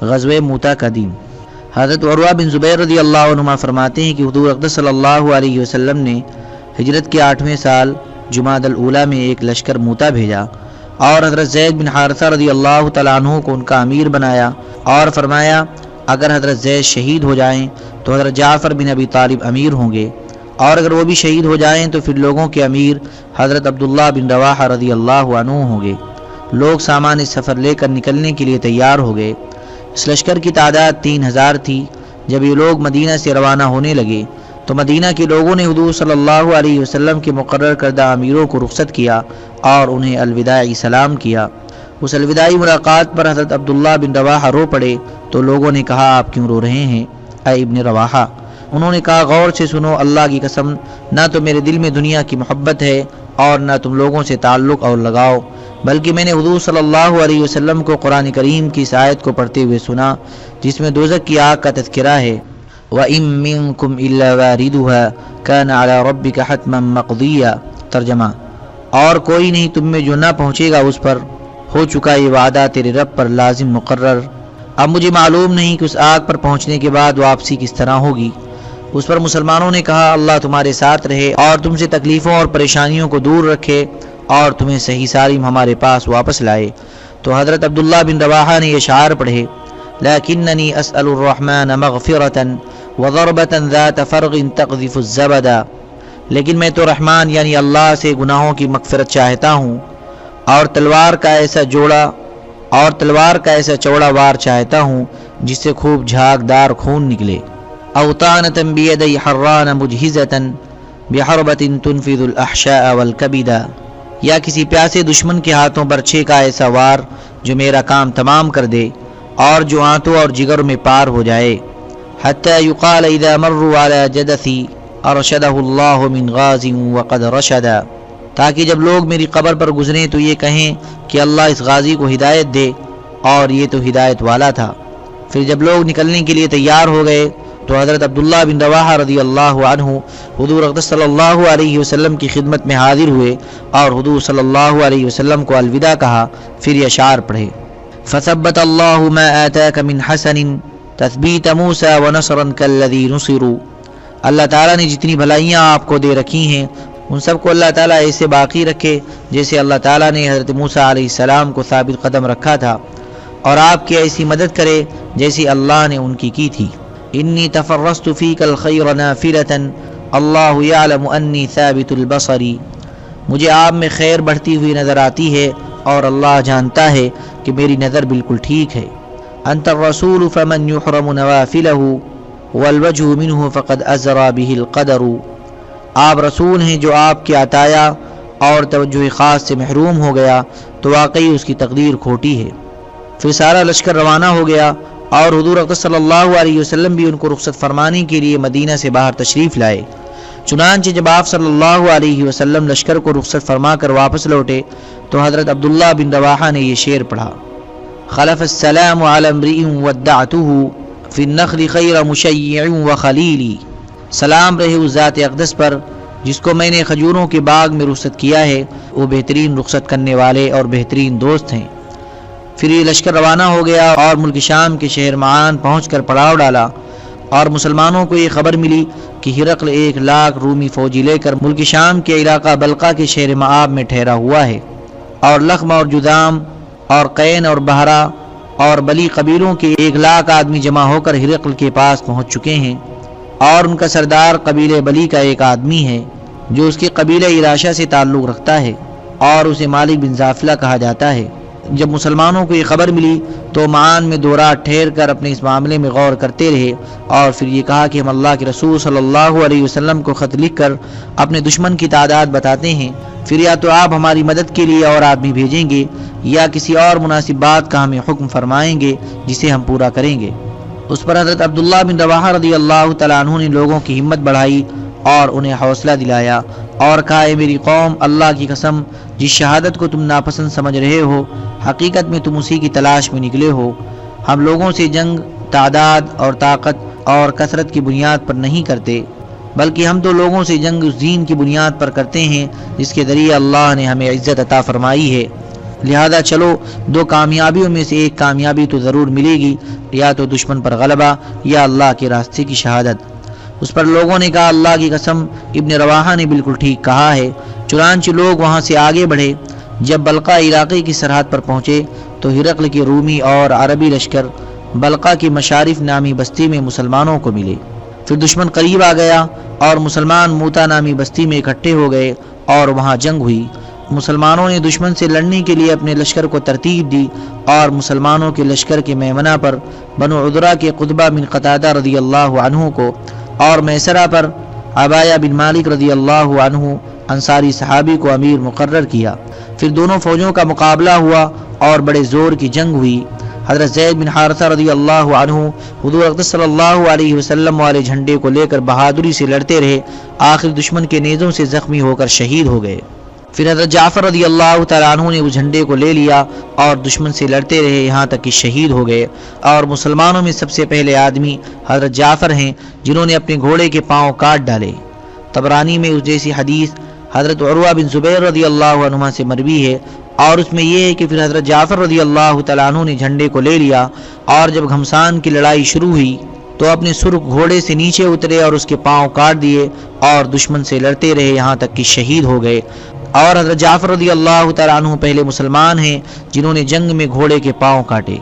غزوہ موتا کا دین۔ حضرت عروہ بن زبیر رضی اللہ عنہ فرماتے ہیں کہ حضور اقدس صلی اللہ علیہ وسلم نے ہجرت کے آٹھویں سال جماعت الاولا میں ایک لشکر موتا بھیجا اور حضرت زید بن حارثہ رضی اللہ تعالیٰ عنہ کو ان کا امیر بنایا اور فرمایا، اگر حضرت زید شہید ہو جائیں تو حضرت جعفر بن ابی طالب امیر ہوں گے اور اگر وہ بھی شہید ہو جائیں تو پھر لوگوں کے امیر حضرت عبداللہ بن رواحہ رضی اللہ عنہ ہوں گے۔ لوگ سامان اس سفر لے کر نکلنے کے لیے تیار ہو گئے۔ اس لشکر کی تعداد تین ہزار تھی۔ جب یہ لوگ مدینہ سے روانہ ہونے لگے، تو مدینہ کے لوگوں نے حضور صلی اللہ علیہ وسلم کے مقرر کردہ امیروں کو رخصت کیا اور انہیں الوداعی سلام کیا۔ اس الوداعی ملاقات پر حضرت عبداللہ بن رواحہ رو پڑے، تو لوگوں نے کہا، آپ کیوں رو رہے ہیں؟ اے ابن رواحہ، انہوں نے کہا، غور سے سنو، اللہ کی قسم، نہ تو میرے دل میں دنیا کی محبت ہے اور نہ تم لوگوں سے تعلق اور لگاؤ۔ بلکہ میں نے حضور صلی اللہ علیہ وسلم کو قرآن کریم کی سایت کو پڑھتے ہوئے سنا، جس میں دوزک کی آگ کا تذکرہ ہے۔ وَإِن مِّنكُمْ إِلَّا وَارِدُهَا كَانَ عَلَى رَبِّكَ حَتْمًا مَقْضِيًّا۔ ترجمہ اور کوئی نہیں تم میں جو نہ پہنچے گا اس پر، ہو چکا یہ وعدہ تیرے رب پر لازم مقرر۔ اب مجھے معلوم نہیں کہ اس آگ پر پہنچنے کے بعد واپسی کس طرح ہوگی۔ اس پر مسلمانوں نے کہا، اللہ تمہارے ساتھ رہے اور تم سے تکلیفوں اور پریشانیوں کو دور رکھے۔ اور تمہیں صحیح سالم ہمارے پاس واپس لائے۔ تو حضرت عبداللہ بن رواحہ نے یہ شعار پڑھے لیکننی اسأل الرحمن مغفرتا وضربتا ذات فرغ تقذف الزبدا لیکن میں تو رحمان یعنی اللہ سے گناہوں کی مغفرت چاہتا ہوں، اور تلوار کا ایسا جوڑا، اور تلوار کا ایسا چوڑا وار چاہتا ہوں جس سے خوب جھاگدار خون نکلے۔ اوطانتا بیدی حران مجہزتا بحربت تنفذ الاحشاء والکبدا یا کسی پیاسے دشمن کے ہاتھوں برچے کا ایسا وار جو میرا کام تمام کر دے اور جو آنتوں اور جگر میں پار ہو جائے۔ حتی یقال اذا مروا على جدثی ارشدہ اللہ من غاز وقد رشدا تاکہ جب لوگ میری قبر پر گزریں تو یہ کہیں کہ اللہ اس غازی کو ہدایت دے اور یہ تو ہدایت والا تھا۔ پھر جب لوگ نکلنے کے لیے تیار ہو گئے تو حضرت عبداللہ بن رواحہ رضی اللہ عنہ حضور اقدس صلی اللہ علیہ وسلم کی خدمت میں حاضر ہوئے اور حضور صلی اللہ علیہ وسلم کو الوداع کہا، پھر یہ اشعار پڑھے۔ فثبت اللہ ما آتاک من حسن تثبیت موسیٰ ونصرا کالذی نصروا اللہ تعالیٰ نے جتنی بھلائیاں آپ کو دے رکھی ہیں، ان سب کو اللہ تعالیٰ ایسے باقی رکھے جیسے اللہ تعالیٰ نے حضرت موسیٰ علیہ السلام کو ثابت قدم رکھا تھا اور آپ کی ایسی مدد کرے جیسی اللہ نے ان کی کی تھی۔ انی تفرست فیک الخیر نافلتا اللہ یعلم انی ثابت البصری مجھے آپ میں خیر بڑھتی ہوئی نظر آتی ہے اور اللہ جانتا ہے کہ میری نظر بالکل ٹھیک ہے۔ انت الرسول فمن يحرم نوافله والوجه منه فقد ازرا به القدر. آپ رسول ہیں جو آپ کے عطایا اور توجہ خاص سے محروم ہو گیا تو واقعی اس کی تقدیر کھوٹی ہے۔ پھر سارا لشکر روانہ ہو گیا اور حضور اقدس صلی اللہ علیہ وسلم بھی ان کو رخصت فرمانے کے لیے مدینہ سے باہر تشریف لائے۔ چنانچہ جب آپ صلی اللہ علیہ وسلم لشکر کو رخصت فرما کر واپس لوٹے، تو حضرت عبداللہ بن رواحہ نے یہ شعر پڑھا۔ خلف السلام علی ودعته فی النخل خیر مشیع وخلیلی سلام رہے اس ذات اقدس پر، جس کو میں نے خجوروں کے باغ میں رخصت کیا ہے۔ وہ بہترین رخصت کرنے والے اور بہترین دوست ہیں۔ پھر یہ لشکر روانہ ہو گیا اور ملک شام کے شہر معان پہنچ کر پڑاؤ ڈالا اور مسلمانوں کو یہ خبر ملی کہ ہرقل ایک لاکھ رومی فوجی لے کر ملک شام کے علاقہ بلقہ کے شہر معاب میں ٹھہرا ہوا ہے اور لخم اور جدام اور قین اور بہرا اور بلی قبیلوں کے ایک لاکھ آدمی جمع ہو کر ہرقل کے پاس پہنچ چکے ہیں اور ان کا سردار قبیل بلی کا ایک آدمی ہے جو اس کے قبیلہ اراشہ سے تعلق رکھتا ہے اور اسے مالک بن زافلہ کہا جاتا ہے۔ جب مسلمانوں کو یہ خبر ملی تو معان میں دو رات ٹھہر کر اپنے اس معاملے میں غور کرتے رہے اور پھر یہ کہا کہ ہم اللہ کے رسول صلی اللہ علیہ وسلم کو خط لکھ کر اپنے دشمن کی تعداد بتاتے ہیں۔ پھر یا تو آپ ہماری مدد کے لیے اور آدمی بھیجیں گے یا کسی اور مناسب بات کا ہمیں حکم فرمائیں گے جسے ہم پورا کریں گے۔ اس پر حضرت عبداللہ بن رواحہ رضی اللہ تعالیٰ عنہ نے لوگوں کی ہمت بڑھائی اور انہیں حوصلہ دلایا۔ اور کہا، اے میری قوم، اللہ کی قسم، جس شہادت کو تم ناپسند سمجھ رہے ہو، حقیقت میں تم اسی کی تلاش میں نکلے ہو۔ ہم لوگوں سے جنگ، تعداد اور طاقت اور کثرت کی بنیاد پر نہیں کرتے، بلکہ ہم تو لوگوں سے جنگ اس دین کی بنیاد پر کرتے ہیں، جس کے ذریعے اللہ نے ہمیں عزت عطا فرمائی ہے۔ لہذا چلو، دو کامیابیوں میں سے ایک کامیابی تو ضرور ملے گی، یا تو دشمن پر غلبہ، یا اللہ کے راستے کی شہادت۔ اس پر لوگوں نے کہا، اللہ کی قسم، ابن رواحہ نے بالکل ٹھیک کہا ہے۔ چنانچہ لوگ وہاں سے آگے بڑھے۔ جب بلقا علاقے کی سرحد پر پہنچے تو ہرقل کی رومی اور عربی لشکر بلقا کی مشارف نامی بستی میں مسلمانوں کو ملے۔ پھر دشمن قریب آ گیا اور مسلمان موتا نامی بستی میں اکٹھے ہو گئے اور وہاں جنگ ہوئی۔ مسلمانوں نے دشمن سے لڑنے کے لیے اپنے لشکر کو ترتیب دی اور مسلمانوں کے لشکر کے میمنہ پر بنو عدرہ کے قطبہ بن قطادہ رضی اللہ عنہ کو اور میسرہ پر عبایہ بن مالک رضی اللہ عنہ انصاری صحابی کو امیر مقرر کیا۔ پھر دونوں فوجوں کا مقابلہ ہوا اور بڑے زور کی جنگ ہوئی۔ حضرت زید بن حارثہ رضی اللہ عنہ حضور اقدس صلی اللہ علیہ وسلم والے جھنڈے کو لے کر بہادری سے لڑتے رہے، آخر دشمن کے نیزوں سے زخمی ہو کر شہید ہو گئے۔ پھر حضرت جعفر رضی اللہ تعالیٰ عنہ نے اس جھنڈے کو لے لیا اور دشمن سے لڑتے رہے یہاں تک کہ شہید ہو گئے۔ اور مسلمانوں میں سب سے پہلے آدمی حضرت جعفر ہیں جنہوں نے اپنے گھوڑے کے پاؤں کاٹ ڈالے۔ تبرانی میں اس جیسی حدیث حضرت عروہ بن زبیر رضی اللہ عنہ سے مروی ہے۔ اور اس میں یہ ہے کہ پھر حضرت جعفر رضی اللہ تعالیٰ عنہ نے جھنڈے کو لے لیا اور جب گھمسان کی لڑائی شروع ہوئی تو اپنے سرخ گھوڑے سے نیچے اترے اور اس کے پاؤں کاٹ دیے اور دشمن سے لڑتے رہے یہاں تک کہ شہید ہو گئے۔ اور حضرت جعفر رضی اللہ تعالیٰ عنہ پہلے مسلمان ہیں جنہوں نے جنگ میں گھوڑے کے پاؤں کاٹے۔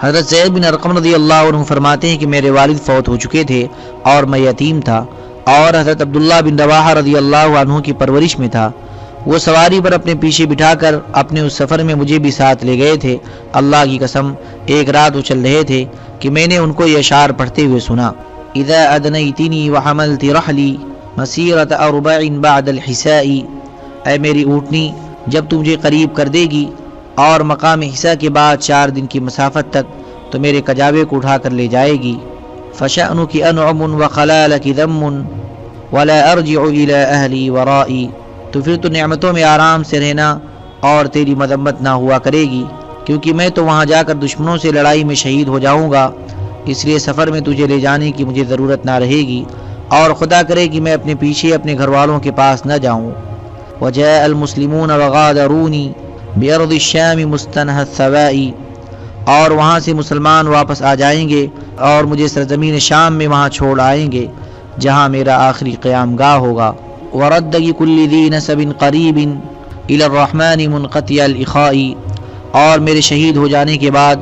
حضرت زید بن ارقم رضی اللہ عنہ فرماتے ہیں کہ میرے والد فوت ہو چکے تھے اور میں یتیم تھا اور حضرت عبداللہ بن رواحہ رضی اللہ عنہ کی پرورش میں تھا۔ وہ سواری پر اپنے پیچھے بٹھا کر اپنے اس سفر میں مجھے بھی ساتھ لے گئے تھے۔ اللہ کی قسم، ایک رات وہ چل رہے تھے کہ میں نے ان کو یہ اشعار پڑھتے ہوئے سنا۔ اذا ادنیتنی وحملت رحلی مسیرت اربع بعد الحسائی اے میری اوٹنی جب تم مجھے قریب کر دے گی اور مقام حصہ کے بعد چار دن کی مسافت تک تو میرے کجاوے کو اٹھا کر لے جائے گی۔ فشأنك انعم وخلالك ذم ولا ارجع الى اهلي ورائي۔ تو پھر تو نعمتوں میں آرام سے رہنا اور تیری مذمت نہ ہوا کرے گی، کیونکہ میں تو وہاں جا کر دشمنوں سے لڑائی میں شہید ہو جاؤں گا۔ اس لیے سفر میں تجھے لے جانے کی مجھے ضرورت نہ رہے گی اور خدا کرے کہ میں اپنے پیچھے اپنے گھر والوں کے پاس نہ جاؤں۔ وجہ المسلمون وغادرونی بیرد الشام مستنح الثوائی اور وہاں سے مسلمان واپس آ جائیں گے اور مجھے سرزمین شام میں وہاں چھوڑ آئیں گے، جہاں میرا آخری قیام گاہ ہوگا۔ ورد كل ذي نسب قریب الى الرحمن منقطع الاخائی اور میرے شہید ہو جانے کے بعد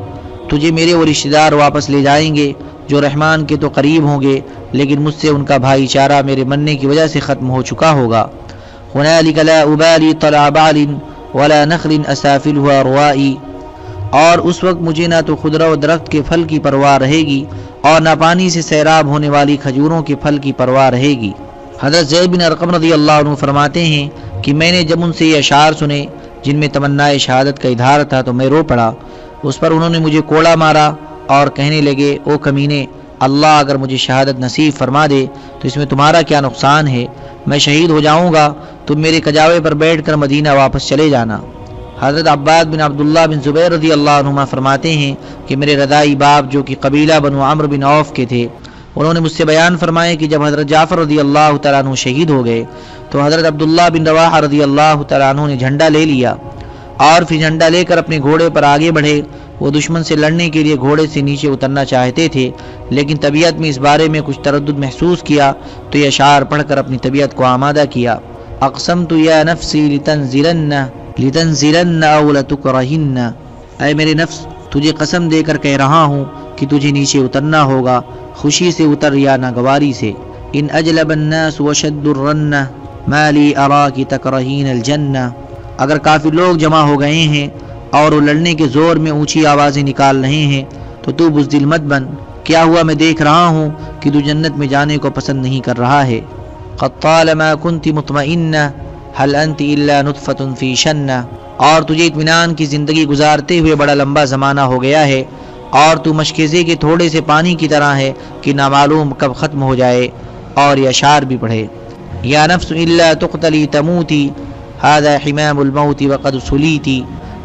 تجھے میرے وہ رشتہ دار واپس لے جائیں گے جو رحمان کے تو قریب ہوں گے، لیکن مجھ سے ان کا بھائی چارہ میرے مننے کی وجہ سے ختم ہو چکا ہوگا۔ هنالك لا ابالي طلع بال ولا نخل اسافلها روائی اور اس وقت مجھے نہ تو خدرہ و درخت کے پھل کی پرواہ رہے گی اور نہ پانی سے سیراب ہونے والی کھجوروں کے پھل کی پرواہ رہے گی۔ حضرت زید بن ارقم رضی اللہ عنہ فرماتے ہیں کہ میں نے جب ان سے یہ اشعار سنے جن میں تمنا شہادت کا ادھار تھا تو میں رو پڑا۔ اس پر انہوں نے مجھے کوڑا مارا اور کہنے لگے، او کمینے اللہ اگر مجھے شہادت نصیب فرما دے تو اس میں تمہارا کیا نقصان ہے؟ میں شہید ہو جاؤں گا، تم میرے کجاوے پر بیٹھ کر مدینہ واپس چلے جانا۔ حضرت عباد بن عبداللہ بن زبیر رضی اللہ عنہ فرماتے ہیں کہ میرے رضائی باپ جو کہ قبیلہ بنو عمر بن عوف کے تھے، انہوں نے مجھ سے بیان فرمائے کہ جب حضرت جعفر رضی اللہ تعالیٰ عنہ شہید ہو گئے تو حضرت عبداللہ بن رواح رضی اللہ تعالیٰ عنہ نے جھنڈا لے لیا اور پھر جھنڈا لے کر اپنے گھوڑے پر آگے بڑھے وہ دشمن سے لڑنے کے لیے گھوڑے سے نیچے اترنا چاہتے تھے، لیکن طبیعت میں اس بارے میں کچھ تردد محسوس کیا تو یہ اشعار پڑھ کر اپنی طبیعت کو آمادہ کیا۔ اقسم تو یا نفسی لتنزلن لتنزلن او لتکرہن۔ اے میرے نفس، تجھے قسم دے کر کہہ رہا ہوں کہ تجھے نیچے اترنا ہوگا، خوشی سے اتر یا ناگواری سے۔ ان اجلب الناس وشد الرن، ما لی اراکی تکرہین الجنہ۔ اگر کافی لوگ جمع ہو گئے ہیں اور وہ لڑنے کے زور میں اونچی آوازیں نکال رہے ہیں، تو تو بزدل مت بن۔ کیا ہوا میں دیکھ رہا ہوں کہ تو جنت میں جانے کو پسند نہیں کر رہا ہے۔ قد طالما كنت مطمئنہ هل انت الا نطفة فی شنہ اور تجھے اطمینان کی زندگی گزارتے ہوئے بڑا لمبا زمانہ ہو گیا ہے۔ اور تو مشکزے کے تھوڑے سے پانی کی طرح ہے کہ نامعلوم کب ختم ہو جائے اور یہ اشعار بھی پڑھے۔ یا نفس الا تقتلی تموتی، هذا حمام الموت وقد سلیتی۔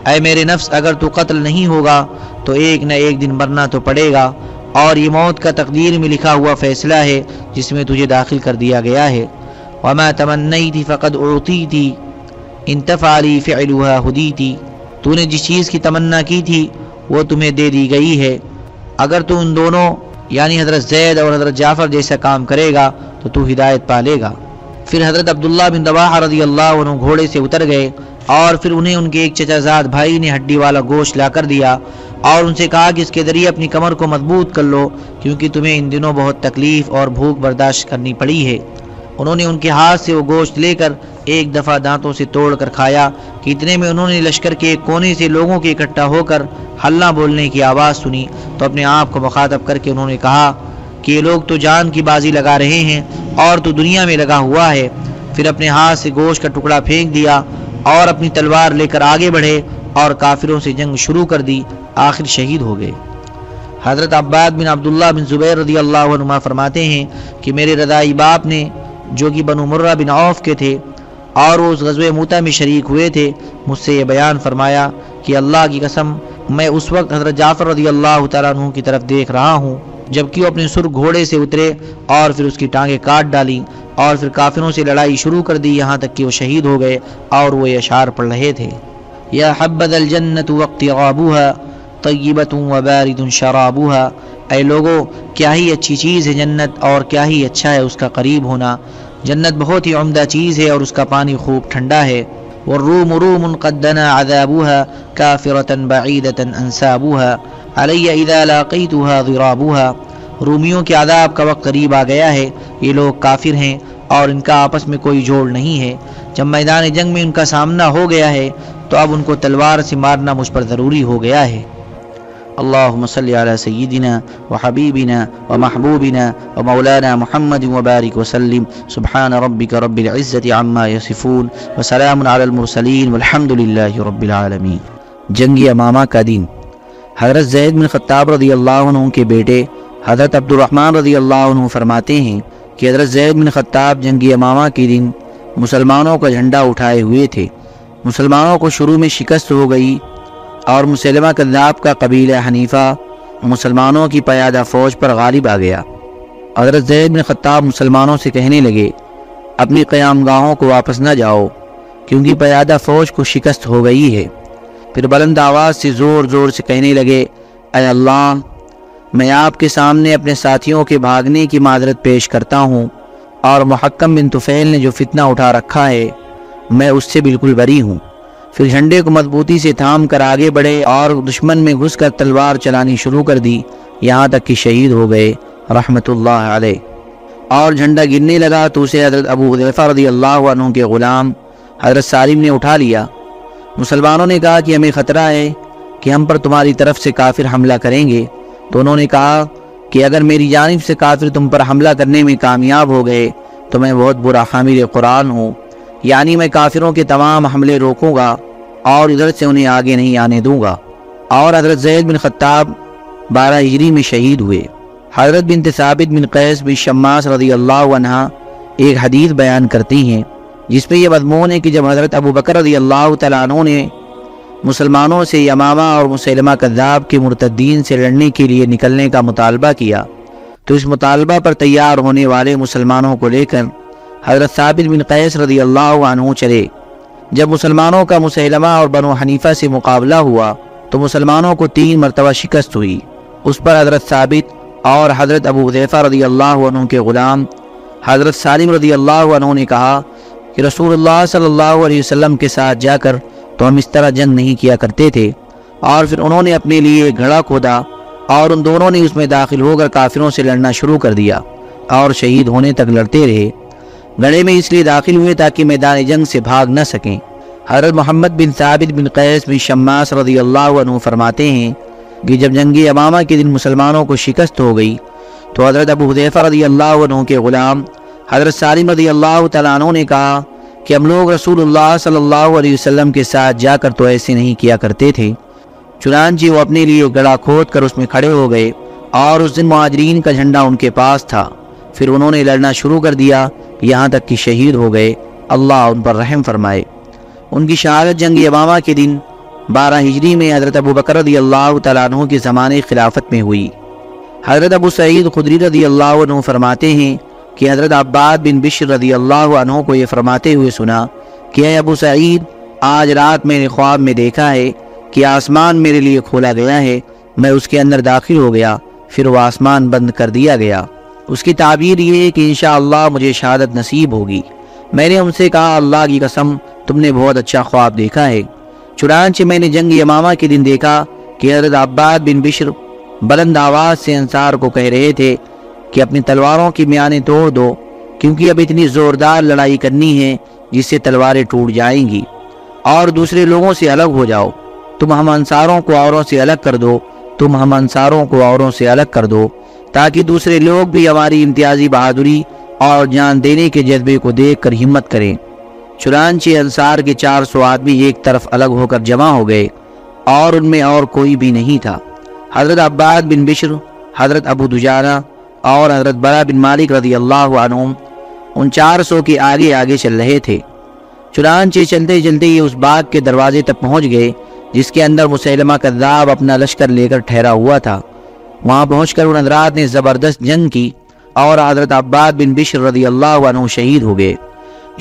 اے میرے نفس، اگر تو قتل نہیں ہوگا، تو ایک نہ ایک دن مرنا تو پڑے گا۔ اور یہ موت کا تقدیر میں لکھا ہوا فیصلہ ہے، جس میں تجھے داخل کر دیا گیا ہے۔ وما تمنیتی فقد اعطیتی ان تفعلی فعلها ہدیتی تو نے جس چیز کی تمنا کی تھی، وہ تمہیں دے دی گئی ہے۔ اگر تو ان دونوں یعنی حضرت زید اور حضرت جعفر جیسا کام کرے گا، تو تو ہدایت پالے گا۔ پھر حضرت عبداللہ بن رواح رضی اللہ عنہ گھوڑے سے اتر گئے۔ اور پھر انہیں ان کے ایک چچا زاد بھائی نے ہڈی والا گوشت لا کر دیا اور ان سے کہا کہ اس کے ذریعے اپنی کمر کو مضبوط کر لو، کیونکہ تمہیں ان دنوں بہت تکلیف اور بھوک برداشت کرنی پڑی ہے۔ انہوں نے ان کے ہاتھ سے وہ گوشت لے کر ایک دفعہ دانتوں سے توڑ کر کھایا، کہ اتنے میں انہوں نے لشکر کے ایک کونے سے لوگوں کے اکٹھا ہو کر ہلہ بولنے کی آواز سنی۔ تو اپنے آپ کو مخاطب کر کے انہوں نے کہا کہ یہ لوگ تو جان کی بازی لگا رہے ہیں اور تو دنیا میں لگا ہوا ہے۔ پھر اپنے ہاتھ سے گوشت کا ٹکڑا پھینک دیا اور اپنی تلوار لے کر آگے بڑھے اور کافروں سے جنگ شروع کر دی، آخر شہید ہو گئے۔ حضرت عباد بن عبداللہ بن زبیر رضی اللہ عنہ فرماتے ہیں کہ میرے رضائی باپ نے، جو کہ بنو مرہ بن عوف کے تھے، اور وہ اس غزوہ موتا میں شریک ہوئے تھے، مجھ سے یہ بیان فرمایا کہ اللہ کی قسم، میں اس وقت حضرت جعفر رضی اللہ تعالیٰ عنہ کی طرف دیکھ رہا ہوں۔ جبکہ وہ اپنے سر گھوڑے سے اترے اور پھر اس کی ٹانگیں کاٹ ڈالی اور پھر کافروں سے لڑائی شروع کر دی یہاں تک کہ وہ شہید ہو گئے اور وہ یہ اشعار پڑھ رہے تھے۔ یا حبد الجنت وقت غابوها طیبت و بارد شرابوها اے لوگو، کیا ہی اچھی چیز ہے جنت اور کیا ہی اچھا ہے اس کا قریب ہونا۔ جنت بہت ہی عمدہ چیز ہے اور اس کا پانی خوب ٹھنڈا ہے۔ والروم روم قد دنا عذابوها كافرة بعيدة انسابوها علی اذا لاقیتها ضرابوها رومیوں کے عذاب کا وقت قریب آ گیا ہے، یہ لوگ کافر ہیں اور ان کا آپس میں کوئی جوڑ نہیں ہے۔ جب میدان جنگ میں ان کا سامنا ہو گیا ہے، تو اب ان کو تلوار سے مارنا مجھ پر ضروری ہو گیا ہے۔ اللہم صلی علی سیدنا و حبیبنا و محبوبنا و مولانا محمد وبارک وسلم سبحان ربک رب العزت عما یصفون و سلام علی المرسلین والحمد للہ رب العالمین۔ جنگ امامہ کا دن حضرت زید بن خطاب رضی اللہ عنہ کے بیٹے حضرت عبد الرحمن رضی اللہ عنہ فرماتے ہیں کہ حضرت زید بن خطاب جنگی امامہ کے دن مسلمانوں کا جھنڈا اٹھائے ہوئے تھے۔ مسلمانوں کو شروع میں شکست ہو گئی اور مسلمہ کذاب کا قبیل حنیفہ مسلمانوں کی پیادہ فوج پر غالب آ گیا۔ حضرت زید بن خطاب مسلمانوں سے کہنے لگے، اپنی قیام گاہوں کو واپس نہ جاؤ، کیونکہ پیادہ فوج کو شکست ہو گئی ہے۔ پھر بلند آواز سے زور زور سے کہنے لگے، اے اللہ، میں آپ کے سامنے اپنے ساتھیوں کے بھاگنے کی معذرت پیش کرتا ہوں اور محکم بن طفیل نے جو فتنہ اٹھا رکھا ہے، میں اس سے بالکل بری ہوں۔ پھر جھنڈے کو مضبوطی سے تھام کر آگے بڑھے اور دشمن میں گھس کر تلوار چلانی شروع کر دی۔ یہاں تک کہ شہید ہو گئے۔ رحمۃ اللہ علیہ۔ اور جھنڈا گرنے لگا تو اسے حضرت ابو حضیفہ رضی اللہ عنہ کے غلام حضرت سالم نے اٹھا لیا۔ مسلمانوں نے کہا کہ ہمیں خطرہ ہے کہ ہم پر تمہاری طرف سے کافر حملہ کریں گے۔ تو انہوں نے کہا کہ اگر میری جانب سے کافر تم پر حملہ کرنے میں کامیاب ہو گئے تو میں بہت برا حامل قرآن ہوں۔ یعنی میں کافروں کے تمام حملے روکوں گا اور ادھر سے انہیں آگے نہیں آنے دوں گا۔ اور حضرت زید بن خطاب بارہ ہجری میں شہید ہوئے۔ حضرت بن ثابت بن قیس بن شماس رضی اللہ عنہ ایک حدیث بیان کرتی ہیں۔ جس میں یہ مضمون ہے کہ جب حضرت ابو بکر رضی اللہ تعالیٰ عنہ نے مسلمانوں سے یمامہ اور مسلمہ کذاب کے مرتدین سے لڑنے کے لیے نکلنے کا مطالبہ کیا، تو اس مطالبہ پر تیار ہونے والے مسلمانوں کو لے کر حضرت ثابت بن قیس رضی اللہ عنہ چلے۔ جب مسلمانوں کا مسلمہ اور بنو حنیفہ سے مقابلہ ہوا، تو مسلمانوں کو تین مرتبہ شکست ہوئی۔ اس پر حضرت ثابت اور حضرت ابو حذیفہ رضی اللہ عنہ کے غلام حضرت سالم رضی اللہ عنہ نے کہا کہ رسول اللہ صلی اللہ علیہ وسلم کے ساتھ جا کر تو ہم اس طرح جنگ نہیں کیا کرتے تھے۔ اور پھر انہوں نے اپنے لیے گھڑا کھودا اور ان دونوں نے اس میں داخل ہو کر کافروں سے لڑنا شروع کر دیا اور شہید ہونے تک لڑتے رہے۔ گڑے میں اس لیے داخل ہوئے تاکہ میدان جنگ سے بھاگ نہ سکیں۔ حضرت محمد بن ثابت بن قیس بن شماس رضی اللہ عنہ فرماتے ہیں کہ جب جنگی امامہ کے دن مسلمانوں کو شکست ہو گئی تو حضرت ابو حذیفہ رضی اللہ عنہ کے غلام حضرت سالم رضی اللہ تعالیٰ عنہ نے کہا کہ ہم لوگ رسول اللہ صلی اللہ علیہ وسلم کے ساتھ جا کر تو ایسے نہیں کیا کرتے تھے۔ چنانچہ وہ اپنے لیے گڑا کھود کر اس میں کھڑے ہو گئے اور اس دن معاجرین کا جھنڈا ان کے پاس تھا۔ پھر انہوں نے لڑنا شروع کر دیا یہاں تک کہ شہید ہو گئے۔ اللہ ان پر رحم فرمائے۔ ان کی شہادت جنگ امامہ کے دن بارہ ہجری میں حضرت ابو بکر رضی اللہ تعالیٰ عنہ کے زمانے خلافت میں ہوئی۔ حضرت ابو سعید خدری رضی اللہ عنہ فرماتے ہیں کہ حضرت عباد بن بشر رضی اللہ عنہ کو یہ فرماتے ہوئے سنا کہ اے ابو سعید، آج رات میں نے خواب میں دیکھا ہے کہ آسمان میرے لیے کھولا گیا ہے، میں اس کے اندر داخل ہو گیا، پھر وہ آسمان بند کر دیا گیا۔ اس کی تعبیر یہ ہے کہ انشاءاللہ مجھے شہادت نصیب ہوگی۔ میں نے ان سے کہا، اللہ کی قسم، تم نے بہت اچھا خواب دیکھا ہے۔ چنانچہ میں نے جنگ یمامہ کے دن دیکھا کہ حضرت عباد بن بشر بلند آواز سے انصار کو کہہ رہے تھے کہ اپنی تلواروں کی میانیں توڑ دو، کیونکہ اب اتنی زوردار لڑائی کرنی ہے جس سے تلواریں ٹوٹ جائیں گی۔ اور دوسرے لوگوں سے الگ ہو جاؤ۔ تم ہم انصاروں کو اوروں سے الگ کر دو۔ تم ہم انصاروں کو اوروں سے الگ کر دو۔ تاکہ دوسرے لوگ بھی ہماری امتیازی بہادری اور جان دینے کے جذبے کو دیکھ کر ہمت کریں۔ چنانچہ انصار کے چار سو آدمی ایک طرف الگ ہو کر جمع ہو گئے، اور ان میں اور کوئی بھی نہیں تھا۔ حضرت عباد بن بشر، حضرت ابو دجانہ اور حضرت برا بن مالک رضی اللہ عنہ ان چار سو کے آگے آگے چل رہے تھے۔ چنانچہ چلتے چلتے یہ اس باغ کے دروازے تک پہنچ گئے، جس کے اندر مسلمہ کذاب اپنا لشکر لے کر ٹھہرا ہوا تھا۔ وہاں پہنچ کر ان حضرات نے زبردست جنگ کی اور حضرت عباد بن بشر رضی اللہ عنہ شہید ہو گئے۔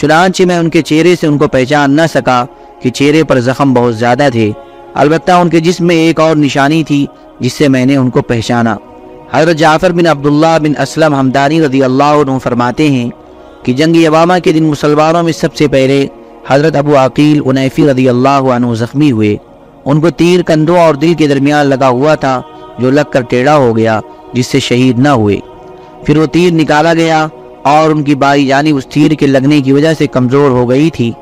چنانچہ میں ان کے چہرے سے ان کو پہچان نہ سکا کہ چہرے پر زخم بہت زیادہ تھے۔ البتہ ان کے جسم میں ایک اور نشانی تھی، جس سے میں نے ان کو پہچانا۔ حضرت جعفر بن عبداللہ بن اسلم حمدانی رضی اللہ عنہ فرماتے ہیں کہ جنگ یبامہ کے دن مسلمانوں میں سب سے پہلے حضرت ابو عقیل عنیفی رضی اللہ عنہ زخمی ہوئے۔ ان کو تیر کندھوں اور دل کے درمیان لگا ہوا تھا جو لگ کر ٹیڑھا ہو گیا جس سے شہید نہ ہوئے۔ پھر وہ تیر نکالا گیا اور ان کی بائی جانب اس تیر کے لگنے کی وجہ سے کمزور ہو گئی تھی۔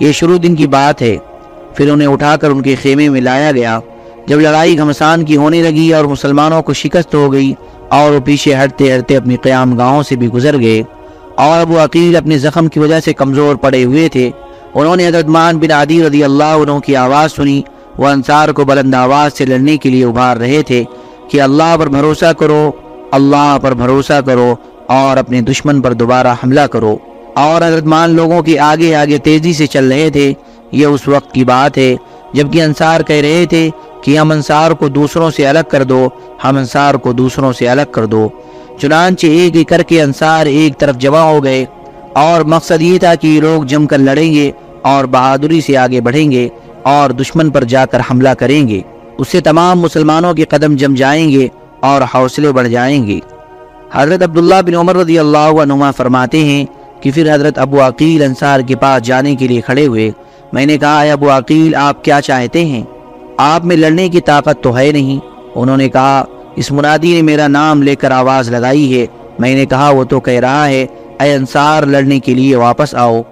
یہ شروع دن کی بات ہے۔ پھر انہیں اٹھا کر ان کے خیمے میں لایا گیا۔ جب لڑائی گھمسان کی ہونے لگی اور مسلمانوں کو شکست ہو گئی اور وہ پیچھے ہٹتے ہٹتے اپنی قیام گاہوں سے بھی گزر گئے اور ابو عقیل اپنے زخم کی وجہ سے کمزور پڑے ہوئے تھے۔ انہوں نے حضرت مان بن عدی رضی اللہ عنہ کی آواز سنی۔ وہ انصار کو بلند آواز سے لڑنے کے لیے ابھار رہے تھے کہ اللہ پر بھروسہ کرو، اللہ پر بھروسہ کرو اور اپنے دشمن پر دوبارہ حملہ کرو۔ اور حضرت مان لوگوں کی آگے آگے تیزی سے چل رہے تھے۔ یہ اس وقت کی بات ہے جبکہ انصار کہہ رہے تھے کہ ہم انصار کو دوسروں سے الگ کر دو، ہم انصار کو دوسروں سے الگ کر دو۔ چنانچہ ایک ایک کر کے انصار ایک طرف جمع ہو گئے اور مقصد یہ تھا کہ یہ لوگ جم کر لڑیں گے اور بہادری سے آگے بڑھیں گے اور دشمن پر جا کر حملہ کریں گے۔ اس سے تمام مسلمانوں کے قدم جم جائیں گے اور حوصلے بڑھ جائیں گے۔ حضرت عبداللہ بن عمر رضی اللہ عنہ فرماتے ہیں کہ پھر حضرت ابو عقیل انصار کے پاس جانے کے لیے کھڑے ہوئے۔ میں نے کہا، اے ابو عقیل، آپ کیا چاہتے ہیں؟ آپ میں لڑنے کی طاقت تو ہے نہیں۔ انہوں نے کہا، اس منادی نے میرا نام لے کر آواز لگائی ہے۔ میں نے کہا، وہ تو کہہ رہا ہے، اے انصار، لڑنے کے لیے واپس آؤ۔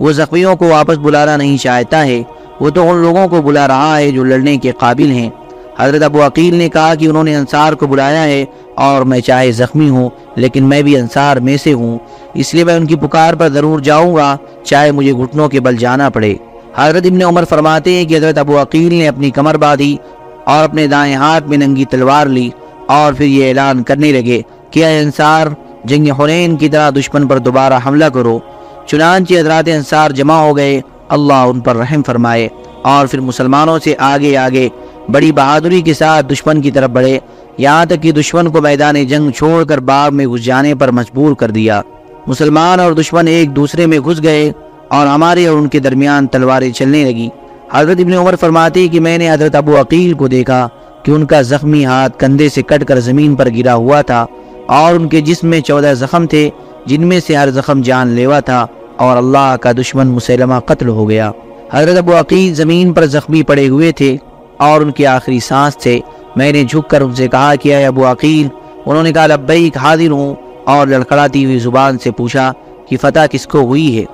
وہ زخمیوں کو واپس بلانا نہیں چاہتا ہے۔ وہ تو ان لوگوں کو بلا رہا ہے جو لڑنے کے قابل ہیں۔ حضرت ابو عقیل نے کہا کہ انہوں نے انصار کو بلایا ہے اور میں چاہے زخمی ہوں، لیکن میں بھی انصار میں سے ہوں۔ اس لیے میں ان کی پکار پر ضرور جاؤں گا، چاہے مجھے گھٹنوں کے بل جانا پڑے۔ حضرت ابن عمر فرماتے ہیں کہ حضرت ابو عقیل نے اپنی کمر باندھی اور اپنے دائیں ہاتھ میں ننگی تلوار لی اور پھر یہ اعلان کرنے لگے کہ اے انصار، جنگ حنین کی طرح دشمن پر دوبارہ حملہ کرو، چنانچہ حضرات انصار جمع ہو گئے، اللہ ان پر رحم فرمائے اور پھر مسلمانوں سے آگے آگے بڑی بہادری کے ساتھ دشمن کی طرف بڑھے، یہاں تک کہ دشمن کو میدان جنگ چھوڑ کر باغ میں گھس جانے پر مجبور کر دیا۔ مسلمان اور دشمن ایک دوسرے میں گھس گئے۔ اور ہمارے اور ان کے درمیان تلواریں چلنے لگی حضرت ابن عمر فرماتے کہ میں نے حضرت ابو عقیل کو دیکھا کہ ان کا زخمی ہاتھ کندھے سے کٹ کر زمین پر گرا ہوا تھا اور ان کے جسم میں چودہ زخم تھے، جن میں سے ہر زخم جان لیوا تھا اور اللہ کا دشمن مسلمہ قتل ہو گیا۔ حضرت ابو عقیل زمین پر زخمی پڑے ہوئے تھے اور ان کی آخری سانس تھے۔ میں نے جھک کر ان سے کہا کہ اے ابو عقیل، انہوں نے کہا، لبیک حاضر ہوں اور لڑکڑاتی ہوئی زبان سے پوچھا کہ فتح کس کو ہوئی ہے؟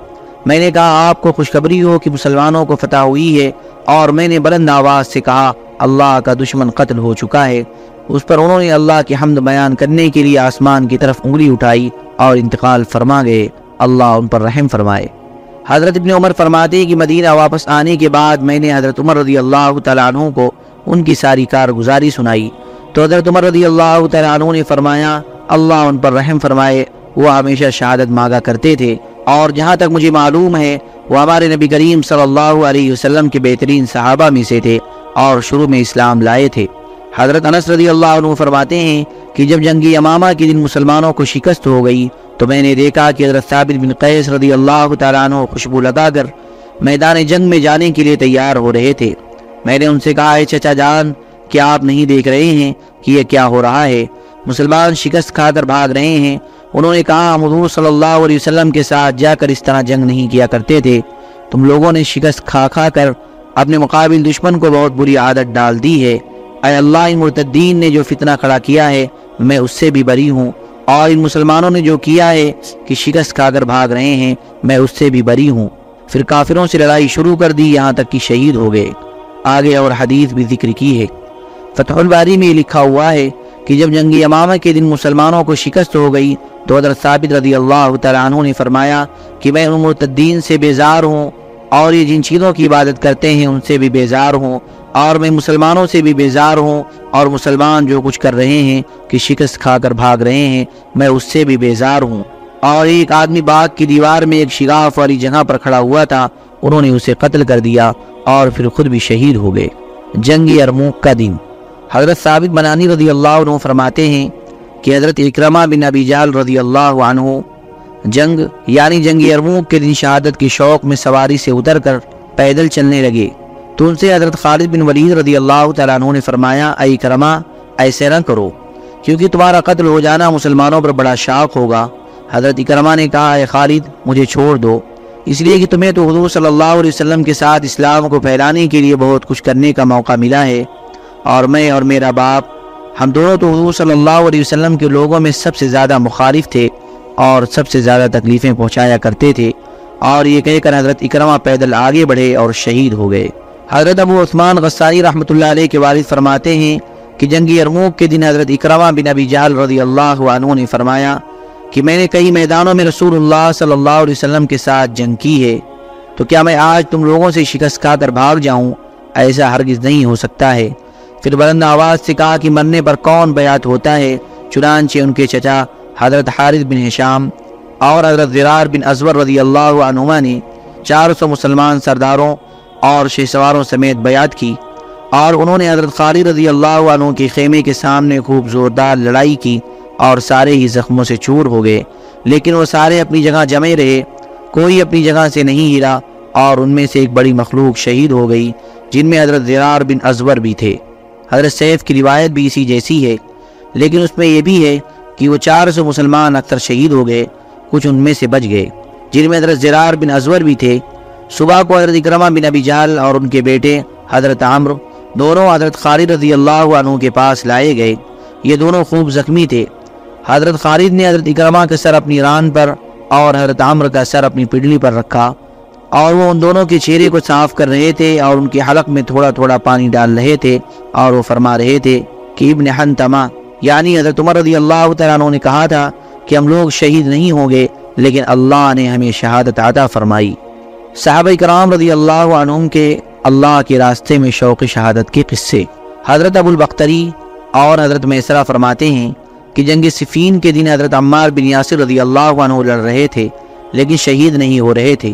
میں نے کہا، آپ کو خوشخبری ہو کہ مسلمانوں کو فتح ہوئی ہے اور میں نے بلند آواز سے کہا، اللہ کا دشمن قتل ہو چکا ہے۔ اس پر انہوں نے اللہ کی حمد بیان کرنے کے لیے آسمان کی طرف انگلی اٹھائی اور انتقال فرما گئے۔ اللہ ان پر رحم فرمائے۔ حضرت ابن عمر فرماتے کہ مدینہ واپس آنے کے بعد میں نے حضرت عمر رضی اللہ تعالیٰ عنہ کو ان کی ساری کارگزاری سنائی۔ تو حضرت عمر رضی اللہ تعالیٰ عنہ نے فرمایا، اللہ ان پر رحم فرمائے۔ وہ ہمیشہ شہادت مانگا کرتے تھے۔ اور جہاں تک مجھے معلوم ہے، وہ ہمارے نبی کریم صلی اللہ علیہ وسلم کے بہترین صحابہ میں سے تھے اور شروع میں اسلام لائے تھے۔ حضرت انس رضی اللہ عنہ فرماتے ہیں کہ جب جنگی امامہ کے دن مسلمانوں کو شکست ہو گئی، تو میں نے دیکھا کہ حضرت ثابت بن قیس رضی اللہ تعالیٰ عنہ خوشبو لگا کر میدان جنگ میں جانے کے لیے تیار ہو رہے تھے۔ میں نے ان سے کہا ہے چچا جان، کیا آپ نہیں دیکھ رہے ہیں کہ یہ کیا ہو رہا ہے؟ مسلمان شکست کھا کر بھاگ رہے ہیں۔ انہوں نے کہا، ہم حضور صلی اللہ علیہ وسلم کے ساتھ جا کر اس طرح جنگ نہیں کیا کرتے تھے۔ تم لوگوں نے شکست کھا کھا کر اپنے مقابل دشمن کو بہت بری عادت ڈال دی ہے۔ اے اللہ، ان مرتدین نے جو فتنہ کھڑا کیا ہے، میں اس سے بھی بری ہوں۔ اور ان مسلمانوں نے جو کیا ہے کہ شکست کھا کر بھاگ رہے ہیں، میں اس سے بھی بری ہوں۔ پھر کافروں سے لڑائی شروع کر دی، یہاں تک کہ شہید ہو گئے۔ آگے اور حدیث بھی ذکر کی ہے۔ فتح الباری میں یہ لکھا ہوا ہے کہ جب جنگی امامہ کے دن مسلمانوں کو شکست ہو گئی تو حضرت ثابت رضی اللہ تعالیٰ عنہ نے فرمایا کہ میں ان مرتدین سے بیزار ہوں اور یہ جن چیزوں کی عبادت کرتے ہیں ان سے بھی بیزار ہوں اور میں مسلمانوں سے بھی بیزار ہوں اور مسلمان جو کچھ کر رہے ہیں کہ شکست کھا کر بھاگ رہے ہیں میں اس سے بھی بیزار ہوں اور ایک آدمی باغ کی دیوار میں ایک شگاف والی جگہ پر کھڑا ہوا تھا انہوں نے اسے قتل کر دیا اور پھر خود بھی شہید ہو گئے جنگی ارموک کا دن حضرت ثابت بنانی رضی اللہ عنہ فرماتے ہیں کہ حضرت اکرمہ بن ابی جال رضی اللہ عنہ جنگ یعنی جنگی ارموک کے دن شہادت کی شوق میں سواری سے اتر کر پیدل چلنے لگے۔ تو ان سے حضرت خالد بن ولید رضی اللہ تعالیٰ عنہ نے فرمایا، اے اکرمہ، ایسے نہ کرو، کیونکہ تمہارا قتل ہو جانا مسلمانوں پر بڑا شاق ہوگا۔ حضرت اکرمہ نے کہا، اے خالد، مجھے چھوڑ دو۔ اس لیے کہ تمہیں تو حضور صلی اللہ علیہ وسلم کے ساتھ اسلام کو پھیلانے کے لیے بہت کچھ کرنے کا موقع ملا ہے۔ اور میں اور میرا باپ، ہم دونوں تو حضور صلی اللہ علیہ وسلم کے لوگوں میں سب سے زیادہ مخالف تھے اور سب سے زیادہ تکلیفیں پہنچایا کرتے تھے اور یہ کہہ کر حضرت اکرمہ پیدل آگے بڑھے اور شہید ہو گئے۔ حضرت ابو عثمان غسانی رحمۃ اللہ علیہ کے والد فرماتے ہیں کہ جنگی ارموک کے دن حضرت اکرمہ بن ابی جال رضی اللہ عنہ نے فرمایا کہ میں نے کئی میدانوں میں رسول اللہ صلی اللہ علیہ وسلم کے ساتھ جنگ کی ہے، تو کیا میں آج تم لوگوں سے شکست کھا کر بھاگ جاؤں؟ ایسا ہرگز نہیں ہو سکتا ہے۔ پھر بلند آواز سے کہا کہ مرنے پر کون بیعت ہوتا ہے؟ چنانچہ ان کے چچا حضرت حارث بن حشام اور حضرت زرار بن ازور رضی اللہ عنہ نے چار سو مسلمان سرداروں اور شہ سواروں سمیت بیعت کی اور انہوں نے حضرت خالی رضی اللہ عنہ کے خیمے کے سامنے خوب زوردار لڑائی کی اور سارے ہی زخموں سے چور ہو گئے، لیکن وہ سارے اپنی جگہ جمے رہے، کوئی اپنی جگہ سے نہیں ہلا اور ان میں سے ایک بڑی مخلوق شہید ہو گئی، جن میں حضرت زرار بن ازور بھی تھے۔ حضرت سیف کی روایت بھی اسی جیسی ہے، لیکن اس میں یہ بھی ہے کہ وہ چار سو مسلمان اکثر شہید ہو گئے، کچھ ان میں سے بچ گئے۔ جن میں حضرت زرار بن ازور بھی تھے۔ صبح کو حضرت اکرمہ بن ابی جال اور ان کے بیٹے حضرت عمر دونوں حضرت خالد رضی اللہ عنہ کے پاس لائے گئے۔ یہ دونوں خوب زخمی تھے۔ حضرت خالد نے حضرت اکرمہ کے سر اپنی ران پر اور حضرت عمر کا سر اپنی پڈلی پر رکھا۔ اور وہ ان دونوں کے چہرے کو صاف کر رہے تھے اور ان کے حلق میں تھوڑا تھوڑا پانی ڈال رہے تھے اور وہ فرما رہے تھے کہ ابن حنتما یعنی حضرت عمر رضی اللہ تعالیٰ نے کہا تھا کہ ہم لوگ شہید نہیں ہوں گے، لیکن اللہ نے ہمیں شہادت عطا فرمائی۔ صحابہ کرام رضی اللہ عنہ کے اللہ کے راستے میں شوق شہادت کے قصے۔ حضرت ابو البختری اور حضرت میسرہ فرماتے ہیں کہ جنگ صفین کے دن حضرت عمار بن یاسر رضی اللہ عنہ لڑ رہے تھے، لیکن شہید نہیں ہو رہے تھے۔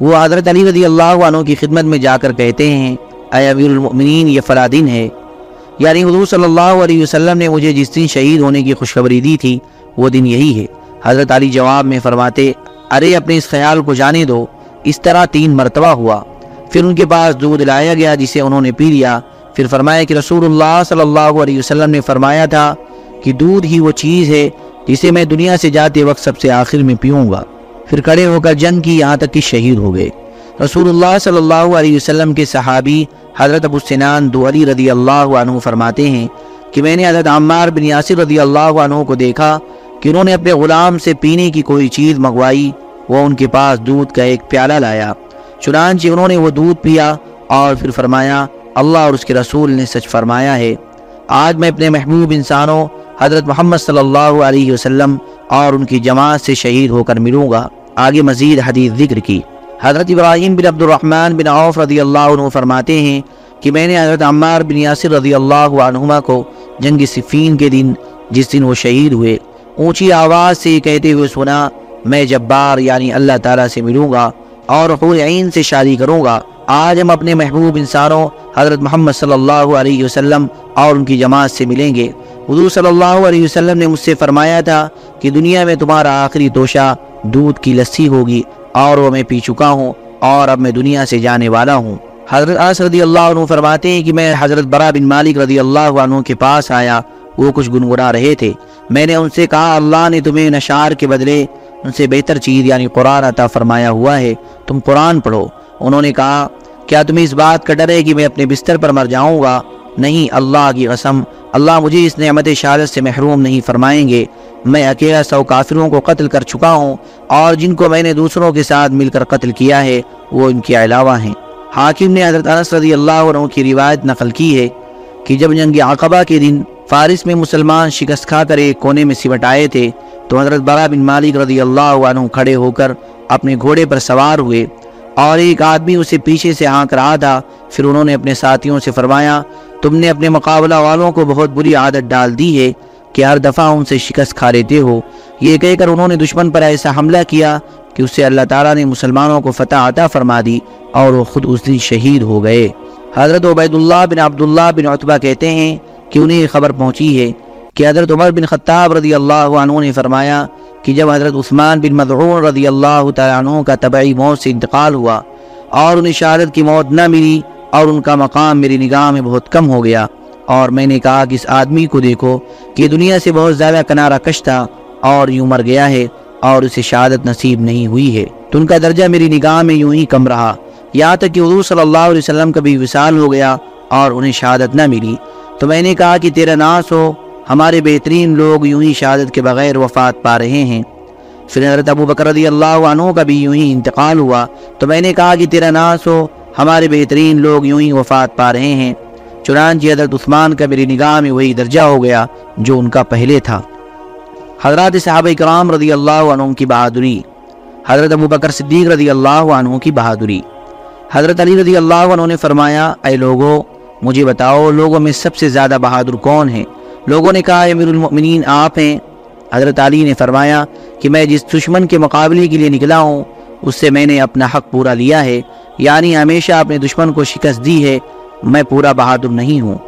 وہ حضرت علی رضی اللہ عنہ کی خدمت میں جا کر کہتے ہیں، اے امیر المؤمنین، یہ فلا دن ہے۔ یعنی حضور صلی اللہ علیہ وسلم نے مجھے جس دن شہید ہونے کی خوشخبری دی تھی، وہ دن یہی ہے۔ حضرت علی جواب میں فرماتے، ارے، اپنے اس خیال کو جانے دو۔ اس طرح تین مرتبہ ہوا۔ پھر ان کے پاس دودھ لایا گیا جسے انہوں نے پی لیا۔ پھر فرمایا کہ رسول اللہ صلی اللہ علیہ وسلم نے فرمایا تھا کہ دودھ ہی وہ چیز ہے جسے میں دنیا سے جاتے وقت سب سے آخر میں پیوں گا۔ پھر کڑے ہو کر جنگ کی یہاں تک کہ شہید ہو گئے۔ رسول اللہ صلی اللہ علیہ وسلم کے صحابی حضرت ابو سنان دو علی رضی اللہ عنہ فرماتے ہیں کہ میں نے حضرت عمار بن یاسر رضی اللہ عنہ کو دیکھا کہ انہوں نے اپنے غلام سے پینے کی کوئی چیز منگوائی، وہ ان کے پاس دودھ کا ایک پیالہ لایا۔ چنانچہ انہوں نے وہ دودھ پیا اور پھر فرمایا، اللہ اور اس کے رسول نے سچ فرمایا ہے۔ آج میں اپنے محبوب انسانوں، حضرت محمد صلی اللہ علیہ وسلم اور ان کی جماعت سے شہید ہو کر ملوں گا۔ آگے مزید حدیث ذکر کی۔ حضرت ابراہیم بن عبد الرحمن بن عوف رضی اللہ عنہ فرماتے ہیں کہ میں نے حضرت عمار بن یاسر رضی اللہ عنہما کو جنگ صفین کے دن جس دن وہ شہید ہوئے، اونچی آواز سے کہتے ہوئے سنا، میں جبار یعنی اللہ تعالیٰ سے ملوں گا اور حور عین سے شادی کروں گا۔ آج ہم اپنے محبوب انسانوں، حضرت محمد صلی اللہ علیہ وسلم اور ان کی جماعت سے ملیں گے۔ حضور صلی اللہ علیہ وسلم نے مجھ سے فرمایا تھا کہ دنیا میں تمہارا آخری توشہ دودھ کی لسی ہوگی اور وہ میں پی چکا ہوں اور اب میں دنیا سے جانے والا ہوں۔ حضرت انس رضی اللہ عنہ فرماتے ہیں کہ میں حضرت برا بن مالک رضی اللہ عنہ کے پاس آیا۔ وہ کچھ گنگنا رہے تھے۔ میں نے ان سے کہا، اللہ نے تمہیں نشار کے بدلے ان سے بہتر چیز یعنی قرآن عطا فرمایا ہوا ہے، تم قرآن پڑھو۔ انہوں نے کہا، کیا تمہیں اس بات کا ڈر ہے کہ میں اپنے بستر پر مر جاؤں گا؟ نہیں، اللہ کی قسم اللہ مجھے اس نعمت شہادت سے محروم نہیں فرمائیں گے۔ میں اکیلا سو کافروں کو قتل کر چکا ہوں اور جن کو میں نے دوسروں کے ساتھ مل کر قتل کیا ہے، وہ ان کے علاوہ ہیں۔ حاکم نے حضرت انس رضی اللہ عنہ کی روایت نقل کی ہے کہ جب جنگ عقبہ کے دن فارس میں مسلمان شکست کھا کر ایک کونے میں سمٹ آئے تھے، تو حضرت برا بن مالک رضی اللہ عنہ کھڑے ہو کر اپنے گھوڑے پر سوار ہوئے۔ اور ایک آدمی اسے پیچھے سے آنکھ رہا تھا۔ پھر انہوں نے اپنے ساتھیوں سے فرمایا، تم نے اپنے مقابلہ والوں کو بہت بری عادت ڈال دی ہے کہ ہر دفعہ ان سے شکست کھا لیتے ہو۔ یہ کہہ کر انہوں نے دشمن پر ایسا حملہ کیا کہ اسے اللہ تعالیٰ نے مسلمانوں کو فتح عطا فرما دی اور وہ خود اس دن شہید ہو گئے۔ حضرت عبید اللہ بن عبداللہ بن عطبہ کہتے ہیں کہ انہیں یہ خبر پہنچی ہے کہ حضرت عمر بن خطاب رضی اللہ عنہ نے فرمایا کہ جب حضرت عثمان بن مدعون رضی اللہ تعالیٰ عنہ کا طبعی موت سے انتقال ہوا اور انہیں شہادت کی موت نہ ملی اور ان کا مقام میری نگاہ میں بہت کم ہو گیا اور میں نے کہا کہ اس آدمی کو دیکھو کہ دنیا سے بہت زیادہ کنارہ کش تھا اور یوں مر گیا ہے اور اسے شہادت نصیب نہیں ہوئی ہے۔ تو ان کا درجہ میری نگاہ میں یوں ہی کم رہا۔ یہاں تک کہ حضور صلی اللہ علیہ وسلم کا بھی وصال ہو گیا اور انہیں شہادت نہ ملی۔ تو میں نے کہا کہ تیرا ناس ہو ہمارے بہترین لوگ یوں ہی شہادت کے بغیر وفات پا رہے ہیں۔ پھر حضرت ابو بکر رضی اللہ عنہ کا بھی یوں ہی انتقال ہوا۔ تو میں نے کہا کہ تیرا ناس ہو، ہمارے بہترین لوگ یوں ہی وفات پا رہے ہیں۔ چنانچہ حضرت عثمان کا میری نگاہ میں وہی درجہ ہو گیا جو ان کا پہلے تھا۔ حضرات صحابہ کرام رضی اللہ عنہ کی بہادری، حضرت ابو بکر صدیق رضی اللہ عنہ کی بہادری۔ حضرت علی رضی اللہ عنہ نے فرمایا، اے لوگوں مجھے بتاؤ لوگوں میں سب سے زیادہ بہادر کون ہیں لوگوں نے کہا امیر المؤمنین، آپ ہیں؟ حضرت علی نے فرمایا کہ میں جس دشمن کے مقابلے کے لیے نکلا ہوں، اس سے میں نے اپنا حق پورا لیا ہے۔ یعنی ہمیشہ اپنے دشمن کو شکست دی ہے۔ میں پورا بہادر نہیں ہوں۔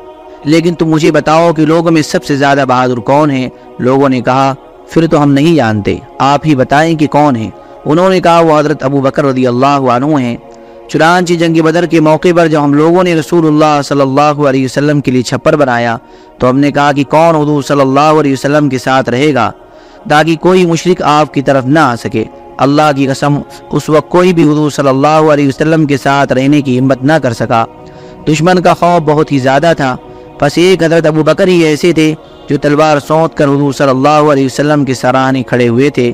لیکن تم مجھے بتاؤ کہ لوگوں میں سب سے زیادہ بہادر کون ہیں؟ لوگوں نے کہا، پھر تو ہم نہیں جانتے۔ آپ ہی بتائیں کہ کون ہیں؟ انہوں نے کہا، وہ حضرت ابو بکر رضی اللہ عنہ ہیں۔ چنانچہ جنگ بدر کے موقع پر جب ہم لوگوں نے رسول اللہ صلی اللہ علیہ وسلم کے لیے چھپر بنایا، تو ہم نے کہا کہ کون حضور صلی اللہ علیہ وسلم کے ساتھ رہے گا، تاکہ کوئی مشرق آپ کی طرف نہ آ سکے۔ اللہ کی قسم، اس وقت کوئی بھی حضور صلی اللہ علیہ وسلم کے ساتھ رہنے کی ہمت نہ کر سکا۔ دشمن کا خوف بہت ہی زیادہ تھا۔ پس ایک حضرت ابو بکر ہی ایسے تھے جو تلوار سونت کر حضور صلی اللہ علیہ وسلم کے سراہنے کھڑے ہوئے تھے۔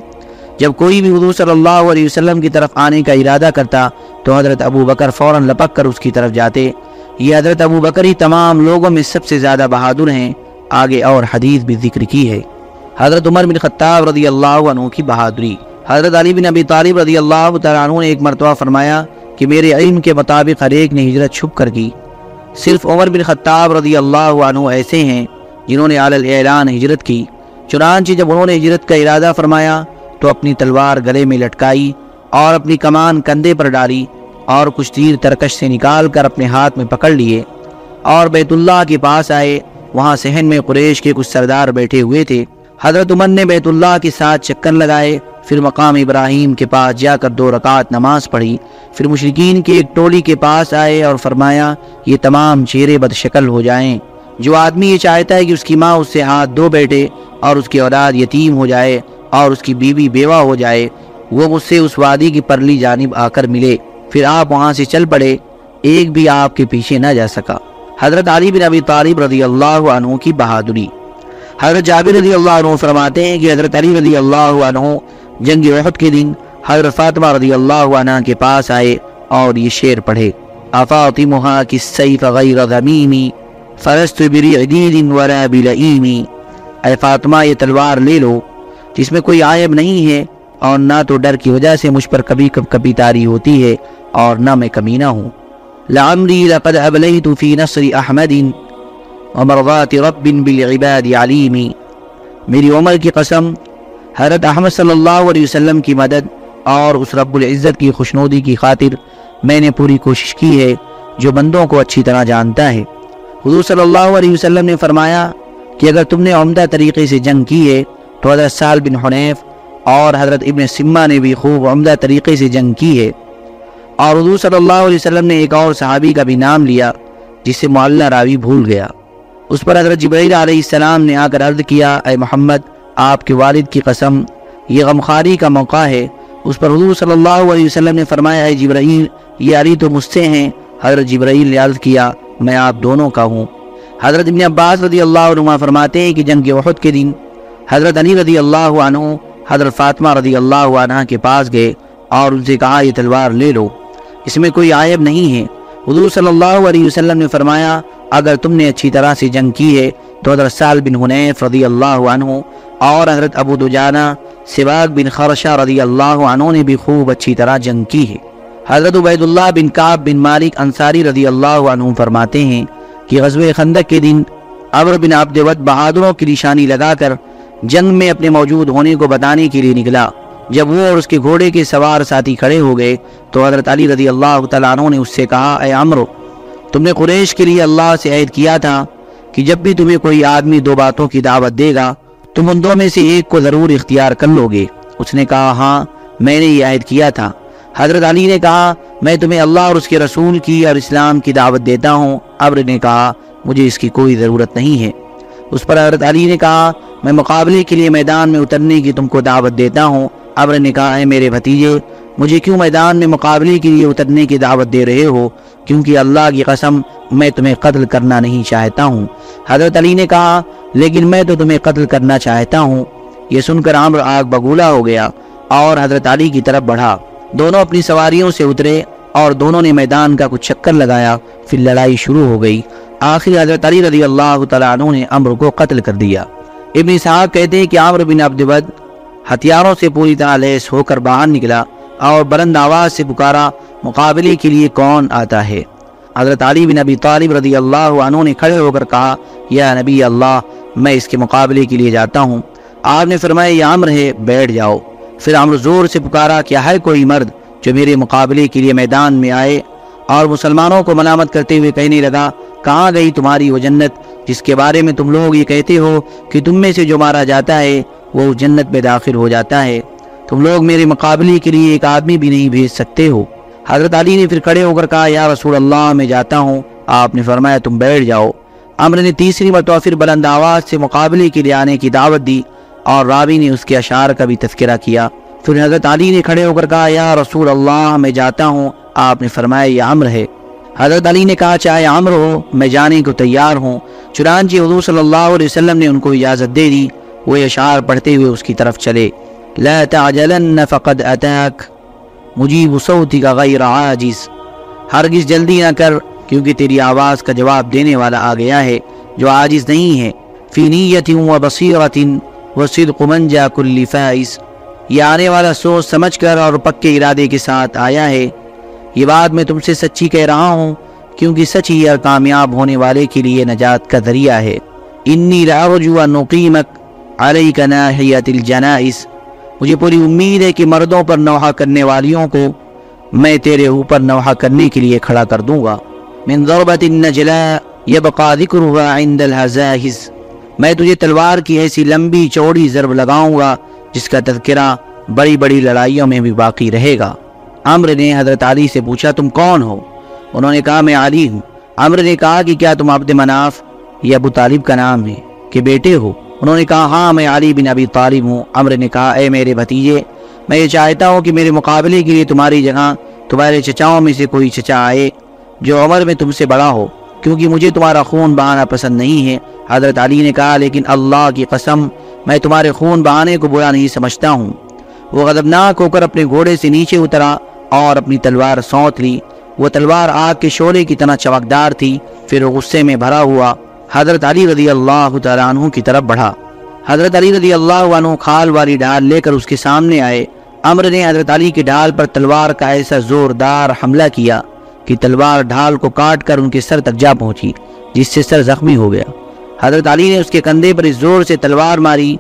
جب کوئی بھی حضور صلی اللہ علیہ وسلم کی طرف آنے کا ارادہ کرتا تو حضرت ابو بکر فوراً لپک کر اس کی طرف جاتے۔ یہ حضرت ابو بکر ہی تمام لوگوں میں سب سے زیادہ بہادر ہیں۔ آگے اور حدیث بھی ذکر کی ہے۔ حضرت عمر بن خطاب رضی اللہ عنہ کی بہادری۔ حضرت علی بن ابی طالب رضی اللہ تعالیٰ عنہ نے ایک مرتبہ فرمایا کہ میرے علم کے مطابق ہر ایک نے ہجرت چھپ کر کی۔ صرف عمر بن خطاب رضی اللہ عنہ ایسے ہیں جنہوں نے اعلان ہجرت کی۔ چنانچہ جب انہوں نے ہجرت کا ارادہ فرمایا تو اپنی تلوار گلے میں لٹکائی اور اپنی کمان کندھے پر ڈالی اور کچھ تیر ترکش سے نکال کر اپنے ہاتھ میں پکڑ لیے اور بیت اللہ کے پاس آئے۔ وہاں سہن میں قریش کے کچھ سردار بیٹھے ہوئے تھے۔ حضرت عمر نے بیت اللہ کے ساتھ چکر لگائے۔ پھر مقام ابراہیم کے پاس جا کر دو رکعت نماز پڑھی۔ پھر مشرقین کے ایک ٹولی کے پاس آئے اور فرمایا، یہ تمام چہرے بد شکل ہو جائیں۔ جو آدمی یہ چاہتا ہے کہ اس کی ماں اس سے ہاتھ دو بیٹھے اور اس کی اولاد یتیم ہو جائے۔ اور اس کی بیوی بیوہ ہو جائے، وہ مجھ سے اس وادی کی پرلی جانب آ کر ملے۔ پھر آپ وہاں سے چل پڑے، ایک بھی آپ کے پیچھے نہ جا سکا۔ حضرت علی بن ابی طالب رضی اللہ عنہ کی بہادری۔ حضرت جابر رضی اللہ عنہ فرماتے ہیں کہ حضرت علی رضی اللہ عنہ جنگ احد کے دن حضرت فاطمہ رضی اللہ عنہ کے پاس آئے اور یہ شعر پڑھے۔ افاطمہا کی سیف غیر ذمیمی فرست بری عدید ولا بلعیمی اے فاطمہ، یہ تلوار لے لو۔ جس میں کوئی عائب نہیں ہے اور نہ تو ڈر کی وجہ سے مجھ پر کبھی کب کبھی تاری ہوتی ہے اور نہ میں کمینہ ہوں۔ لعمری لقد ابلیت فی نصر احمد ومرضات رب بالعباد علیمی میری عمر کی قسم، حضرت احمد صلی اللہ علیہ وسلم کی مدد اور اس رب العزت کی خوشنودی کی خاطر میں نے پوری کوشش کی ہے جو بندوں کو اچھی طرح جانتا ہے۔ حضور صلی اللہ علیہ وسلم نے فرمایا کہ اگر تم نے عمدہ طریقے سے جنگ کی ہے تو حضرت سال بن حنیف اور حضرت ابن سمہ نے بھی خوب عمدہ طریقے سے جنگ کی ہے۔ اور حضور صلی اللہ علیہ وسلم نے ایک اور صحابی کا بھی نام لیا، جس سے معلّہ راوی بھول گیا۔ اس پر حضرت جبرائیل علیہ السلام نے آ کر عرض کیا، اے محمد، آپ کے والد کی قسم، یہ غمخاری کا موقع ہے۔ اس پر حضور صلی اللہ علیہ وسلم نے فرمایا، اے جبرائیل، یہ علی تو مجھ سے ہیں۔ حضرت جبرائیل نے عرض کیا، میں آپ دونوں کا ہوں۔ حضرت ابن عباس رضی اللہ عنہ فرماتے ہیں کہ جنگ احد کے دن حضرت علی رضی اللہ عنہ، حضرت فاطمہ رضی اللہ عنہ کے پاس گئے اور ان سے کہا، یہ تلوار لے لو، اس میں کوئی عائب نہیں ہے۔ حضور صلی اللہ علیہ وسلم نے فرمایا، اگر تم نے اچھی طرح سے جنگ کی ہے تو حضرت سال بن حنیف رضی اللہ عنہ اور حضرت ابو دجانہ، سواق بن خرشہ رضی اللہ عنہ نے بھی خوب اچھی طرح جنگ کی ہے۔ حضرت عبید اللہ بن کعب بن مالک انصاری رضی اللہ عنہ فرماتے ہیں کہ غزوہ خندق کے دن عبر بن عبد ود بہادروں کی نشانی لگا کر جنگ میں اپنے موجود ہونے کو بتانے کے لیے نکلا۔ جب وہ اور اس کے گھوڑے کے سوار ساتھی کھڑے ہو گئے، تو حضرت علی رضی اللہ تعالیٰ عنہ نے اس سے کہا، اے عمرو، تم نے قریش کے لیے اللہ سے عہد کیا تھا کہ جب بھی تمہیں کوئی آدمی دو باتوں کی دعوت دے گا، تم ان دو میں سے ایک کو ضرور اختیار کر لو گے۔ اس نے کہا ہاں میں نے یہ عہد کیا تھا۔ حضرت علی نے کہا، میں تمہیں اللہ اور اس کے رسول کی اور اسلام کی دعوت دیتا ہوں۔ عبر نے کہا، مجھے اس کی کوئی ضرورت نہیں ہے۔ اس پر حضرت علی نے کہا میں مقابلے کے لیے میدان میں اترنے کی تم کو دعوت دیتا ہوں۔ عبر نے کہا اے میرے بھتیجے، مجھے کیوں میدان میں مقابلے کے لیے اترنے کی دعوت دے رہے ہو؟ کیونکہ اللہ کی قسم میں تمہیں قتل کرنا نہیں چاہتا ہوں۔ حضرت علی نے کہا، لیکن میں تو تمہیں قتل کرنا چاہتا ہوں۔ یہ سن کر عمر آگ بگولا ہو گیا اور حضرت علی کی طرف بڑھا۔ دونوں اپنی سواریوں سے اترے اور دونوں نے میدان کا کچھ چکر لگایا۔ پھر لڑائی شروع ہو گئی۔ آخر حضرت علی رضی اللہ تعالیٰ عنہ نے عمر کو قتل کر دیا۔ ابن صاحب کہتے ہیں کہ عمر بن عبدبد ہتھیاروں سے پوری طرح لیس ہو کر باہر نکلا اور بلند آواز سے پکارا، مقابلے کے لیے کون آتا ہے؟ حضرت علی بن ابی طالب رضی اللہ عنہ نے کھڑے ہو کر کہا، یا نبی اللہ، میں اس کے مقابلے کے لیے جاتا ہوں۔ آپ نے فرمایا یہ عمر ہے، بیٹھ جاؤ۔ پھر عمر زور سے پکارا، کیا ہے کوئی مرد جو میرے مقابلے کے لیے میدان میں آئے؟ اور مسلمانوں کو ملامت کرتے ہوئے کہنے لگا کہاں گئی تمہاری وہ جنت جس کے بارے میں تم لوگ یہ کہتے ہو کہ تم میں سے جو مارا جاتا ہے وہ جنت میں داخل ہو جاتا ہے۔ تم لوگ میرے مقابلے کے لیے ایک آدمی بھی نہیں بھیج سکتے ہو۔ حضرت علی نے پھر کھڑے ہو کر کہا، یا رسول اللہ، میں جاتا ہوں۔ آپ نے فرمایا، تم بیٹھ جاؤ۔ عمر نے تیسری مرتبہ پھر بلند آواز سے مقابلے کے لیے آنے کی دعوت دی اور راوی نے اس کے اشعار کا بھی تذکرہ کیا۔ پھر حضرت علی نے کھڑے ہو کر کہا، یا رسول اللہ، میں جاتا ہوں۔ آپ نے فرمایا، یہ عمر ہے۔ حضرت علی نے کہا، چاہے عمر ہو، میں جانے کو تیار ہوں۔ چنانچہ حضور صلی اللہ علیہ وسلم نے ان کو اجازت دے دی۔ وہ اشعار پڑھتے ہوئے اس کی طرف چلے۔ لا تعجلن فقد اتاک۔ مجیب صوتی کا غیر عاجز۔ ہرگز جلدی نہ کر، کیونکہ تیری آواز کا جواب دینے والا آ گیا ہے، جو عاجز نہیں ہے۔ فی نیت و بصیرت و صدق من جا کل فائز۔ یہ آنے والا سوچ سمجھ کر اور پکے ارادے کے ساتھ آیا ہے۔ یہ بات میں تم سے سچی کہہ رہا ہوں، کیونکہ سچی اور کامیاب ہونے والے کے لیے نجات کا ذریعہ ہے۔ انی لارجو نقیمک علیک ناحیت الجنائز۔ مجھے پوری امید ہے کہ مردوں پر نوحہ کرنے والیوں کو میں تیرے اوپر نوحہ کرنے کے لیے کھڑا کر دوں گا۔ من ضربت النجلا یبقا ذکرها عند الحزاہز میں تجھے تلوار کی ایسی لمبی چوڑی ضرب لگاؤں گا جس کا تذکرہ بڑی بڑی لڑائیوں میں بھی باقی رہے گا۔ عمر نے حضرت علی سے پوچھا، تم کون ہو؟ انہوں نے کہا، میں علی ہوں۔ عمر نے کہا کہ کیا تم عبد مناف یہ ابو طالب کا نام ہے؟ کہ بیٹے ہو؟ انہوں نے کہا ہاں میں علی بن ابی طالب ہوں۔ عمر نے کہا، اے میرے بھتیجے، میں یہ چاہتا ہوں کہ میرے مقابلے کے لیے تمہاری جگہ تمہارے چچاؤں میں سے کوئی چچا آئے جو عمر میں تم سے بڑا ہو، کیونکہ مجھے تمہارا خون بہانا پسند نہیں ہے۔ حضرت علی نے کہا، لیکن اللہ کی قسم، میں تمہارے خون بہانے کو برا نہیں سمجھتا ہوں۔ وہ غضبناک ہو کر اپنے گھوڑے سے نیچے اترا اور اپنی تلوار سونت لی۔ وہ تلوار آگ کے شعلے کی طرح چمکدار تھی، پھر وہ غصے میں بھرا ہوا۔ حضرت علی رضی اللہ تعالیٰ عنہ کی طرف بڑھا۔ حضرت علی رضی اللہ عنہ خال والی ڈال لے کر اس کے سامنے آئے۔ عمر نے حضرت علی کے ڈال پر تلوار کا ایسا زوردار حملہ کیا کہ تلوار ڈھال کو کاٹ کر ان کے سر تک جا پہنچی، جس سے سر زخمی ہو گیا۔ حضرت علی نے اس کے کندھے پر اس زور سے تلوار ماری،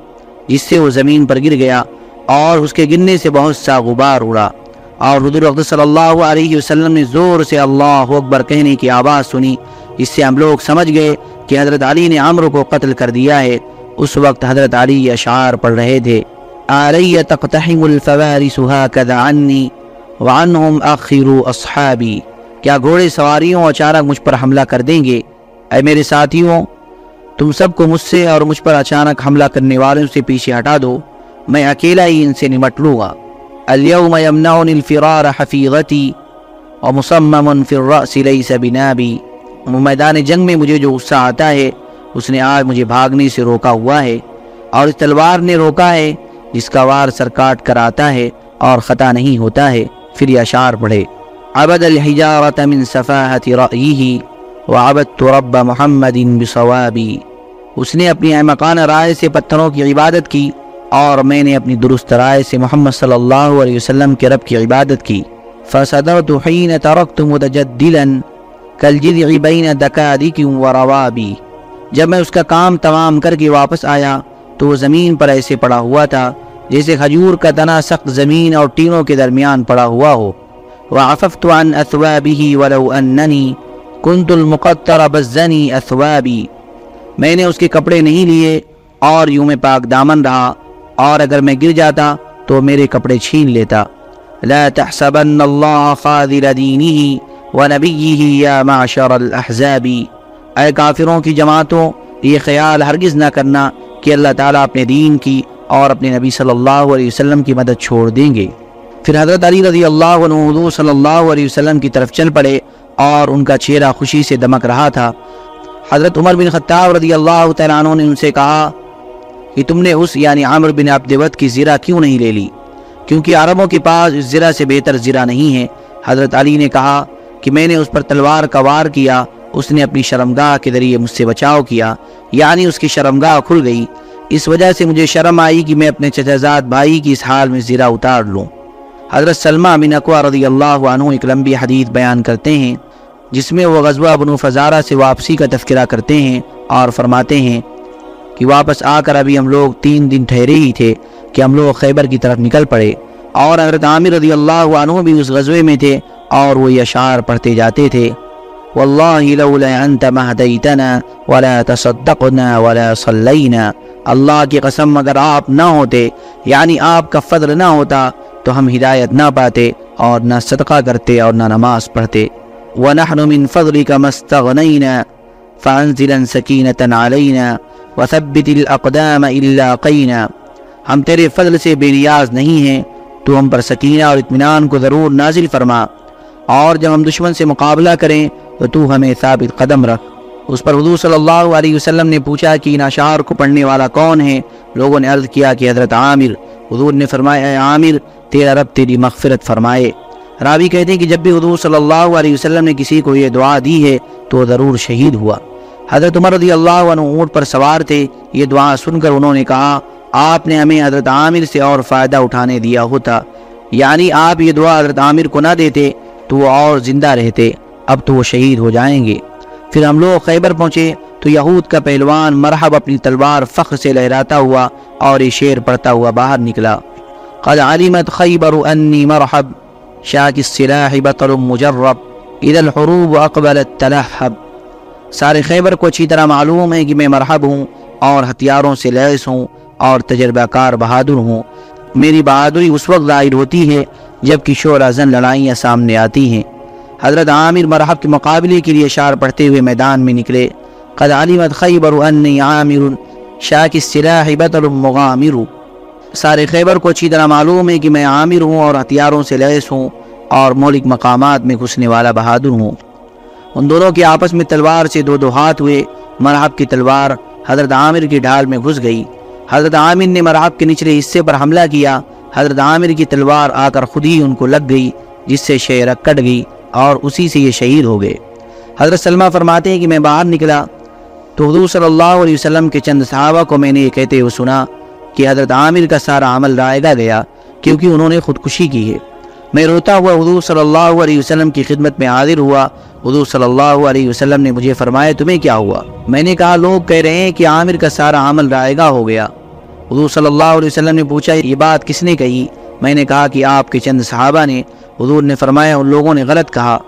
جس سے وہ زمین پر گر گیا اور اس کے گرنے سے بہت سا غبار اڑا۔ اور حضور صلی اللہ علیہ وسلم نے زور سے اللہ اکبر کہنے کی آواز سنی، اس سے ہم لوگ سمجھ گئے کہ حضرت علی نے عمر کو قتل کر دیا ہے۔ اس وقت حضرت علی اشعار پڑھ رہے تھے۔ آلی تقتحم الفوارس هكذا عنی وعنہم اخیرو اصحابی۔ کیا گھوڑے سواریوں اچانک مجھ پر حملہ کر دیں گے؟ اے میرے ساتھیوں، تم سب کو مجھ سے اور مجھ پر اچانک حملہ کرنے والوں سے پیچھے ہٹا دو۔ میں اکیلا ہی ان سے نمٹ لوں گا۔ اليوم يمنعني الفرار حفیغتی ومصمم في الرأس ليس بنابی میدان جنگ میں مجھے جو غصہ آتا ہے، اس نے آج مجھے بھاگنے سے روکا ہوا ہے اور اس تلوار نے روکا ہے جس کا وار سر کاٹ کر آتا ہے اور خطا نہیں ہوتا ہے، پھر یہ اشعار پڑھے۔ عبد الحجارت من صفاحت رأیہ وعبدت رب محمد بصوابی اس نے اپنی احمقانہ رائے سے پتھروں کی عبادت کی اور میں نے اپنی درست رائے سے محمد صلی اللہ علیہ وسلم کے رب کی عبادت کی۔ فصدرت حین ترکت متجدلا کالجذع بین دکادک وروابی جب میں اس کا کام تمام کر کے واپس آیا تو وہ زمین پر ایسے پڑا ہوا تھا جیسے کھجور کا تنا سخت زمین اور ٹینوں کے درمیان پڑا ہوا ہو۔ وعففت عن اثوابه ولو اننی کنت المقطر بزنی اثوابی۔ میں نے اس کے کپڑے نہیں لیے اور یوں میں پاک دامن رہا۔ اور اگر میں گر جاتا تو میرے کپڑے چھین لیتا۔ لا تحسبن اللہ خاذل دینہ ونبیہ یا معشر الاحزاب۔ اے کافروں کی جماعتوں، یہ خیال ہرگز نہ کرنا کہ اللہ تعالیٰ اپنے دین کی اور اپنے نبی صلی اللہ علیہ وسلم کی مدد چھوڑ دیں گے۔ پھر حضرت علی رضی اللہ عنہ حضور صلی اللہ علیہ وسلم کی طرف چل پڑے اور ان کا چہرہ خوشی سے دمک رہا تھا۔ حضرت عمر بن خطاب رضی اللہ تعالیٰ عنہ نے ان سے کہا کہ تم نے اس یعنی عامر بن عبدوت کی زیرہ کیوں نہیں لے لی؟ کیونکہ عربوں کے پاس اس زیرہ سے بہتر زیرہ نہیں ہے۔ حضرت علی نے کہا کہ میں نے اس پر تلوار کا وار کیا، اس نے اپنی شرمگاہ کے ذریعے مجھ سے بچاؤ کیا یعنی اس کی شرمگاہ کھل گئی۔ اس وجہ سے مجھے شرم آئی کہ میں اپنے چچازاد بھائی کی اس حال میں زیرہ اتار لوں۔ حضرت سلمہ بن اقوا رضی اللہ عنہ ایک لمبی حدیث بیان کرتے ہیں، جس میں وہ غزوہ بنو فزارہ سے واپسی کا تذکرہ کرتے ہیں اور فرماتے ہیں کہ واپس آ کر ابھی ہم لوگ تین دن ٹھہرے ہی تھے کہ ہم لوگ خیبر کی طرف نکل پڑے۔ اور حضرت عامر رضی اللہ عنہ بھی اس غزوے میں تھے اور وہ یہ اشعار پڑھتے جاتے تھے۔ واللہ لولا انت مہدیتنا ولا تصدقنا ولا صلینا۔ اللہ کی قسم اگر آپ نہ ہوتے یعنی آپ کا فضل نہ ہوتا، تو ہم ہدایت نہ پاتے اور نہ صدقہ کرتے اور نہ نماز پڑھتے۔ وَنَحْنُ مِن فَضْلِكَ مَسْتَغْنَيْنَا فَأَنزِلًا سَكِينَةً عَلَيْنَا وَثَبِّتِ الْأَقْدَامَ إِلَّا قَيْنَا۔ ہم تیرے فضل سے بے نیاز نہیں ہیں، تو ہم پر سکینہ اور اطمینان کو ضرور نازل فرما۔ اور جب ہم دشمن سے مقابلہ کریں، تو تو ہمیں ثابت قدم رکھ۔ اس پر حضور صلی اللہ علیہ وسلم نے پوچھا کہ ان اشعار کو پڑھنے والا کون ہے؟ لوگوں نے عرض کیا کہ حضرت عامر۔ حضور نے فرمایا، اے عامر، تیرا رب تیری مغفرت فرمائے۔ راوی کہتے ہیں کہ جب بھی حضور صلی اللہ علیہ وسلم نے کسی کو یہ دعا دی ہے، تو ضرور شہید ہوا۔ حضرت عمر رضی اللہ عنہ اونٹ پر سوار تھے، یہ دعا سن کر انہوں نے کہا، آپ نے ہمیں حضرت عامر سے اور فائدہ اٹھانے دیا ہوتا۔ یعنی آپ یہ دعا حضرت عامر کو نہ دیتے تو وہ اور زندہ رہتے، اب تو وہ شہید ہو جائیں گے۔ پھر ہم لوگ خیبر پہنچے تو یہود کا پہلوان مرحب اپنی تلوار فخر سے لہراتا ہوا اور یہ شعر پڑھتا ہوا باہر نکلا۔ قد علمت خیبر انی مرحب شاک السلاح بطل مجرب، اذا الحروب اقبلت تلحب۔ سارے خیبر کو اچھی طرح معلوم ہے کہ میں مرحب ہوں اور ہتھیاروں سے لیس ہوں اور تجربہ کار بہادر ہوں۔ میری بہادری اس وقت ظاہر ہوتی ہے جبکہ شعرا زن لڑائیاں سامنے آتی ہیں۔ حضرت عامر مرحب کے مقابلے کے لیے اشعار پڑھتے ہوئے میدان میں نکلے۔ قد علمت خیبر انی عامر شاک السلاح بطل مغامر۔ سارے خیبر کو اچھی طرح معلوم ہے کہ میں عامر ہوں اور ہتھیاروں سے لیس ہوں اور مولک مقامات میں گھسنے والا بہادر ہوں۔ ان دونوں کے آپس میں تلوار سے دو دو ہاتھ ہوئے، مرحب کی تلوار حضرت عامر کی ڈھال میں گھس گئی۔ حضرت عامر نے مرحب کے نچلے حصے پر حملہ کیا، حضرت عامر کی تلوار آ کر خود ہی ان کو لگ گئی، جس سے شعرک کٹ گئی اور اسی سے یہ شہید ہو گئے۔ حضرت سلمہ فرماتے ہیں کہ میں باہر نکلا تو حضور صلی اللہ علیہ وسلم کے چند صحابہ کو میں نے یہ کہتے ہوئے سنا کہ حضرت عامر کا سارا عمل رائے گا گیا، کیونکہ انہوں نے خودکشی کی ہے۔ میں روتا ہوا حضور صلی اللہ علیہ وسلم کی خدمت میں حاضر ہوا۔ حضور صلی اللہ علیہ وسلم نے مجھے فرمایا، تمہیں کیا ہوا؟ میں نے کہا، لوگ کہہ رہے ہیں کہ عامر کا سارا عمل رائے ہو گیا۔ حضور صلی اللہ علیہ وسلم نے پوچھا، یہ بات کس نے کہی؟ میں نے کہا کہ آپ کے چند صحابہ نے، حضور نے فرمایا، ان لوگوں نے غلط کہا۔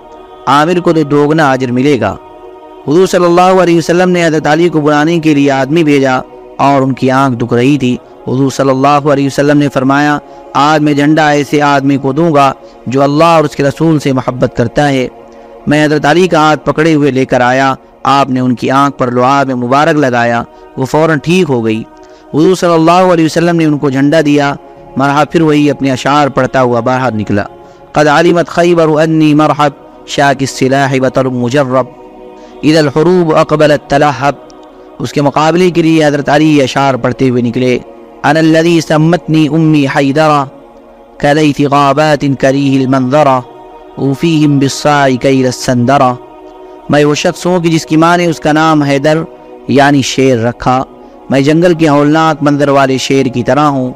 عامر کو تو دوگنا اجر ملے گا۔ حضور صلی اللہ علیہ وسلم نے حضرت علی کو بلانے کے لیے آدمی بھیجا اور ان کی آنکھ دکھ رہی تھی۔ حضور صلی اللہ علیہ وسلم نے فرمایا، آج میں جھنڈا ایسے آدمی کو دوں گا جو اللہ اور اس کے رسول سے محبت کرتا ہے۔ میں حضرت علی کا ہاتھ پکڑے ہوئے لے کر آیا، آپ نے ان کی آنکھ پر لعاب مبارک لگایا، وہ فوراً ٹھیک ہو گئی۔ حضور صلی اللہ علیہ وسلم نے ان کو جھنڈا دیا مرحا پھر وہی اپنے اشعار پڑھتا ہوا باہر نکلا۔ قد علمت خیبر انی مرحب شاک السلاح بطر مجرب، اذا الحروب اقبلت تلحب۔ اس کے مقابلے کے لیے حضرت علی اشعار پڑھتے ہوئے نکلے۔ انا الذي سمتنی امی حیدرہ کلیت غابات کریہ المنظرہ اوفیہم بالصاع کیل السندرہ میں وہ شخص ہوں کہ جس کی ماں نے اس کا نام حیدر یعنی شیر رکھا۔ میں جنگل کے ہولناک منظر والے شیر کی طرح ہوں۔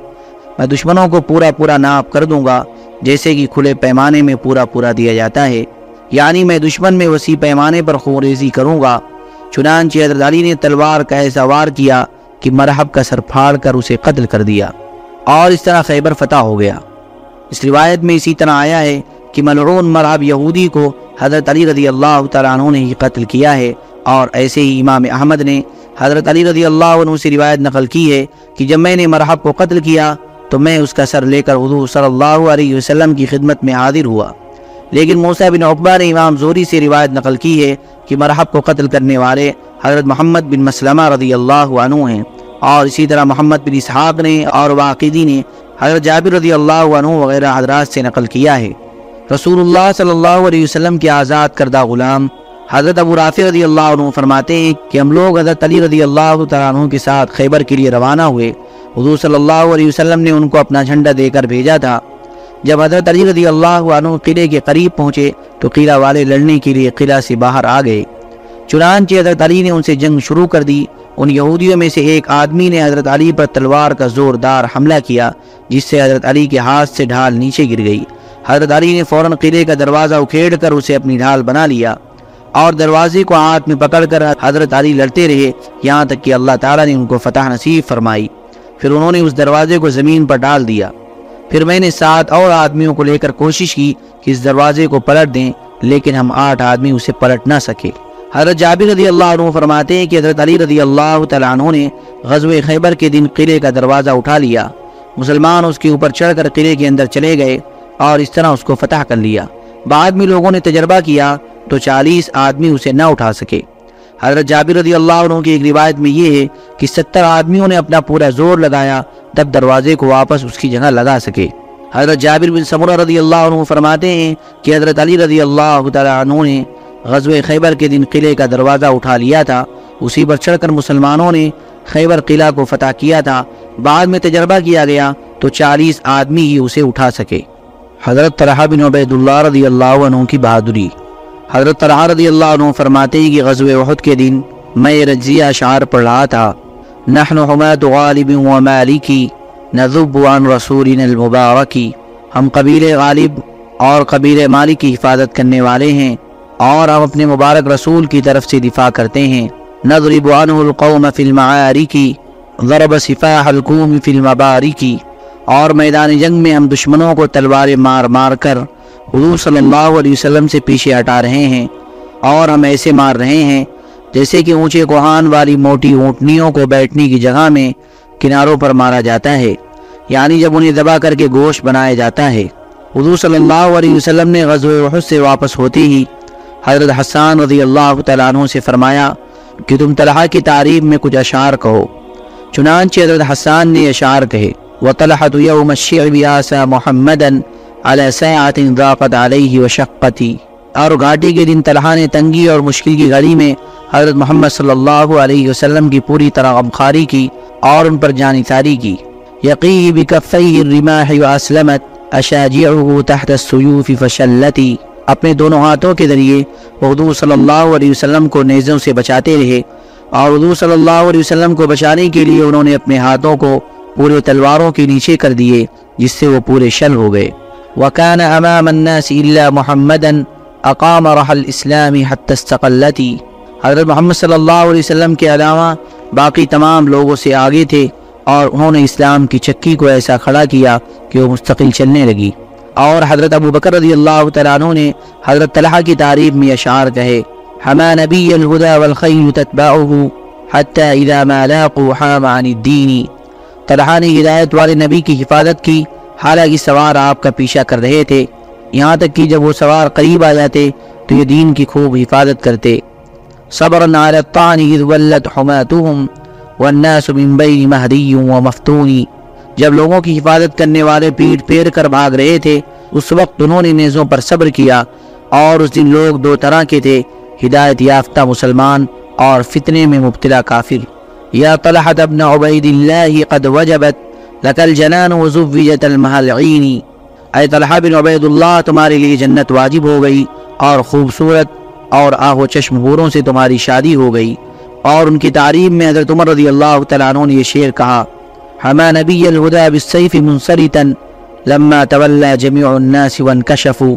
میں دشمنوں کو پورا پورا ناپ کر دوں گا، جیسے کہ کھلے پیمانے میں پورا پورا دیا جاتا ہے۔ یعنی میں دشمن میں وسیع پیمانے پر خوریزی کروں گا۔ چنانچہ حضرت علی نے تلوار کا ایسا وار کیا کہ مرحب کا سر پھاڑ کر اسے قتل کر دیا اور اس طرح خیبر فتح ہو گیا۔ اس روایت میں اسی طرح آیا ہے کہ ملعون مرحب یہودی کو حضرت علی رضی اللہ تعالیٰ عنہ نے ہی قتل کیا ہے اور ایسے ہی امام احمد نے حضرت علی رضی اللہ عنہ سے روایت نقل کی ہے کہ جب میں نے مرحب کو قتل کیا تو میں اس کا سر لے کر حضور صلی اللہ علیہ وسلم کی خدمت میں حاضر ہوا۔ لیکن موسیٰ بن عقبہ نے امام زوری سے روایت نقل کی ہے کہ مرحب کو قتل کرنے والے حضرت محمد بن مسلمہ رضی اللہ عنہ ہیں۔ اور اسی طرح محمد بن اسحاق نے اور واقعی نے حضرت جابر رضی اللہ عنہ وغیرہ حضرات سے نقل کیا ہے۔ رسول اللہ صلی اللہ علیہ وسلم کے آزاد کردہ غلام حضرت ابو رافع رضی اللہ عنہ فرماتے ہیں کہ ہم لوگ حضرت علی رضی اللہ تعالیٰ عنہ کے ساتھ خیبر کے لیے روانہ ہوئے۔ حضور صلی اللہ علیہ وسلم نے ان کو اپنا جھنڈا دے کر بھیجا تھا۔ جب حضرت علی رضی اللہ عنہ قلعے کے قریب پہنچے تو قلعہ والے لڑنے کے لیے قلعہ سے باہر آ گئے۔ چنانچہ حضرت علی نے ان سے جنگ شروع کر دی۔ ان یہودیوں میں سے ایک آدمی نے حضرت علی پر تلوار کا زوردار حملہ کیا، جس سے حضرت علی کے ہاتھ سے ڈھال نیچے گر گئی۔ حضرت علی نے فوراً قلعے کا دروازہ اکھیڑ کر اسے اپنی ڈھال بنا لیا اور دروازے کو ہاتھ میں پکڑ کر حضرت علی لڑتے رہے۔ یہاں تک کہ اللہ تعالیٰ نے ان کو فتح نصیب فرمائی۔ پھر انہوں نے اس دروازے کو زمین پر ڈال دیا۔ پھر میں نے سات اور آدمیوں کو لے کر کوشش کی کہ اس دروازے کو پلٹ دیں، لیکن ہم آٹھ آدمی اسے پلٹ نہ سکے۔ حضرت جابر رضی اللہ عنہ فرماتے ہیں کہ حضرت علی رضی اللہ تعالیٰ عنہ نے غزوہ خیبر کے دن قلعے کا دروازہ اٹھا لیا۔ مسلمان اس کے اوپر چڑھ کر قلعے کے اندر چلے گئے اور اس طرح اس کو فتح کر لیا۔ بعد میں لوگوں نے تجربہ کیا تو چالیس آدمی اسے نہ اٹھا سکے۔ حضرت جابر رضی اللہ عنہ کی ایک روایت میں یہ ہے کہ ستر آدمیوں نے اپنا پورا زور لگایا تب دروازے کو واپس اس کی جگہ لگا سکے۔ حضرت جابر بن سمرہ رضی اللہ عنہ فرماتے ہیں کہ حضرت علی رضی اللہ تعالیٰ عنہ نے غزوہ خیبر کے دن قلعے کا دروازہ اٹھا لیا تھا۔ اسی پر چڑھ کر مسلمانوں نے خیبر قلعہ کو فتح کیا تھا۔ بعد میں تجربہ کیا گیا تو چالیس آدمی ہی اسے اٹھا سکے۔ حضرت طلحہ بن عبید اللہ رضی اللہ عنہ کی بہادری۔ حضرت طلحہ رضی اللہ عنہ فرماتے ہیں کہ غزوہ احد کے دن میں رجزیہ اشعار پڑھ رہا تھا۔ نحن حماد غالب و مالکی نذب عن رسولنا المبارکی۔ ہم قبیل غالب اور قبیل مالک کی حفاظت کرنے والے ہیں۔ اور ہم اپنے مبارک رسول کی طرف سے دفاع کرتے ہیں۔ نضرب عنہ القوم فی المعارکی ضرب سفاح القوم فی المبارکی اور میدان جنگ میں ہم دشمنوں کو تلواریں مار مار کر حضور صلی اللہ علیہ وسلم سے پیچھے ہٹا رہے ہیں۔ اور ہم ایسے مار رہے ہیں جیسے کہ اونچے کوہان والی موٹی اونٹنیوں کو بیٹھنے کی جگہ میں کناروں پر مارا جاتا ہے یعنی جب انہیں دبا کر کے گوشت بنایا جاتا ہے۔ حضور صلی اللہ علیہ وسلم نے غزوہ احد سے واپس ہوتی ہی حضرت حسان رضی اللہ تعالیٰ عنہ سے فرمایا کہ تم طلحہ کی تعریف میں کچھ اشعار کہو۔ چنانچہ حضرت حسان نے اشعار کہے، وطلحة يوم الشعب آسا محمدا على ساعة ضاقت عليه وشقتي اور گھاٹی کے دن طلحہ نے تنگی اور مشکل کی گھڑی میں حضرت محمد صلی اللہ علیہ وسلم کی پوری طرح غمخاری کی اور ان پر جانی تاری کی۔ یقیہ بکفیہ الرماح واسلمت اشاجعه تحت السیوف فشلتی اپنے دونوں ہاتھوں کے ذریعے حضور صلی اللہ علیہ وسلم کو نیزوں سے بچاتے رہے اور حضور صلی اللہ علیہ وسلم کو بچانے کے لیے انہوں نے اپنے ہاتھوں کو پورے تلواروں کے نیچے کر دیے، جس سے وہ پورے شل ہو گئے۔ وَكَانَ أَمَامَ النَّاسِ إِلَّا مُحَمَّدًا أَقَامَ رَحَ الْإِسْلَامِ حَتَّى حضرت محمد صلی اللہ علیہ وسلم کے علاوہ باقی تمام لوگوں سے آگے تھے اور انہوں نے اسلام کی چکی کو ایسا کھڑا کیا کہ وہ مستقل چلنے لگی۔ اور حضرت ابو بکر رضی اللہ تعالیٰ عنہ نے حضرت طلحہ کی تعریف میں اشعار کہے، حما نبی الہدا والخیل تتبعه حتی اذا ما لاقوا حام عن الدین. طلحہ نے ہدایت والے نبی کی حفاظت کی، حالانکہ سوار آپ کا پیچھا کر رہے تھے، یہاں تک کہ جب وہ سوار قریب آ جاتے تو یہ دین کی خوب حفاظت کرتے۔ صبر مفتونی۔ جب لوگوں کی حفاظت کرنے والے پیٹ پیر کر بھاگ رہے تھے، اس وقت انہوں نے نیزوں پر صبر کیا اور اس دن لوگ دو طرح کے تھے، ہدایت یافتہ مسلمان اور فتنے میں مبتلا کافر۔ یا طلحت ابن عبید اللہ قد وجبت لکل جنان وزویت المحلعینی اے طلحہ بن عبید اللہ، تمہارے لیے جنت واجب ہو گئی اور خوبصورت اور آہ و چشم حوروں سے تمہاری شادی ہو گئی۔ اور ان کی تعریف میں حضرت عمر رضی اللہ تعالیٰ عنہ نے یہ شعر کہا۔ ہما نبی الہدا بالسیف منصریتا لما تولا جميع الناس وانکشفوا۔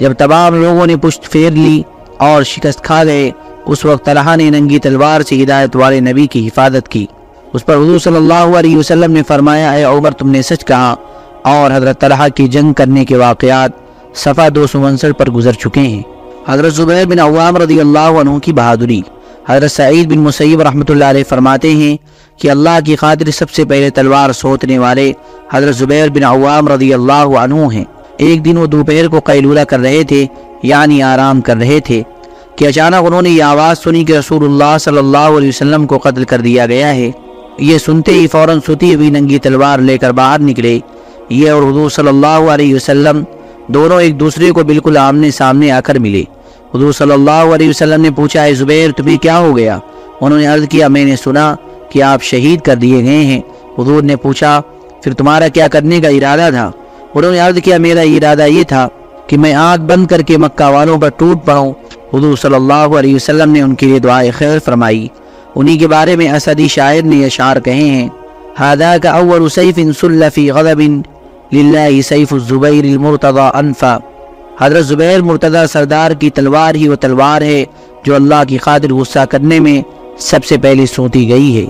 جب تمام لوگوں نے پشت پھیر لی اور شکست کھا گئے، اس وقت طلحہ نے ننگی تلوار سے ہدایت والے نبی کی حفاظت کی۔ اس پر حضور صلی اللہ علیہ وسلم نے فرمایا، اے عمر، تم نے سچ کہا اور حضرت طلحہ کی جنگ کرنے کے واقعات صفحہ دو سو انسٹھ پر گزر چکے ہیں۔ حضرت زبیر بن عوام رضی اللہ عنہ کی بہادری۔ حضرت سعید بن مسیب رحمۃ اللہ علیہ فرماتے ہیں کہ اللہ کی خاطر سب سے پہلے تلوار سوتنے والے حضرت زبیر بن عوام رضی اللہ عنہ ہیں۔ ایک دن وہ دوپہر کو قیلولہ کر رہے تھے یعنی آرام کر رہے تھے کہ اچانک انہوں نے یہ آواز سنی کہ رسول اللہ صلی اللہ علیہ وسلم کو قتل کر دیا گیا ہے۔ یہ سنتے ہی فوراً ستی ہوئی ننگی تلوار لے کر باہر نکلے۔ یہ اور حضور صلی اللہ علیہ وسلم دونوں ایک دوسرے کو بالکل آمنے سامنے آ کر ملے۔ حضور صلی اللہ علیہ وسلم نے پوچھا، اے زبیر، تمہیں کیا ہو گیا؟ انہوں نے عرض کیا، میں نے سنا کہ آپ شہید کر دیے گئے ہیں۔ حضور نے پوچھا، پھر تمہارا کیا کرنے کا ارادہ تھا؟ انہوں نے عرض کیا، میرا ارادہ یہ تھا کہ میں آنکھ بند کر کے مکہ والوں پر ٹوٹ پڑوں حضور صلی اللہ علیہ وسلم نے ان کے لیے دعائے خیر فرمائی۔ انہی کے بارے میں اسدی شاعر نے اشعار کہے ہیں هذاك اول سيف سل في غضب لله سيف الزبير المرتضى انفا. حضرت زبیر مرتضی سردار کی تلوار ہی وہ تلوار ہے جو اللہ کی خاطر غصہ کرنے میں سب سے پہلے سوتی گئی ہے۔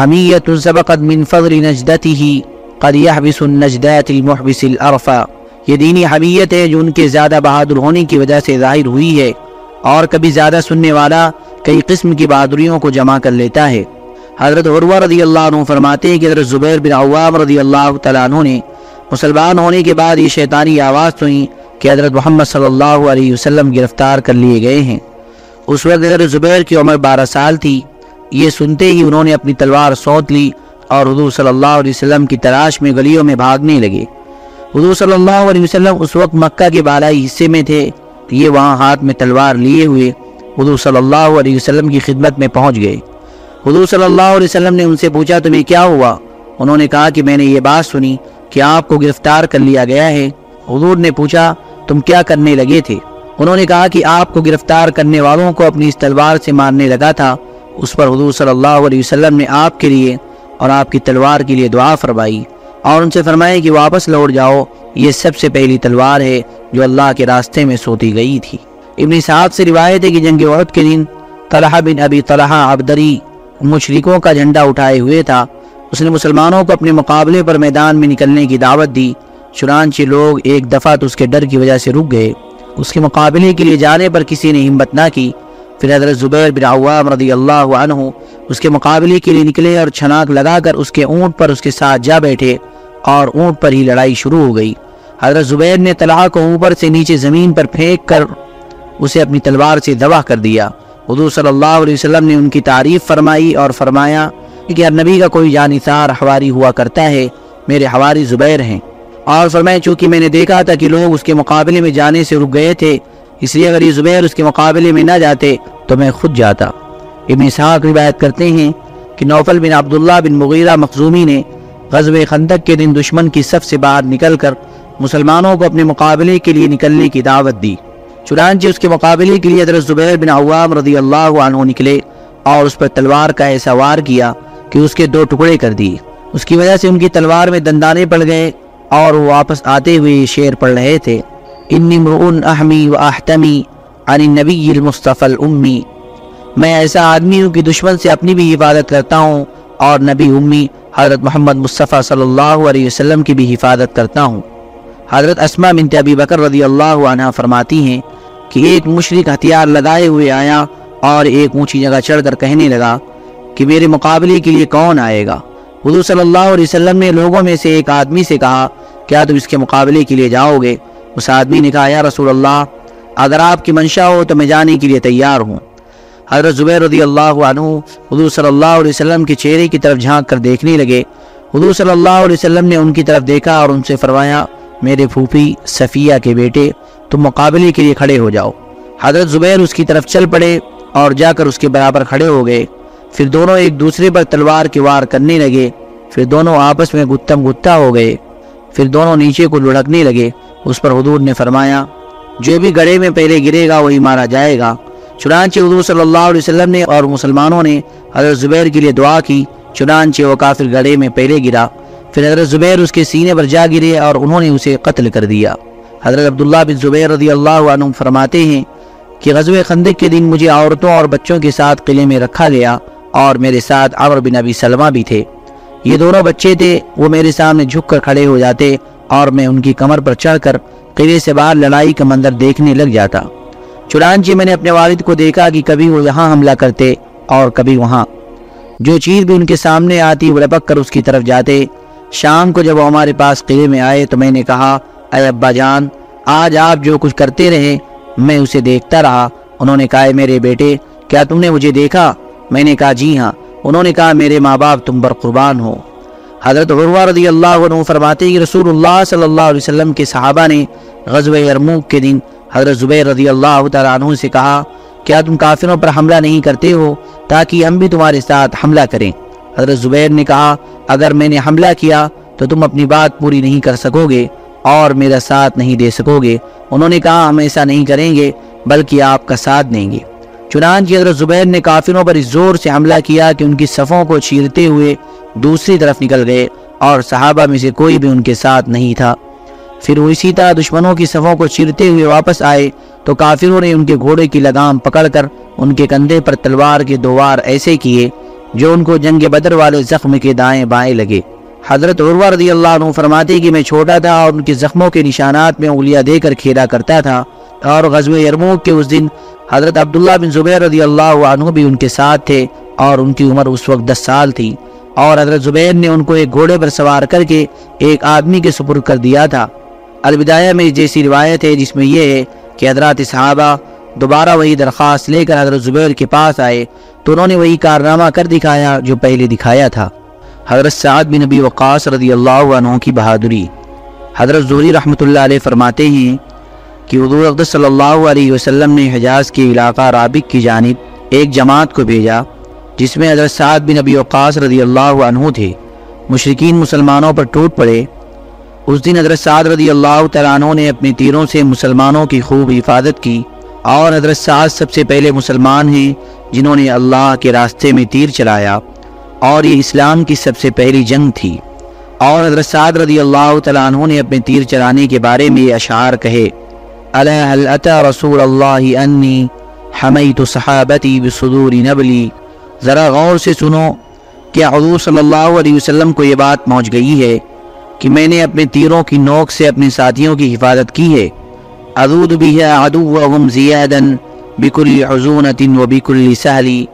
حمیت سبقت من فضل نجدته قد يحبس النجدات المحبس الارفا یہ دینی حمیت ہے جو ان کے زیادہ بہادر ہونے کی وجہ سے ظاہر ہوئی ہے۔ اور کبھی زیادہ سننے والا کئی قسم کی بہادریوں کو جمع کر لیتا ہے۔ حضرت عروہ رضی اللہ عنہ فرماتے ہیں کہ حضرت زبیر بن عوام رضی اللہ تعالیٰ عنہ نے مسلمان ہونے کے بعد یہ شیطانی آواز سنی کہ حضرت محمد صلی اللہ علیہ وسلم گرفتار کر لیے گئے ہیں۔ اس وقت حضرت زبیر کی عمر بارہ سال تھی۔ یہ سنتے ہی انہوں نے اپنی تلوار سوت لی اور حضور صلی اللہ علیہ وسلم کی تلاش میں گلیوں میں بھاگنے لگے۔ حضور صلی اللہ علیہ وسلم اس وقت مکہ کے بالائی حصے میں تھے۔ یہ وہاں ہاتھ میں تلوار لیے ہوئے حضور صلی اللہ علیہ وسلم کی خدمت میں پہنچ گئے۔ حضور صلی اللہ علیہ وسلم نے ان سے پوچھا، تمہیں کیا ہوا؟ انہوں نے کہا کہ میں نے یہ بات سنی کہ آپ کو گرفتار کر لیا گیا ہے۔ حضور نے پوچھا، تم کیا کرنے لگے تھے؟ انہوں نے کہا کہ آپ کو گرفتار کرنے والوں کو اپنی اس تلوار سے مارنے لگا تھا۔ اس پر حضور صلی اللہ علیہ وسلم نے آپ کے لیے اور آپ کی تلوار کے لیے دعا فرمائی اور ان سے فرمائے کہ واپس لوٹ جاؤ۔ یہ سب سے پہلی تلوار ہے جو اللہ کے راستے میں سوتی گئی تھی۔ ابن صاحب سے روایت ہے کہ جنگ عہد کے دن طلحہ بن ابی طلحہ عبدری مشرکوں کا جھنڈا اٹھائے ہوئے تھا۔ اس نے مسلمانوں کو اپنے مقابلے پر میدان میں نکلنے کی دعوت دی، چنانچہ لوگ ایک دفعہ تو اس کے ڈر کی وجہ سے رک گئے۔ اس کے مقابلے کے لیے جانے پر کسی نے ہمت نہ کی۔ پھر حضرت زبیر بن عوام رضی اللہ عنہ اس کے مقابلے کے لیے نکلے اور چھناک لگا کر اس کے اونٹ پر اس کے ساتھ جا بیٹھے اور اونٹ پر ہی لڑائی شروع ہو گئی۔ حضرت زبیر نے طلحہ کو اوپر سے نیچے زمین پر پھینک کر اسے اپنی تلوار سے دبا کر دیا۔ حضور صلی اللہ علیہ وسلم نے ان کی تعریف فرمائی اور فرمایا کہ ہر نبی کا کوئی جانثار حواری ہوا کرتا ہے، میرے حواری زبیر ہیں۔ اور فرمائے چونکہ میں نے دیکھا تھا کہ لوگ اس کے مقابلے میں جانے سے رک گئے تھے، اس لیے اگر یہ زبیر اس کے مقابلے میں نہ جاتے تو میں خود جاتا۔ ابن اسحاق روایت کرتے ہیں کہ نوفل بن عبداللہ بن مغیرہ مخزومی نے غزوہ خندق کے دن دشمن کی صف سے باہر نکل کر مسلمانوں کو اپنے مقابلے کے لیے نکلنے کی دعوت دی۔ چنانچہ اس کے مقابلے کے لیے حضرت زبیر بن عوام رضی اللہ عنہ نکلے اور اس پر تلوار کا ایسا وار کیا کہ اس کے دو ٹکڑے کر دیے۔ اس کی وجہ سے ان کی تلوار میں دندانے پڑ گئے۔ اور وہ واپس آتے ہوئے شعر پڑھ رہے تھے، انی مرعون احمی و احتمی عن النبی المصطفى الامی. میں ایسا آدمی ہوں کہ دشمن سے اپنی بھی حفاظت کرتا ہوں اور نبی امی حضرت محمد مصطفیٰ صلی اللہ علیہ وسلم کی بھی حفاظت کرتا ہوں۔ حضرت اسما بنت ابی بکر رضی اللہ عنہ فرماتی ہیں کہ ایک مشرق ہتھیار لگائے ہوئے آیا اور ایک اونچی جگہ چڑھ کر کہنے لگا کہ میرے مقابلے کے لیے کون آئے گا؟ حضور صلی اللہ علیہ وسلم نے لوگوں میں سے ایک آدمی سے کہا، کیا تم اس کے مقابلے کے لیے جاؤ گے؟ اس آدمی نے کہا، یا رسول اللہ، اگر آپ کی منشا ہو تو میں جانے کے لیے تیار ہوں۔ حضرت زبیر رضی اللہ عنہ حضور صلی اللہ علیہ وسلم کے چہرے کی طرف جھانک کر دیکھنے لگے۔ حضور صلی اللہ علیہ وسلم نے ان کی طرف دیکھا اور ان سے فرمایا، میرے پھوپھی صفیہ کے بیٹے، تم مقابلے کے لیے کھڑے ہو جاؤ۔ حضرت زبیر اس کی طرف چل پڑے اور جا کر اس کے برابر کھڑے ہو گئے۔ پھر دونوں ایک دوسرے پر تلوار کے وار کرنے لگے۔ پھر دونوں آپس میں گتم گتا ہو گئے۔ پھر دونوں نیچے کو لڑکنے لگے۔ اس پر حضور نے فرمایا، جو بھی گڑے میں پہلے گرے گا وہی مارا جائے گا۔ چنانچہ حضور صلی اللہ علیہ وسلم نے اور مسلمانوں نے حضرت زبیر کے لیے دعا کی، چنانچہ وہ کافر گڑے میں پہلے گرا۔ پھر حضرت زبیر اس کے سینے پر جا گرے اور انہوں نے اسے قتل کر دیا۔ حضرت عبداللہ بن زبیر رضی اللہ عنہ فرماتے ہیں کہ غزو خندق کے دن مجھے عورتوں اور بچوں کے ساتھ قلعے میں رکھا گیا۔ اور میرے ساتھ عمر بن ابی سلمہ بھی تھے۔ یہ دونوں بچے تھے، وہ میرے سامنے جھک کر کھڑے ہو جاتے اور میں ان کی کمر پر چڑھ کر قلعے سے باہر لڑائی کا منظر دیکھنے لگ جاتا۔ چنانچہ میں نے اپنے والد کو دیکھا کہ کبھی وہ یہاں حملہ کرتے اور کبھی وہاں۔ جو چیز بھی ان کے سامنے آتی وہ لپک کر اس کی طرف جاتے۔ شام کو جب وہ ہمارے پاس قلعے میں آئے تو میں نے کہا، اے ابا جان، آج آپ جو کچھ کرتے رہے، میں اسے دیکھتا رہا۔ انہوں نے کہا میرے بیٹے، کیا تم نے مجھے دیکھا؟ میں نے کہا جی ہاں. انہوں نے کہا، میرے ماں باپ تم پر قربان ہو. حضرت عروہ رضی اللہ عنہ فرماتے کہ رسول اللہ صلی اللہ علیہ وسلم کے صحابہ نے غزوہ یرموک کے دن حضرت زبیر رضی اللہ تعالیٰ عنہ سے کہا، کیا تم کافروں پر حملہ نہیں کرتے ہو تاکہ ہم بھی تمہارے ساتھ حملہ کریں؟ حضرت زبیر نے کہا، اگر میں نے حملہ کیا تو تم اپنی بات پوری نہیں کر سکو گے اور میرا ساتھ نہیں دے سکو گے انہوں نے کہا، ہم ایسا نہیں کریں گے بلکہ آپ کا ساتھ دیں گے. چنانچہ حضرت زبیر نے کافروں پر اس زور سے حملہ کیا کہ ان کی صفوں کو چیرتے ہوئے دوسری طرف نکل گئے اور صحابہ میں سے کوئی بھی ان کے ساتھ نہیں تھا۔ پھر وہ اسی طرح دشمنوں کی صفوں کو چیرتے ہوئے واپس آئے تو کافروں نے ان کے گھوڑے کی لگام پکڑ کر ان کے کندھے پر تلوار کے دوار ایسے کیے جو ان کو جنگ بدر والے زخم کے دائیں بائیں لگے۔ حضرت عروہ رضی اللہ عنہ فرماتے کہ میں چھوٹا تھا اور ان کے زخموں کے نشانات میں انگلیاں دے کر کھیلا کرتا تھا اور غزوہ یرموک کے اس دن حضرت عبداللہ بن زبیر رضی اللہ عنہ بھی ان کے ساتھ تھے اور ان کی عمر اس وقت دس سال تھی اور حضرت زبیر نے ان کو ایک گھوڑے پر سوار کر کے ایک آدمی کے سپر کر دیا تھا۔ البدایہ میں جیسی روایت ہے جس میں یہ ہے کہ حضرات صحابہ دوبارہ وہی درخواست لے کر حضرت زبیر کے پاس آئے تو انہوں نے وہی کارنامہ کر دکھایا جو پہلے دکھایا تھا۔ حضرت سعد بن نبی وقاص رضی اللہ عنہ کی بہادری۔ حضرت زہری رحمۃ اللہ علیہ فرماتے ہیں کہ حضور اقدس صلی اللہ علیہ وسلم نے حجاز کے علاقہ رابق کی جانب ایک جماعت کو بھیجا، جس میں حضرت سعد بن نبی وقاص رضی اللہ عنہ تھے۔ مشرقین مسلمانوں پر ٹوٹ پڑے۔ اس دن حضرت سعد رضی اللہ تعالیٰ عنہ نے اپنے تیروں سے مسلمانوں کی خوب حفاظت کی۔ اور حضرت سعد سب سے پہلے مسلمان ہیں، جنہوں نے اللہ کے راستے میں تیر چلایا۔ اور یہ اسلام کی سب سے پہلی جنگ تھی۔ اور حضرت سعد رضی اللہ تعالیٰ عنہ نے اپنے تیر چلانے کے بارے میں یہ اشعار کہے۔ رسول اللہ انی حمیت صحابتی بصدور نبلی ذرا غور سے سنو کیا حضور صلی اللہ علیہ وسلم کو یہ بات پہنچ گئی ہے کہ میں نے اپنے تیروں کی نوک سے اپنے ساتھیوں کی حفاظت کی ہے۔ ادود بھی ہے ادو زیادن بکل عزونت و بکل سہلی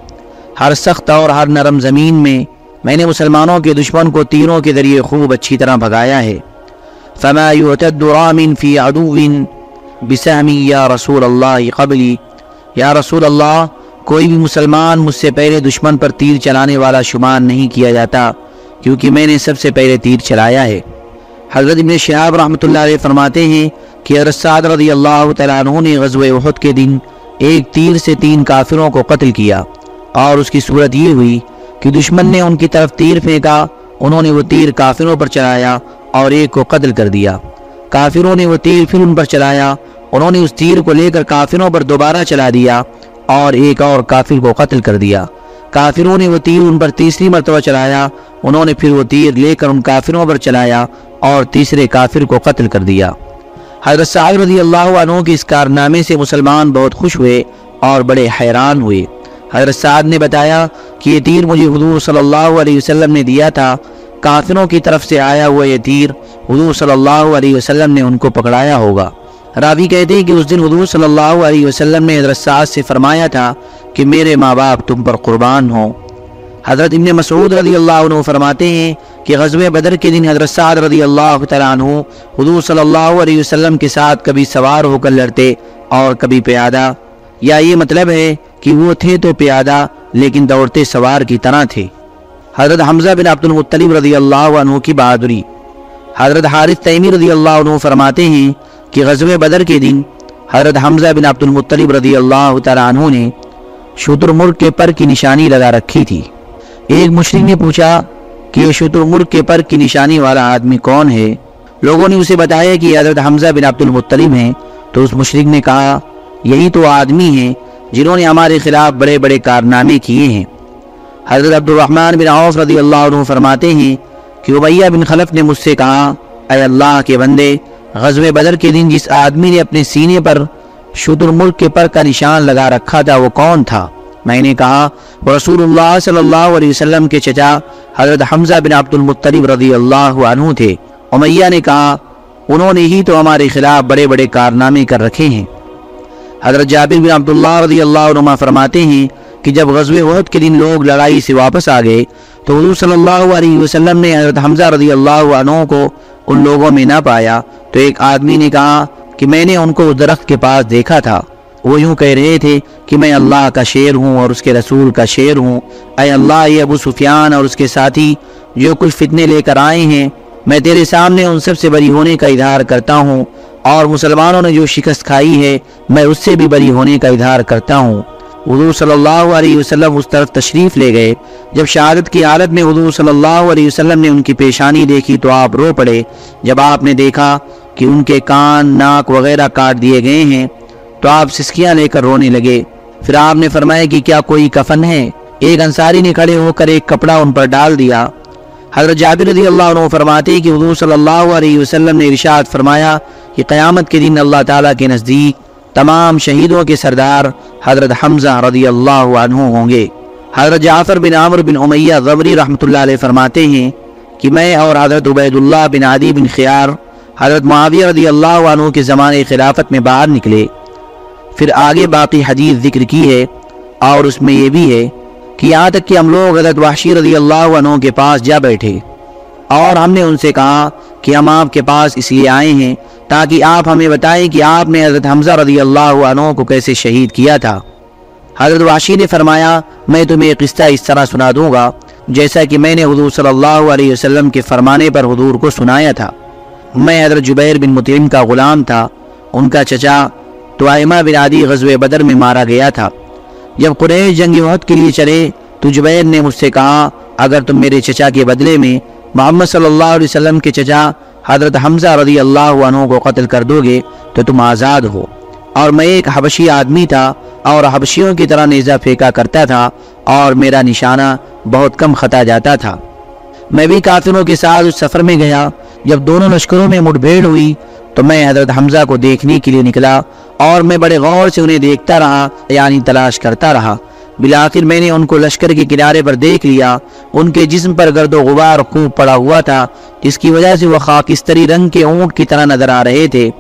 ہر سخت اور ہر نرم زمین میں میں نے مسلمانوں کے دشمن کو تیروں کے ذریعے خوب اچھی طرح بھگایا ہے۔ فما يعتد رام فی عدو بسہمی یا رسول اللہ قبلی یا رسول اللہ، کوئی بھی مسلمان مجھ سے پہلے دشمن پر تیر چلانے والا شمار نہیں کیا جاتا، کیونکہ میں نے سب سے پہلے تیر چلایا ہے۔ حضرت ابن شہاب رحمۃ اللہ علیہ فرماتے ہیں کہ ارساد رضی اللہ تعالیٰ عنہ نے غزوہ احد کے دن ایک تیر سے تین کافروں کو قتل کیا۔ اور اس کی صورت یہ ہوئی کہ دشمن نے ان کی طرف تیر پھینکا، انہوں نے وہ تیر کافروں پر چلایا اور ایک کو قتل کر دیا۔ کافروں نے وہ تیر پھر ان پر چلایا۔ انہوں نے اس تیر کو لے کر کافروں پر دوبارہ چلا دیا اور ایک اور کافر کو قتل کر دیا۔ کافروں نے وہ تیر ان پر تیسری مرتبہ چلایا۔ انہوں نے پھر وہ تیر لے کر ان کافروں پر چلایا اور تیسرے کافر کو قتل کر دیا۔ حضرت صاحب رضی اللہ عنہ کے اس کارنامے سے مسلمان بہت خوش ہوئے اور بڑے حیران ہوئے۔ حضرت سعد نے بتایا کہ یہ تیر مجھے حضور صلی اللہ علیہ وسلم نے دیا تھا۔ کافروں کی طرف سے آیا ہوا یہ تیر حضور صلی اللہ علیہ وسلم نے ان کو پکڑایا ہوگا۔ راوی کہتے ہیں کہ اس دن حضور صلی اللہ علیہ وسلم نے حضرت سعد سے فرمایا تھا کہ میرے ماں باپ تم پر قربان ہوں۔ حضرت ابن مسعود رضی اللہ عنہ فرماتے ہیں کہ غزوہ بدر کے دن حضرت سعد رضی اللہ تعالیٰ عنہ حضور صلی اللہ علیہ وسلم کے ساتھ کبھی سوار ہو کر لڑتے اور کبھی پیادہ۔ یا یہ مطلب ہے کہ وہ تھے تو پیادہ لیکن دوڑتے سوار کی طرح تھے۔ حضرت حمزہ بن عبد المطلب رضی اللہ عنہ کی بہادری۔ حضرت حارث تیمی رضی اللہ عنہ فرماتے ہیں کہ غزوہ بدر کے دن حضرت حمزہ بن عبد المطلب رضی اللہ تعالیٰ عنہ نے شتر مرغ کے پر کی نشانی لگا رکھی تھی۔ ایک مشرق نے پوچھا کہ یہ شتر مرغ کے پر کی نشانی والا آدمی کون ہے؟ لوگوں نے اسے بتایا کہ حضرت حمزہ بن عبد المطلب ہیں۔ تو اس مشرق نے کہا، یہی تو آدمی ہیں جنہوں نے ہمارے خلاف بڑے بڑے کارنامے کیے ہیں۔ حضرت عبد الرحمن بن عوف رضی اللہ عنہ فرماتے ہیں کہ عبیہ بن خلف نے مجھ سے کہا، اے اللہ کے بندے، غزوہ بدر کے دن جس آدمی نے اپنے سینے پر شتر ملک کے پر کا نشان لگا رکھا تھا، وہ کون تھا؟ میں نے کہا وہ رسول اللہ صلی اللہ علیہ وسلم کے چچا حضرت حمزہ بن عبد المطلب رضی اللہ عنہ تھے۔ امیہ نے کہا، انہوں نے ہی تو ہمارے خلاف بڑے بڑے کارنامے کر رکھے ہیں۔ حضرت جابر بن عبداللہ رضی اللہ عنہ فرماتے ہیں کہ جب غزوہ عہد کے دن لوگ لڑائی سے واپس آ گئے تو حضور صلی اللہ علیہ وسلم نے حضرت حمزہ رضی اللہ عنہ کو ان لوگوں میں نہ پایا تو ایک آدمی نے کہا کہ میں نے ان کو درخت کے پاس دیکھا تھا۔ وہ یوں کہہ رہے تھے کہ میں اللہ کا شیر ہوں اور اس کے رسول کا شیر ہوں۔ اے اللہ، یہ ابو سفیان اور اس کے ساتھی جو کچھ فتنے لے کر آئے ہیں، میں تیرے سامنے ان سب سے بری ہونے کا اظہار کرتا ہوں اور مسلمانوں نے جو شکست کھائی ہے، میں اس سے بھی بری ہونے کا اظہار کرتا ہوں۔ حضور صلی اللہ علیہ وسلم اس طرف تشریف لے گئے۔ جب شہادت کی حالت میں حضور صلی اللہ علیہ وسلم نے ان کی پیشانی دیکھی تو آپ رو پڑے۔ جب آپ نے دیکھا کہ ان کے کان، ناک وغیرہ کاٹ دیے گئے ہیں، تو آپ سسکیاں لے کر رونے لگے۔ پھر آپ نے فرمایا کہ کیا کوئی کفن ہے؟ ایک انصاری نے کھڑے ہو کر ایک کپڑا ان پر ڈال دیا۔ حضرت جابر رضی اللہ عنہ فرماتے کہ حضور صلی اللہ علیہ وسلم نے ارشاد فرمایا کہ قیامت کے دن اللہ تعالیٰ کے نزدیک تمام شہیدوں کے سردار حضرت حمزہ رضی اللہ عنہ ہوں گے۔ حضرت جعفر بن عامر بن عمیہ غبری رحمۃ اللہ علیہ فرماتے ہیں کہ میں اور حضرت عبید اللہ بن عادی بن خیار حضرت معاویہ رضی اللہ عنہ کے زمانے خلافت میں باہر نکلے۔ پھر آگے باقی حدیث ذکر کی ہے اور اس میں یہ بھی ہے کہ یہاں تک کہ ہم لوگ حضرت وحشی رضی اللہ عنہ کے پاس جا بیٹھے۔ اور ہم نے ان سے کہا کہ ہم آپ کے پاس اس لیے آئے ہیں تاکہ آپ ہمیں بتائیں کہ آپ نے حضرت حمزہ رضی اللہ عنہ کو کیسے شہید کیا تھا۔ حضرت واشی نے فرمایا، میں تمہیں ایک قصہ اس طرح سنا دوں گا جیسا کہ میں نے حضور صلی اللہ علیہ وسلم کے فرمانے پر حضور کو سنایا تھا۔ میں حضرت جبیر بن متعم کا غلام تھا۔ ان کا چچا توائمہ بن عادی غزوہ بدر میں مارا گیا تھا۔ جب قریش جنگ وحد کے لیے چلے تو جبیر نے مجھ سے کہا، اگر تم میرے چچا کے بدلے میں محمد صلی اللہ علیہ وسلم کے چچا حضرت حمزہ رضی اللہ عنہ کو قتل کر دو گے تو تم آزاد ہو۔ اور میں ایک حبشی آدمی تھا اور حبشیوں کی طرح نیزہ پھینکا کرتا تھا اور میرا نشانہ بہت کم خطا جاتا تھا۔ میں بھی کافروں کے ساتھ اس سفر میں گیا۔ جب دونوں لشکروں میں مٹ بھیڑ ہوئی تو میں حضرت حمزہ کو دیکھنے کے لیے نکلا اور میں بڑے غور سے انہیں دیکھتا رہا یعنی تلاش کرتا رہا۔ بلاخر میں نے ان کو لشکر کے کنارے پر دیکھ لیا، ان کے جسم پر گرد و غبار خوب پڑا ہوا تھا، جس کی وجہ سے وہ خاکستری رنگ کے اونٹ کی طرح نظر آ رہے تھے۔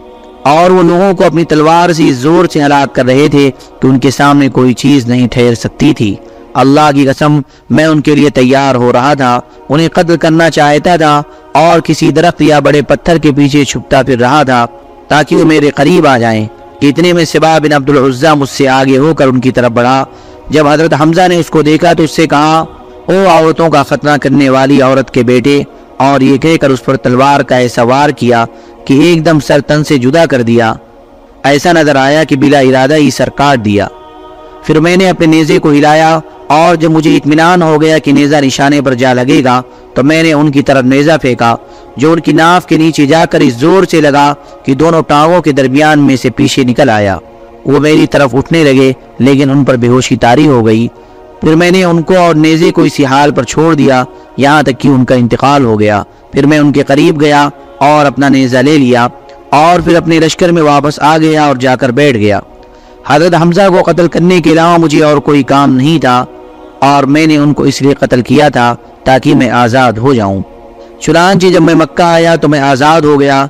اور وہ لوگوں کو اپنی تلوار سے زور سے ہلاک کر رہے تھے کہ ان کے سامنے کوئی چیز نہیں ٹھہر سکتی تھی۔ اللہ کی قسم، میں ان کے لیے تیار ہو رہا تھا، انہیں قتل کرنا چاہتا تھا اور کسی درخت یا بڑے پتھر کے پیچھے چھپتا پھر رہا تھا تاکہ وہ میرے قریب آ جائیں۔ اتنے میں سبا بن عبد العزہ مجھ سے آگے ہو کر ان کی طرف بڑھا۔ جب حضرت حمزہ نے اس کو دیکھا تو اس سے کہا، او عورتوں کا خطرہ کرنے والی عورت کے بیٹے، اور یہ کہہ کر اس پر تلوار کا ایسا وار کیا کہ ایک دم سر تن سے جدا کر دیا۔ ایسا نظر آیا کہ بلا ارادہ ہی سر کاٹ دیا۔ پھر میں نے اپنے نیزے کو ہلایا، اور جب مجھے اطمینان ہو گیا کہ نیزہ نشانے پر جا لگے گا، تو میں نے ان کی طرف نیزہ پھینکا، جو ان کی ناف کے نیچے جا کر اس زور سے لگا کہ دونوں ٹانگوں کے درمیان میں سے پیچھے نکل آیا۔ وہ میری طرف اٹھنے لگے، لیکن ان پر بے ہوشی تاری ہو گئی۔ پھر میں نے ان کو اور نیزے کو اسی حال پر چھوڑ دیا، یہاں تک کہ ان کا انتقال ہو گیا۔ پھر میں ان کے قریب گیا اور اپنا نیزہ لے لیا اور پھر اپنے لشکر میں واپس آ گیا اور جا کر بیٹھ گیا۔ حضرت حمزہ کو قتل کرنے کے علاوہ مجھے اور کوئی کام نہیں تھا اور میں نے ان کو اس لیے قتل کیا تھا تاکہ میں آزاد ہو جاؤں۔ چنانچہ جب میں مکہ آیا تو میں آزاد ہو گیا۔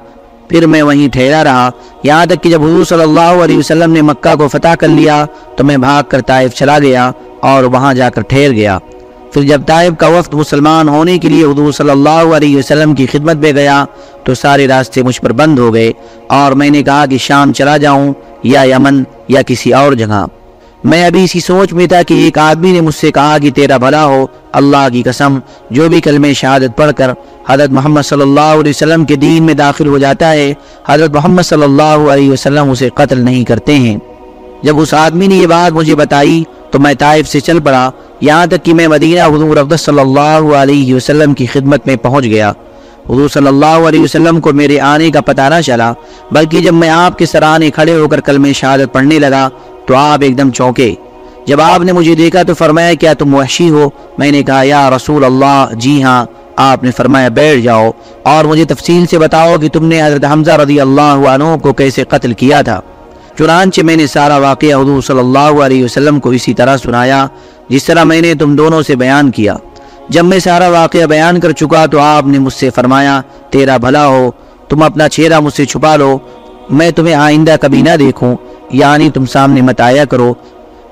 پھر میں وہیں ٹھہرا رہا۔ یہاں تک کہ جب حضور صلی اللہ علیہ وسلم نے مکہ کو فتح کر لیا، تو میں بھاگ کر طائف چلا گیا اور وہاں جا کر ٹھہر گیا۔ پھر جب طائب کا وقت مسلمان ہونے کے لیے حضور صلی اللہ علیہ وسلم کی خدمت میں گیا، تو سارے راستے مجھ پر بند ہو گئے اور میں نے کہا کہ شام چلا جاؤں، یا یمن یا کسی اور جگہ۔ میں ابھی اسی سوچ میں تھا کہ ایک آدمی نے مجھ سے کہا کہ تیرا بھلا ہو، اللہ کی قسم، جو بھی کلمہ شہادت پڑھ کر حضرت محمد صلی اللہ علیہ وسلم کے دین میں داخل ہو جاتا ہے، حضرت محمد صلی اللہ علیہ وسلم اسے قتل نہیں کرتے ہیں۔ جب اس آدمی نے یہ بات مجھے بتائی تو میں طائف سے چل پڑا، یہاں تک کہ میں مدینہ حضور اقدس صلی اللہ علیہ وسلم کی خدمت میں پہنچ گیا۔ حضور صلی اللہ علیہ وسلم کو میرے آنے کا پتہ نہ چلا، بلکہ جب میں آپ کے سرانے کھڑے ہو کر کلمہ شہادت پڑھنے لگا تو آپ ایک دم چونکے۔ جب آپ نے مجھے دیکھا تو فرمایا، کیا تم وحشی ہو؟ میں نے کہا، یا رسول اللہ جی ہاں آپ نے فرمایا، بیٹھ جاؤ۔ اور مجھے تفصیل سے بتاؤ کہ تم نے حضرت حمزہ رضی اللہ عنہ کو کیسے قتل کیا تھا۔ چنانچہ میں نے سارا واقعہ حضور صلی اللہ علیہ وسلم کو اسی طرح سنایا، جس طرح میں نے تم دونوں سے بیان کیا۔ جب میں سارا واقعہ بیان کر چکا تو آپ نے مجھ سے فرمایا، تیرا بھلا ہو، تم اپنا چہرہ مجھ سے چھپا لو، میں تمہیں آئندہ کبھی نہ دیکھوں۔ یعنی تم سامنے مت آیا کرو۔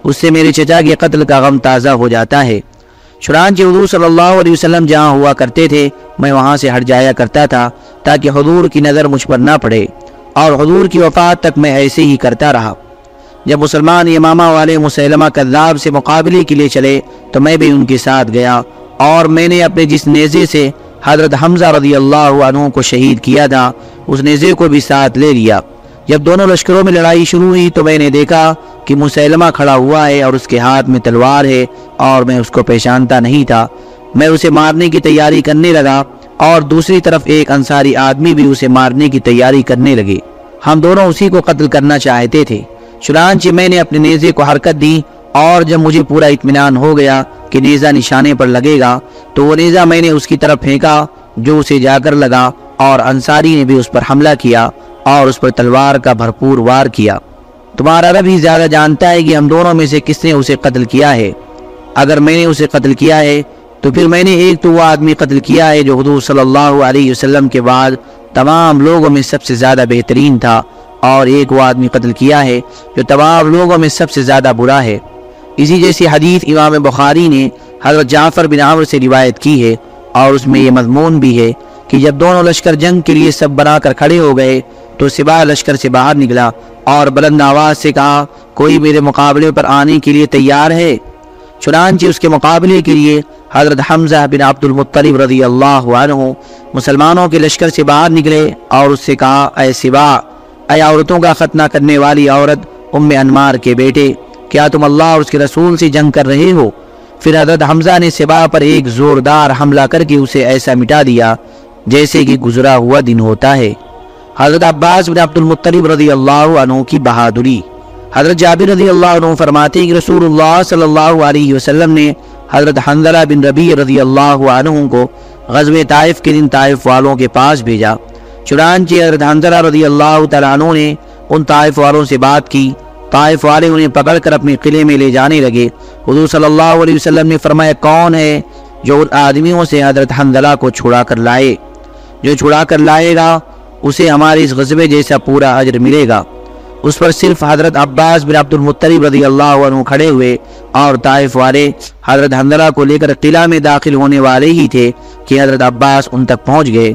اس سے میرے چچا کے قتل کا غم تازہ ہو جاتا ہے۔ چنانچہ حضور صلی اللہ علیہ وسلم جہاں ہوا کرتے تھے، میں وہاں سے ہٹ جایا کرتا تھا تاکہ حضور کی نظر مجھ پر نہ پڑے۔ اور حضور کی وفات تک میں ایسے ہی کرتا رہا۔ جب مسلمان امامہ والے مسلمہ کذاب سے مقابلے کے لیے چلے، تو میں بھی ان کے ساتھ گیا۔ اور میں نے اپنے جس نیزے سے حضرت حمزہ رضی اللہ عنہ کو شہید کیا تھا، اس نیزے کو بھی ساتھ لے لیا۔ جب دونوں لشکروں میں لڑائی شروع ہوئی تو میں نے دیکھا کہ مسلمہ کھڑا ہوا ہے اور اس کے ہاتھ میں تلوار ہے اور میں اس کو پہچانتا نہیں تھا۔ میں اسے مارنے کی تیاری کرنے لگا اور دوسری طرف ایک انصاری آدمی بھی اسے مارنے کی تیاری کرنے لگے۔ ہم دونوں اسی کو قتل کرنا چاہتے تھے۔ چنانچہ میں نے اپنے نیزے کو حرکت دی اور جب مجھے پورا اطمینان ہو گیا کہ نیزہ نشانے پر لگے گا تو وہ نیزہ میں نے اس کی طرف پھینکا جو اسے جا کر لگا اور انصاری نے بھی اس پر حملہ کیا اور اس پر تلوار کا بھرپور وار کیا۔ تمہارا رب ہی زیادہ جانتا ہے کہ ہم دونوں میں سے کس نے اسے قتل کیا ہے۔ اگر میں نے اسے قتل کیا ہے، تو پھر میں نے ایک تو وہ آدمی قتل کیا ہے جو حضور صلی اللہ علیہ وسلم کے بعد تمام لوگوں میں سب سے زیادہ بہترین تھا، اور ایک وہ آدمی قتل کیا ہے جو تمام لوگوں میں سب سے زیادہ برا ہے۔ اسی جیسی حدیث امام بخاری نے حضرت جعفر بن عمر سے روایت کی ہے، اور اس میں یہ مضمون بھی ہے کہ جب دونوں لشکر جنگ کے لیے سب بنا کر کھڑے ہو گئے تو سپاہ لشکر سے باہر نکلا اور بلند آواز سے کہا، کوئی میرے مقابلے پر آنے کے لیے تیار ہے؟ چنانچہ اس کے مقابلے کے لیے حضرت حمزہ بن عبد المطلب رضی اللہ عنہ مسلمانوں کے لشکر سے باہر نکلے اور اس سے کہا، اے سبا اے عورتوں کا ختنہ کرنے والی عورت ام انمار کے بیٹے، کیا تم اللہ اور اس کے رسول سے جنگ کر رہے ہو؟ پھر حضرت حمزہ نے سبا پر ایک زوردار حملہ کر کے اسے ایسا مٹا دیا جیسے کہ گزرا ہوا دن ہوتا ہے۔ حضرت عباس بن عبد المطلب رضی اللہ عنہ کی بہادری۔ حضرت جابر رضی اللہ عنہ فرماتے ہیں کہ رسول اللہ صلی اللہ علیہ وسلم نے حضرت حنظلہ بن ربی رضی اللہ عنہ کو غزو طائف کے دن طائف والوں کے پاس بھیجا۔ چنانچہ حضرت حنظلہ رضی اللہ تعالیٰ عنہ نے ان طائف والوں سے بات کی۔ طائف والے انہیں پکڑ کر اپنے قلعے میں لے جانے لگے۔ حضور صلی اللہ علیہ وسلم نے فرمایا، کون ہے جو ان آدمیوں سے حضرت حنظلہ کو چھڑا کر لائے؟ جو چھڑا کر لائے گا اسے ہمارے اس غزبے جیسا پورا عجر ملے گا۔ اس پر صرف حضرت عباس بن عبد المطلب رضی اللہ عنہ کھڑے ہوئے اور طائف والے حضرت حنظلہ کو لے کر قلعہ میں داخل ہونے والے ہی تھے کہ حضرت عباس ان تک پہنچ گئے۔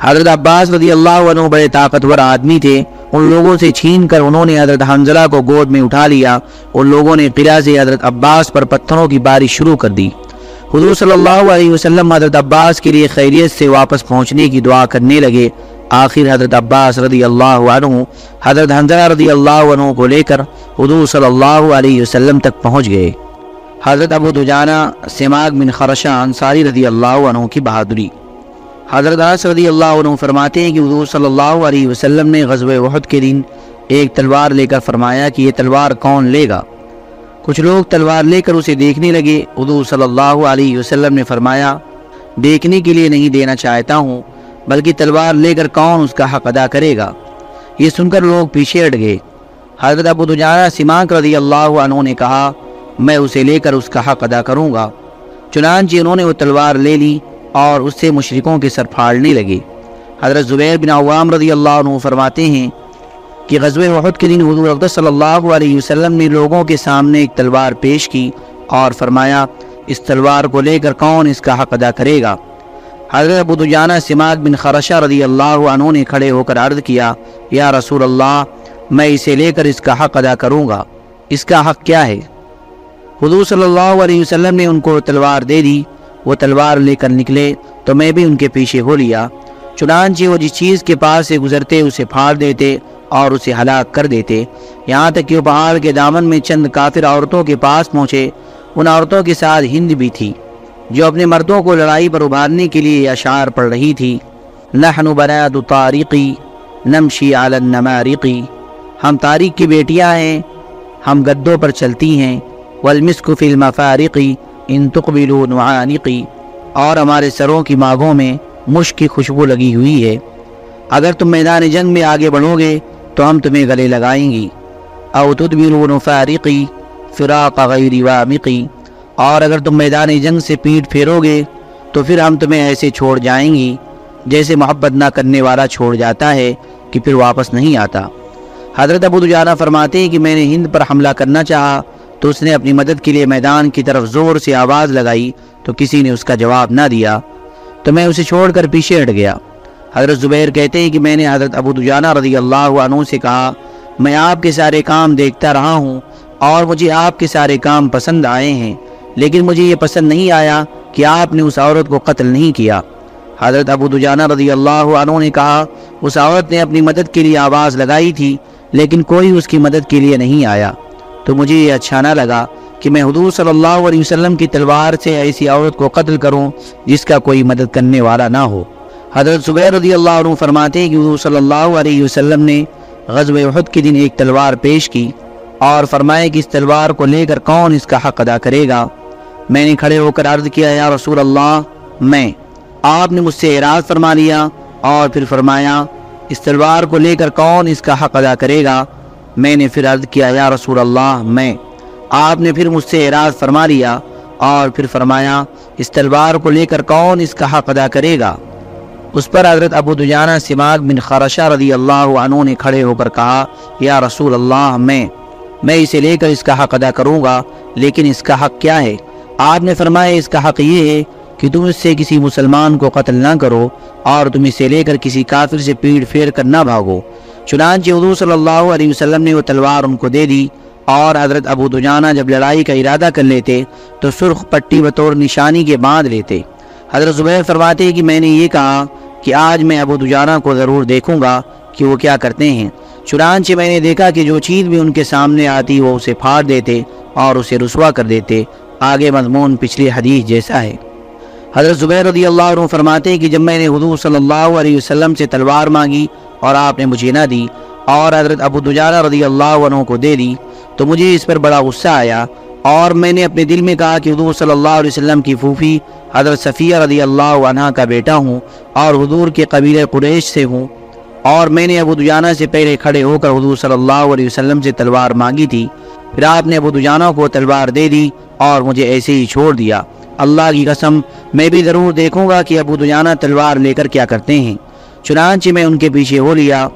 حضرت عباس رضی اللہ عنہ بڑے طاقتور آدمی تھے۔ ان لوگوں سے چھین کر انہوں نے حضرت حنظلہ کو گود میں اٹھا لیا۔ ان لوگوں نے قلعہ سے حضرت عباس پر پتھروں کی بارش شروع کر دی۔ حضور صلی اللہ علیہ وسلم حضرت عباس کے لیے خیریت سے واپس پہنچنے کی دعا کرنے لگے۔ آخر حضرت عباس رضی اللہ عنہ، حضرت حنظلہ رضی اللہ عنہ کو لے کر حضور صلی اللہ علیہ وسلم تک پہنچ گئے۔ حضرت ابو دجانہ سماغ بن خرشہ، انصاری رضی اللہ عنہ کی بہادری۔ حضرت انس رضی اللہ عنہ فرماتے ہیں کہ حضور صلی اللہ علیہ وسلم نے غزوہ وحد کے دن ایک تلوار لے کر فرمایا کہ یہ تلوار کون لے گا۔ کچھ لوگ تلوار لے کر اسے دیکھنے لگے۔ حضور صلی اللہ علیہ وسلم نے فرمایا، دیکھنے کے لیے نہیں دینا چاہتا ہوں۔ بلکہ تلوار لے کر کون اس کا حق ادا کرے گا؟ یہ سن کر لوگ پیچھے ہٹ گئے۔ حضرت ابو دجارہ سماک رضی اللہ عنہ نے کہا، میں اسے لے کر اس کا حق ادا کروں گا۔ چنانچہ انہوں نے وہ تلوار لے لی اور اس سے مشرکوں کے سر پھاڑنے لگے۔ حضرت زبیر بن عوام رضی اللہ عنہ فرماتے ہیں کہ غزو وحد کے دن حضور صلی اللہ علیہ وسلم نے لوگوں کے سامنے ایک تلوار پیش کی اور فرمایا، اس تلوار کو لے کر کون اس کا حق ادا کرے گا؟ حضرت ابو دجانہ سماغ بن خرشہ رضی اللہ عنہ نے کھڑے ہو کر عرض کیا، یا رسول اللہ، میں اسے لے کر اس کا حق ادا کروں گا۔ اس کا حق کیا ہے؟ حضور صلی اللہ علیہ وسلم نے ان کو تلوار دے دی۔ وہ تلوار لے کر نکلے تو میں بھی ان کے پیچھے ہو لیا۔ چنانچہ وہ جس چیز کے پاس سے گزرتے اسے پھاڑ دیتے اور اسے ہلاک کر دیتے۔ یہاں تک کہ وہ پہاڑ کے دامن میں چند کافر عورتوں کے پاس پہنچے۔ ان عورتوں کے ساتھ ہند بھی تھی۔ جو اپنے مردوں کو لڑائی پر ابھارنے کے لیے اشعار پڑھ رہی تھی۔ نحن براد طارقی نمشی علی النمارقی۔ ہم تاریخ کی بیٹیاں ہیں، ہم گدوں پر چلتی ہیں۔ والمسک فی المفارقی ان تقبلوا نعانقی۔ اور ہمارے سروں کی ماغوں میں مشک کی خوشبو لگی ہوئی ہے۔ اگر تم میدان جنگ میں آگے بڑھو گے، تو ہم تمہیں گلے لگائیں گی۔ او تدبروا نفارقی فراق غیر وامقی۔ اور اگر تم میدان جنگ سے پیٹ پھیرو گے، تو پھر ہم تمہیں ایسے چھوڑ جائیں گی جیسے محبت نہ کرنے والا چھوڑ جاتا ہے کہ پھر واپس نہیں آتا۔ حضرت ابو دجانہ فرماتے ہیں کہ میں نے ہند پر حملہ کرنا چاہا، تو اس نے اپنی مدد کے لیے میدان کی طرف زور سے آواز لگائی، تو کسی نے اس کا جواب نہ دیا۔ تو میں اسے چھوڑ کر پیچھے ہٹ گیا۔ حضرت زبیر کہتے ہیں کہ میں نے حضرت ابو دجانہ رضی اللہ عنہ سے کہا، میں آپ کے سارے کام دیکھتا رہا ہوں اور مجھے آپ کے سارے کام پسند آئے ہیں۔ لیکن مجھے یہ پسند نہیں آیا کہ آپ نے اس عورت کو قتل نہیں کیا۔ حضرت ابو دجانہ رضی اللہ عنہ نے کہا، اس عورت نے اپنی مدد کے لیے آواز لگائی تھی، لیکن کوئی اس کی مدد کے لیے نہیں آیا۔ تو مجھے یہ اچھا نہ لگا کہ میں حضور صلی اللہ علیہ وسلم کی تلوار سے ایسی عورت کو قتل کروں جس کا کوئی مدد کرنے والا نہ ہو۔ حضرت زبیر رضی اللہ عنہ فرماتے ہیں کہ حضور صلی اللہ علیہ وسلم نے غزوہ احد کے دن ایک تلوار پیش کی اور فرمائے کہ اس تلوار کو لے کر کون اس کا حق ادا کرے گا؟ میں نے کھڑے ہو کر عرض کیا، یا رسول اللہ، میں، آپ نے مجھ سے اعراض فرما لیا اور پھر فرمایا، اس تلوار کو لے کر کون اس کا حق ادا کرے گا؟ میں نے پھر عرض کیا، یا رسول اللہ، میں۔ آپ نے پھر مجھ سے اعراض فرما لیا اور پھر فرمایا، اس تلوار کو لے کر کون اس کا حق ادا کرے گا؟ اس پر حضرت ابو دجانہ سماغ بن خرشہ رضی اللہ عنہ نے کھڑے ہو کر کہا، یا رسول اللہ، میں۔ میں اسے لے کر اس کا حق ادا کروں گا، لیکن اس کا حق کیا ہے؟ آپ نے فرمایا، اس کا حق یہ ہے کہ تم اس سے کسی مسلمان کو قتل نہ کرو اور تم اسے لے کر کسی کافر سے پیڑ پھیر کر نہ بھاگو۔ چنانچہ حضور صلی اللہ علیہ وسلم نے وہ تلوار ان کو دے دی اور حضرت ابو دجانہ جب لڑائی کا ارادہ کر لیتے تو سرخ پٹی بطور نشانی کے باندھ لیتے۔ حضرت زبیر فرماتے کہ میں نے یہ کہا کہ آج میں ابو دجانہ کو ضرور دیکھوں گا کہ وہ کیا کرتے ہیں۔ چنانچہ میں نے دیکھا کہ جو چیز بھی ان کے سامنے آتی وہ اسے پھاڑ دیتے اور اسے رسوا کر دیتے۔ آگے مضمون پچھلی حدیث جیسا ہے۔ حضرت زبیر رضی اللہ عنہ فرماتے ہیں کہ جب میں نے حضور صلی اللہ علیہ وسلم سے تلوار مانگی اور آپ نے مجھے نہ دی اور حضرت ابو دجانہ رضی اللہ عنہ کو دے دی تو مجھے اس پر بڑا غصہ آیا اور میں نے اپنے دل میں کہا کہ حضور صلی اللہ علیہ وسلم کی پھوفی حضرت صفیہ رضی اللہ عنہ کا بیٹا ہوں اور حضور کے قبیل قریش سے ہوں اور میں نے ابو دجانہ سے پہلے کھڑے ہو کر حضور صلی اللہ علیہ وسلم سے تلوار مانگی تھی۔ پھر آپ نے ابو دجانہ کو تلوار دے دی اور مجھے ایسے ہی چھوڑ دیا۔ اللہ کی قسم، میں بھی ضرور دیکھوں گا کہ ابو دجانہ تلوار لے کر کیا کرتے ہیں۔ چنانچہ میں ان کے پیچھے ہو لیا۔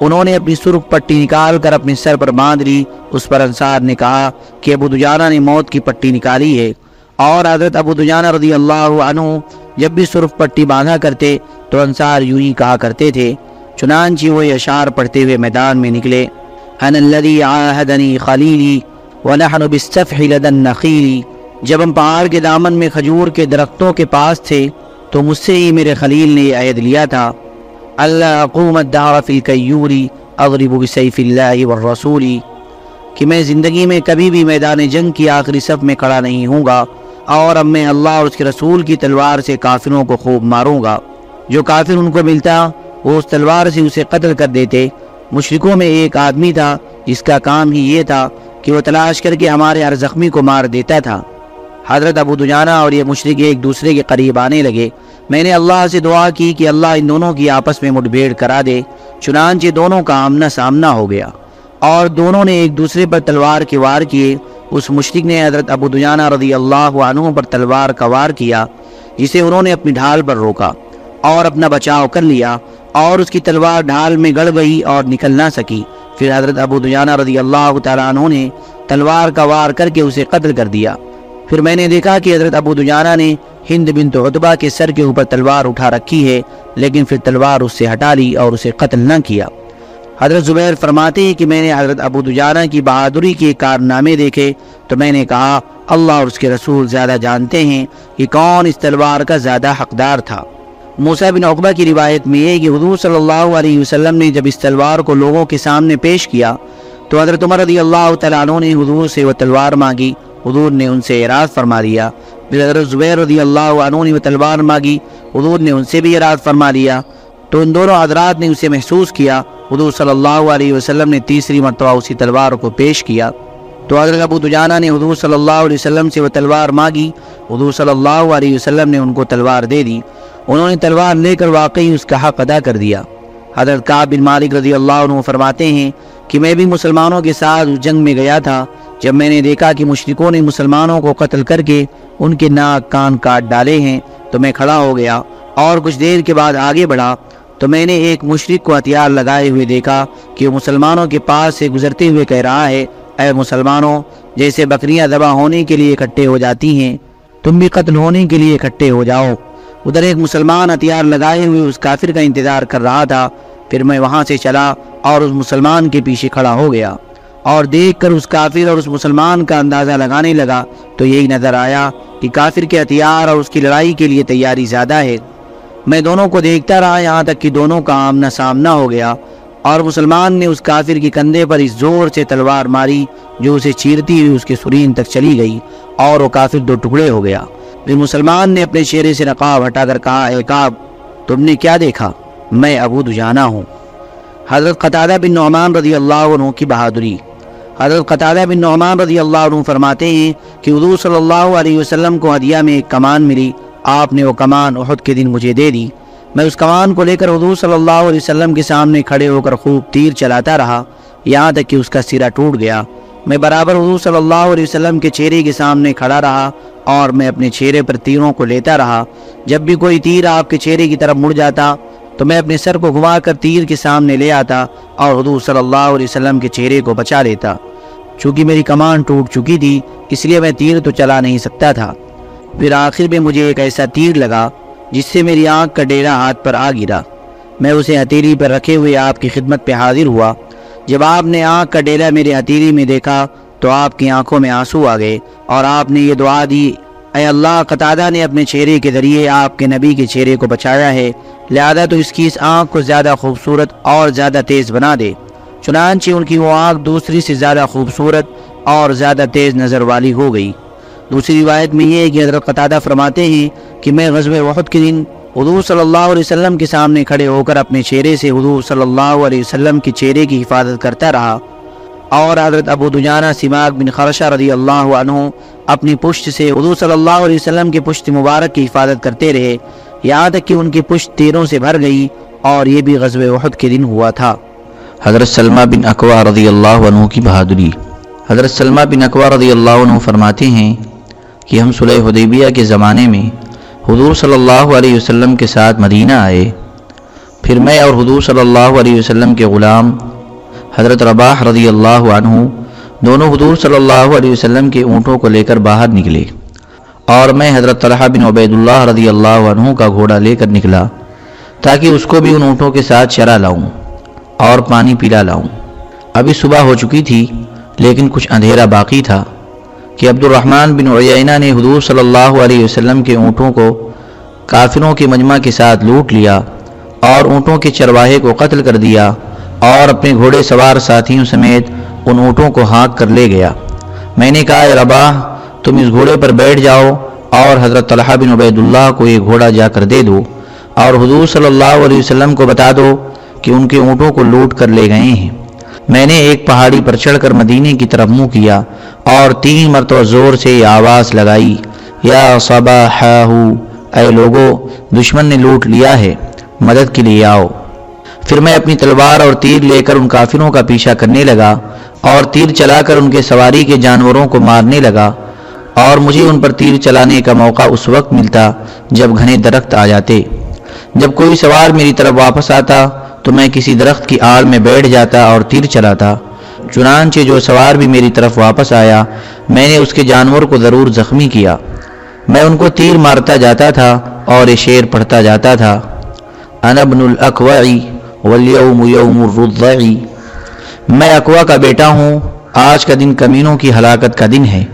انہوں نے اپنی سرخ پٹی نکال کر اپنے سر پر باندھ لی۔ اس پر انصار نے کہا کہ ابو دجانہ نے موت کی پٹی نکالی ہے۔ اور حضرت ابو دجانہ رضی اللہ عنہ جب بھی سرخ پٹی باندھا کرتے تو انصار یوں ہی کہا کرتے تھے۔ چنانچہ وہ اشار پڑھتے ہوئے میدان میں نکلے۔ ان الذي عاهدني خليلي ونحن بالسفح لدى النخيل. جب ہم پہاڑ کے دامن میں کھجور کے درختوں کے پاس تھے، تو مجھ سے ہی میرے خلیل نے یہ عہد لیا تھا، اللہ اقوم الدار فی الکیوری اغرب بسیف اللہ والرسول. کہ میں زندگی میں کبھی بھی میدان جنگ کی آخری صف میں کھڑا نہیں ہوں گا اور اب میں اللہ اور اس کے رسول کی تلوار سے کافروں کو خوب ماروں گا۔ جو کافر ان کو ملتا، وہ اس تلوار سے اسے قتل کر دیتے۔ مشرکوں میں ایک آدمی تھا، جس کا کام ہی یہ تھا کہ وہ تلاش کر کے ہمارے ہر زخمی کو مار دیتا تھا۔ حضرت ابو دجانہ اور یہ مشرق ایک دوسرے کے قریب آنے لگے۔ میں نے اللہ سے دعا کی کہ اللہ ان دونوں کی آپس میں مٹ بھیڑ کرا دے، چنانچہ دونوں کا آمنا سامنا ہو گیا۔ اور دونوں نے ایک دوسرے پر تلوار کے وار کیے۔ اس مشرق نے حضرت ابو دجانہ رضی اللہ عنہ پر تلوار کا وار کیا، جسے انہوں نے اپنی ڈھال پر روکا۔ اور اپنا بچاؤ کر لیا اور اس کی تلوار ڈھال میں گڑ گئی اور نکل نہ سکی۔ پھر حضرت ابو دجانہ رضی اللہ تعالیٰ عنہ نے تلوار کا وار کر کے اسے قتل کر دیا۔ پھر میں نے دیکھا کہ حضرت ابو دجانہ نے ہند بنت عتبہ کے سر کے اوپر تلوار اٹھا رکھی ہے، لیکن پھر تلوار اس سے ہٹا لی اور اسے قتل نہ کیا۔ حضرت زبیر فرماتے ہیں کہ میں نے حضرت ابو دجانہ کی بہادری کے کارنامے دیکھے تو میں نے کہا، اللہ اور اس کے رسول زیادہ جانتے ہیں کہ کون اس تلوار کا زیادہ حقدار تھا۔ موسیٰ بن عقبہ کی روایت میں یہ کہ حضور صلی اللہ علیہ وسلم نے جب اس تلوار کو لوگوں کے سامنے پیش کیا تو حضرت عمر رضی اللہ تعالیٰ عنہ نے حضور سے وہ تلوار مانگی۔ حضور نے ان سے اعراض فرما دیا پھر حضرت زبیر رضی اللہ عنہ نے وہ تلوار مانگی۔ حضور نے ان سے بھی اعراض فرما دیا تو ان دونوں حضرات نے اسے محسوس کیا۔ حضور صلی اللہ علیہ وسلم نے تیسری مرتبہ اسی تلوار کو پیش کیا۔ تو حضرت ابو دجانہ نے حضور صلی اللہ علیہ وسلم سے وہ تلوار مانگی۔ حضور صلی اللہ علیہ وسلم نے ان کو تلوار دے دی۔ انہوں نے تلوار لے کر واقعی اس کا حق ادا کر دیا۔ حضرت کعب بن مالک رضی اللہ عنہ فرماتے ہیں کہ میں بھی مسلمانوں کے ساتھ جنگ میں گیا تھا، جب میں نے دیکھا کہ مشرکوں نے مسلمانوں کو قتل کر کے ان کے ناک کان کاٹ ڈالے ہیں، تو میں کھڑا ہو گیا اور کچھ دیر کے بعد آگے بڑھا۔ تو میں نے ایک مشرق کو ہتھیار لگائے ہوئے دیکھا کہ وہ مسلمانوں کے پاس سے گزرتے ہوئے کہہ رہا ہے، اے مسلمانوں، جیسے بکریاں دبا ہونے کے لیے اکٹھے ہو جاتی ہیں، تم بھی قتل ہونے کے لیے اکٹھے ہو جاؤ۔ ادھر ایک مسلمان ہتھیار لگائے ہوئے اس کافر کا انتظار کر رہا تھا۔ پھر میں وہاں سے چلا اور اس مسلمان کے پیچھے کھڑا ہو گیا اور دیکھ کر اس کافر اور اس مسلمان کا اندازہ لگانے لگا۔ تو یہی نظر آیا کہ کافر کے ہتھیار اور اس کی لڑائی کے لیے تیاری زیادہ ہے۔ میں دونوں کو دیکھتا رہا یہاں تک کہ دونوں کا آمنا سامنا ہو گیا اور مسلمان نے اس کافر کی کندھے پر اس زور سے تلوار ماری جو اسے چیرتی ہوئی اس کے سرین تک چلی گئی اور وہ کافر دو ٹکڑے ہو گیا۔ پھر مسلمان نے اپنے چہرے سے نقاب ہٹا کر کہا، اے کعب، تم نے کیا دیکھا؟ میں ابو دجانہ ہوں۔ حضرت قطادہ بن نعمان رضی اللہ عنہ کی بہادری۔ حضرت قطادہ بن نعمان رضی اللہ عنہ فرماتے ہیں کہ حضور صلی اللہ علیہ وسلم کو ہدیہ میں ایک کمان ملی۔ آپ نے وہ کمان احد کے دن مجھے دے دی۔ میں اس کمان کو لے کر حضور صلی اللہ علیہ وسلم کے سامنے کھڑے ہو کر خوب تیر چلاتا رہا۔ یہاں تک کہ اس کا سرا ٹوٹ گیا۔ میں برابر حضور صلی اللہ علیہ وسلم کے چہرے کے سامنے کھڑا رہا۔ اور میں اپنے چہرے پر تیروں کو لیتا رہا۔ جب بھی کوئی تیر آپ کے چہرے کی طرف مڑ جاتا، تو میں اپنے سر کو گھما کر تیر کے سامنے لے آتا اور حضور صلی اللہ علیہ وسلم کے چہرے کو بچا لیتا۔ چونکہ میری کمان ٹوٹ چکی تھی، اس لیے میں تیر تو چلا نہیں سکتا تھا۔ پھر آخر میں مجھے ایک ایسا تیر لگا، جس سے میری آنکھ کا ڈیرا ہاتھ پر آ گرا۔ میں اسے ہتھیلی پر رکھے ہوئے آپ کی خدمت پہ حاضر ہوا۔ جب آپ نے آنکھ کا ڈیرا میرے ہتھیلی میں دیکھا تو آپ کی آنکھوں میں آنسو آ گئے اور آپ نے یہ دعا دی، اے اللہ، قطادہ نے اپنے چہرے کے ذریعے آپ کے نبی کے چہرے کو بچایا ہے۔ لہذا تو اس کی اس آنکھ کو زیادہ خوبصورت اور زیادہ تیز بنا دے۔ چنانچہ ان کی وہ آنکھ دوسری سے زیادہ خوبصورت اور زیادہ تیز نظر والی ہو گئی۔ دوسری روایت میں یہ ہے کہ حضرت قطادہ فرماتے ہیں کہ میں غزب وحد کے دن حضور صلی اللہ علیہ وسلم کے سامنے کھڑے ہو کر اپنے چہرے سے حضور صلی اللہ علیہ وسلم کی چہرے کی حفاظت کرتا رہا۔ اور حضرت ابو دجانہ سماغ بن خرشہ رضی اللہ عنہ اپنی پشت سے حضور صلی اللہ علیہ وسلم کی پشت مبارک کی حفاظت کرتے رہے۔ یہاں تک کہ ان کی پشت تیروں سے بھر گئی اور یہ بھی غزب وحد کے دن ہوا تھا۔ حضرت سلمہ بن اقوا رضی اللہ عنہ کی بہادری۔ حضرت سلمہ بن اقوا رضی اللہ عنہ فرماتے ہیں کہ ہم صلح حدیبیہ کے زمانے میں حضور صلی اللہ علیہ وسلم کے ساتھ مدینہ آئے۔ پھر میں اور حضور صلی اللہ علیہ وسلم کے غلام حضرت رباح رضی اللہ عنہ دونوں حضور صلی اللہ علیہ وسلم کے اونٹوں کو لے کر باہر نکلے اور میں حضرت طلحہ بن عبید اللہ رضی اللہ عنہ کا گھوڑا لے کر نکلا تاکہ اس کو بھی ان اونٹوں کے ساتھ چرا لاؤں اور پانی پیلا لاؤں۔ ابھی صبح ہو چکی تھی، لیکن کچھ اندھیرا باقی تھا کہ عبد الرحمن بن عیینہ نے حضور صلی اللہ علیہ وسلم کے اونٹوں کو کافروں کے مجمع کے ساتھ لوٹ لیا اور اونٹوں کے چرواہے کو قتل کر دیا۔ اور اپنے گھوڑے سوار ساتھیوں سمیت ان اونٹوں کو ہانک کر لے گیا۔ میں نے کہا، اے ربا، تم اس گھوڑے پر بیٹھ جاؤ اور حضرت طلحہ بن عبید اللہ کو یہ گھوڑا جا کر دے دو اور حضور صلی اللہ علیہ وسلم کو بتا دو کہ ان کے اونٹوں کو لوٹ کر لے گئے ہیں۔ میں نے ایک پہاڑی پر چڑھ کر مدینے کی طرف منہ کیا اور تین مرتبہ زور سے یہ آواز لگائی، یا صباح اے لوگو، دشمن نے لوٹ لیا ہے، مدد کے لیے آؤ۔ پھر میں اپنی تلوار اور تیر لے کر ان کافروں کا پیچھا کرنے لگا اور تیر چلا کر ان کے سواری کے جانوروں کو مارنے لگا اور مجھے ان پر تیر چلانے کا موقع اس وقت ملتا جب گھنے درخت آ جاتے۔ جب کوئی سوار میری طرف واپس آتا تو میں کسی درخت کی آڑ میں بیٹھ جاتا اور تیر چلاتا۔ چنانچہ جو سوار بھی میری طرف واپس آیا، میں نے اس کے جانور کو ضرور زخمی کیا۔ میں ان کو تیر مارتا جاتا تھا اور یہ شعر پڑھتا جاتا تھا۔ انا ابن الاقوعی والیوم یوم الرضعی میں اقوا کا بیٹا ہوں، آج کا دن کمینوں کی ہلاکت کا دن ہے۔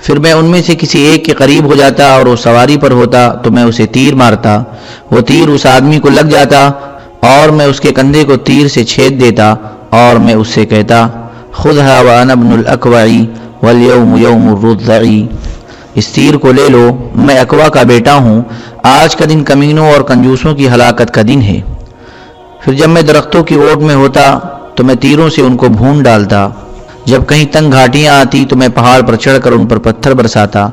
پھر میں ان میں سے کسی ایک کے قریب ہو جاتا اور وہ سواری پر ہوتا تو میں اسے تیر مارتا۔ وہ تیر اس آدمی کو لگ جاتا اور میں اس کے کندھے کو تیر سے چھید دیتا اور میں اس سے کہتا خود وان ابن الاقوعی والیوم یوم الرضعی اس تیر کو لے لو، میں اقوا کا بیٹا ہوں، آج کا دن کمینوں اور کنجوسوں کی ہلاکت کا دن ہے۔ پھر جب میں درختوں کی اوٹ میں ہوتا تو میں تیروں سے ان کو بھون ڈالتا۔ جب کہیں تنگ گھاٹیاں آتی تو میں پہاڑ پر چڑھ کر ان پر پتھر برساتا۔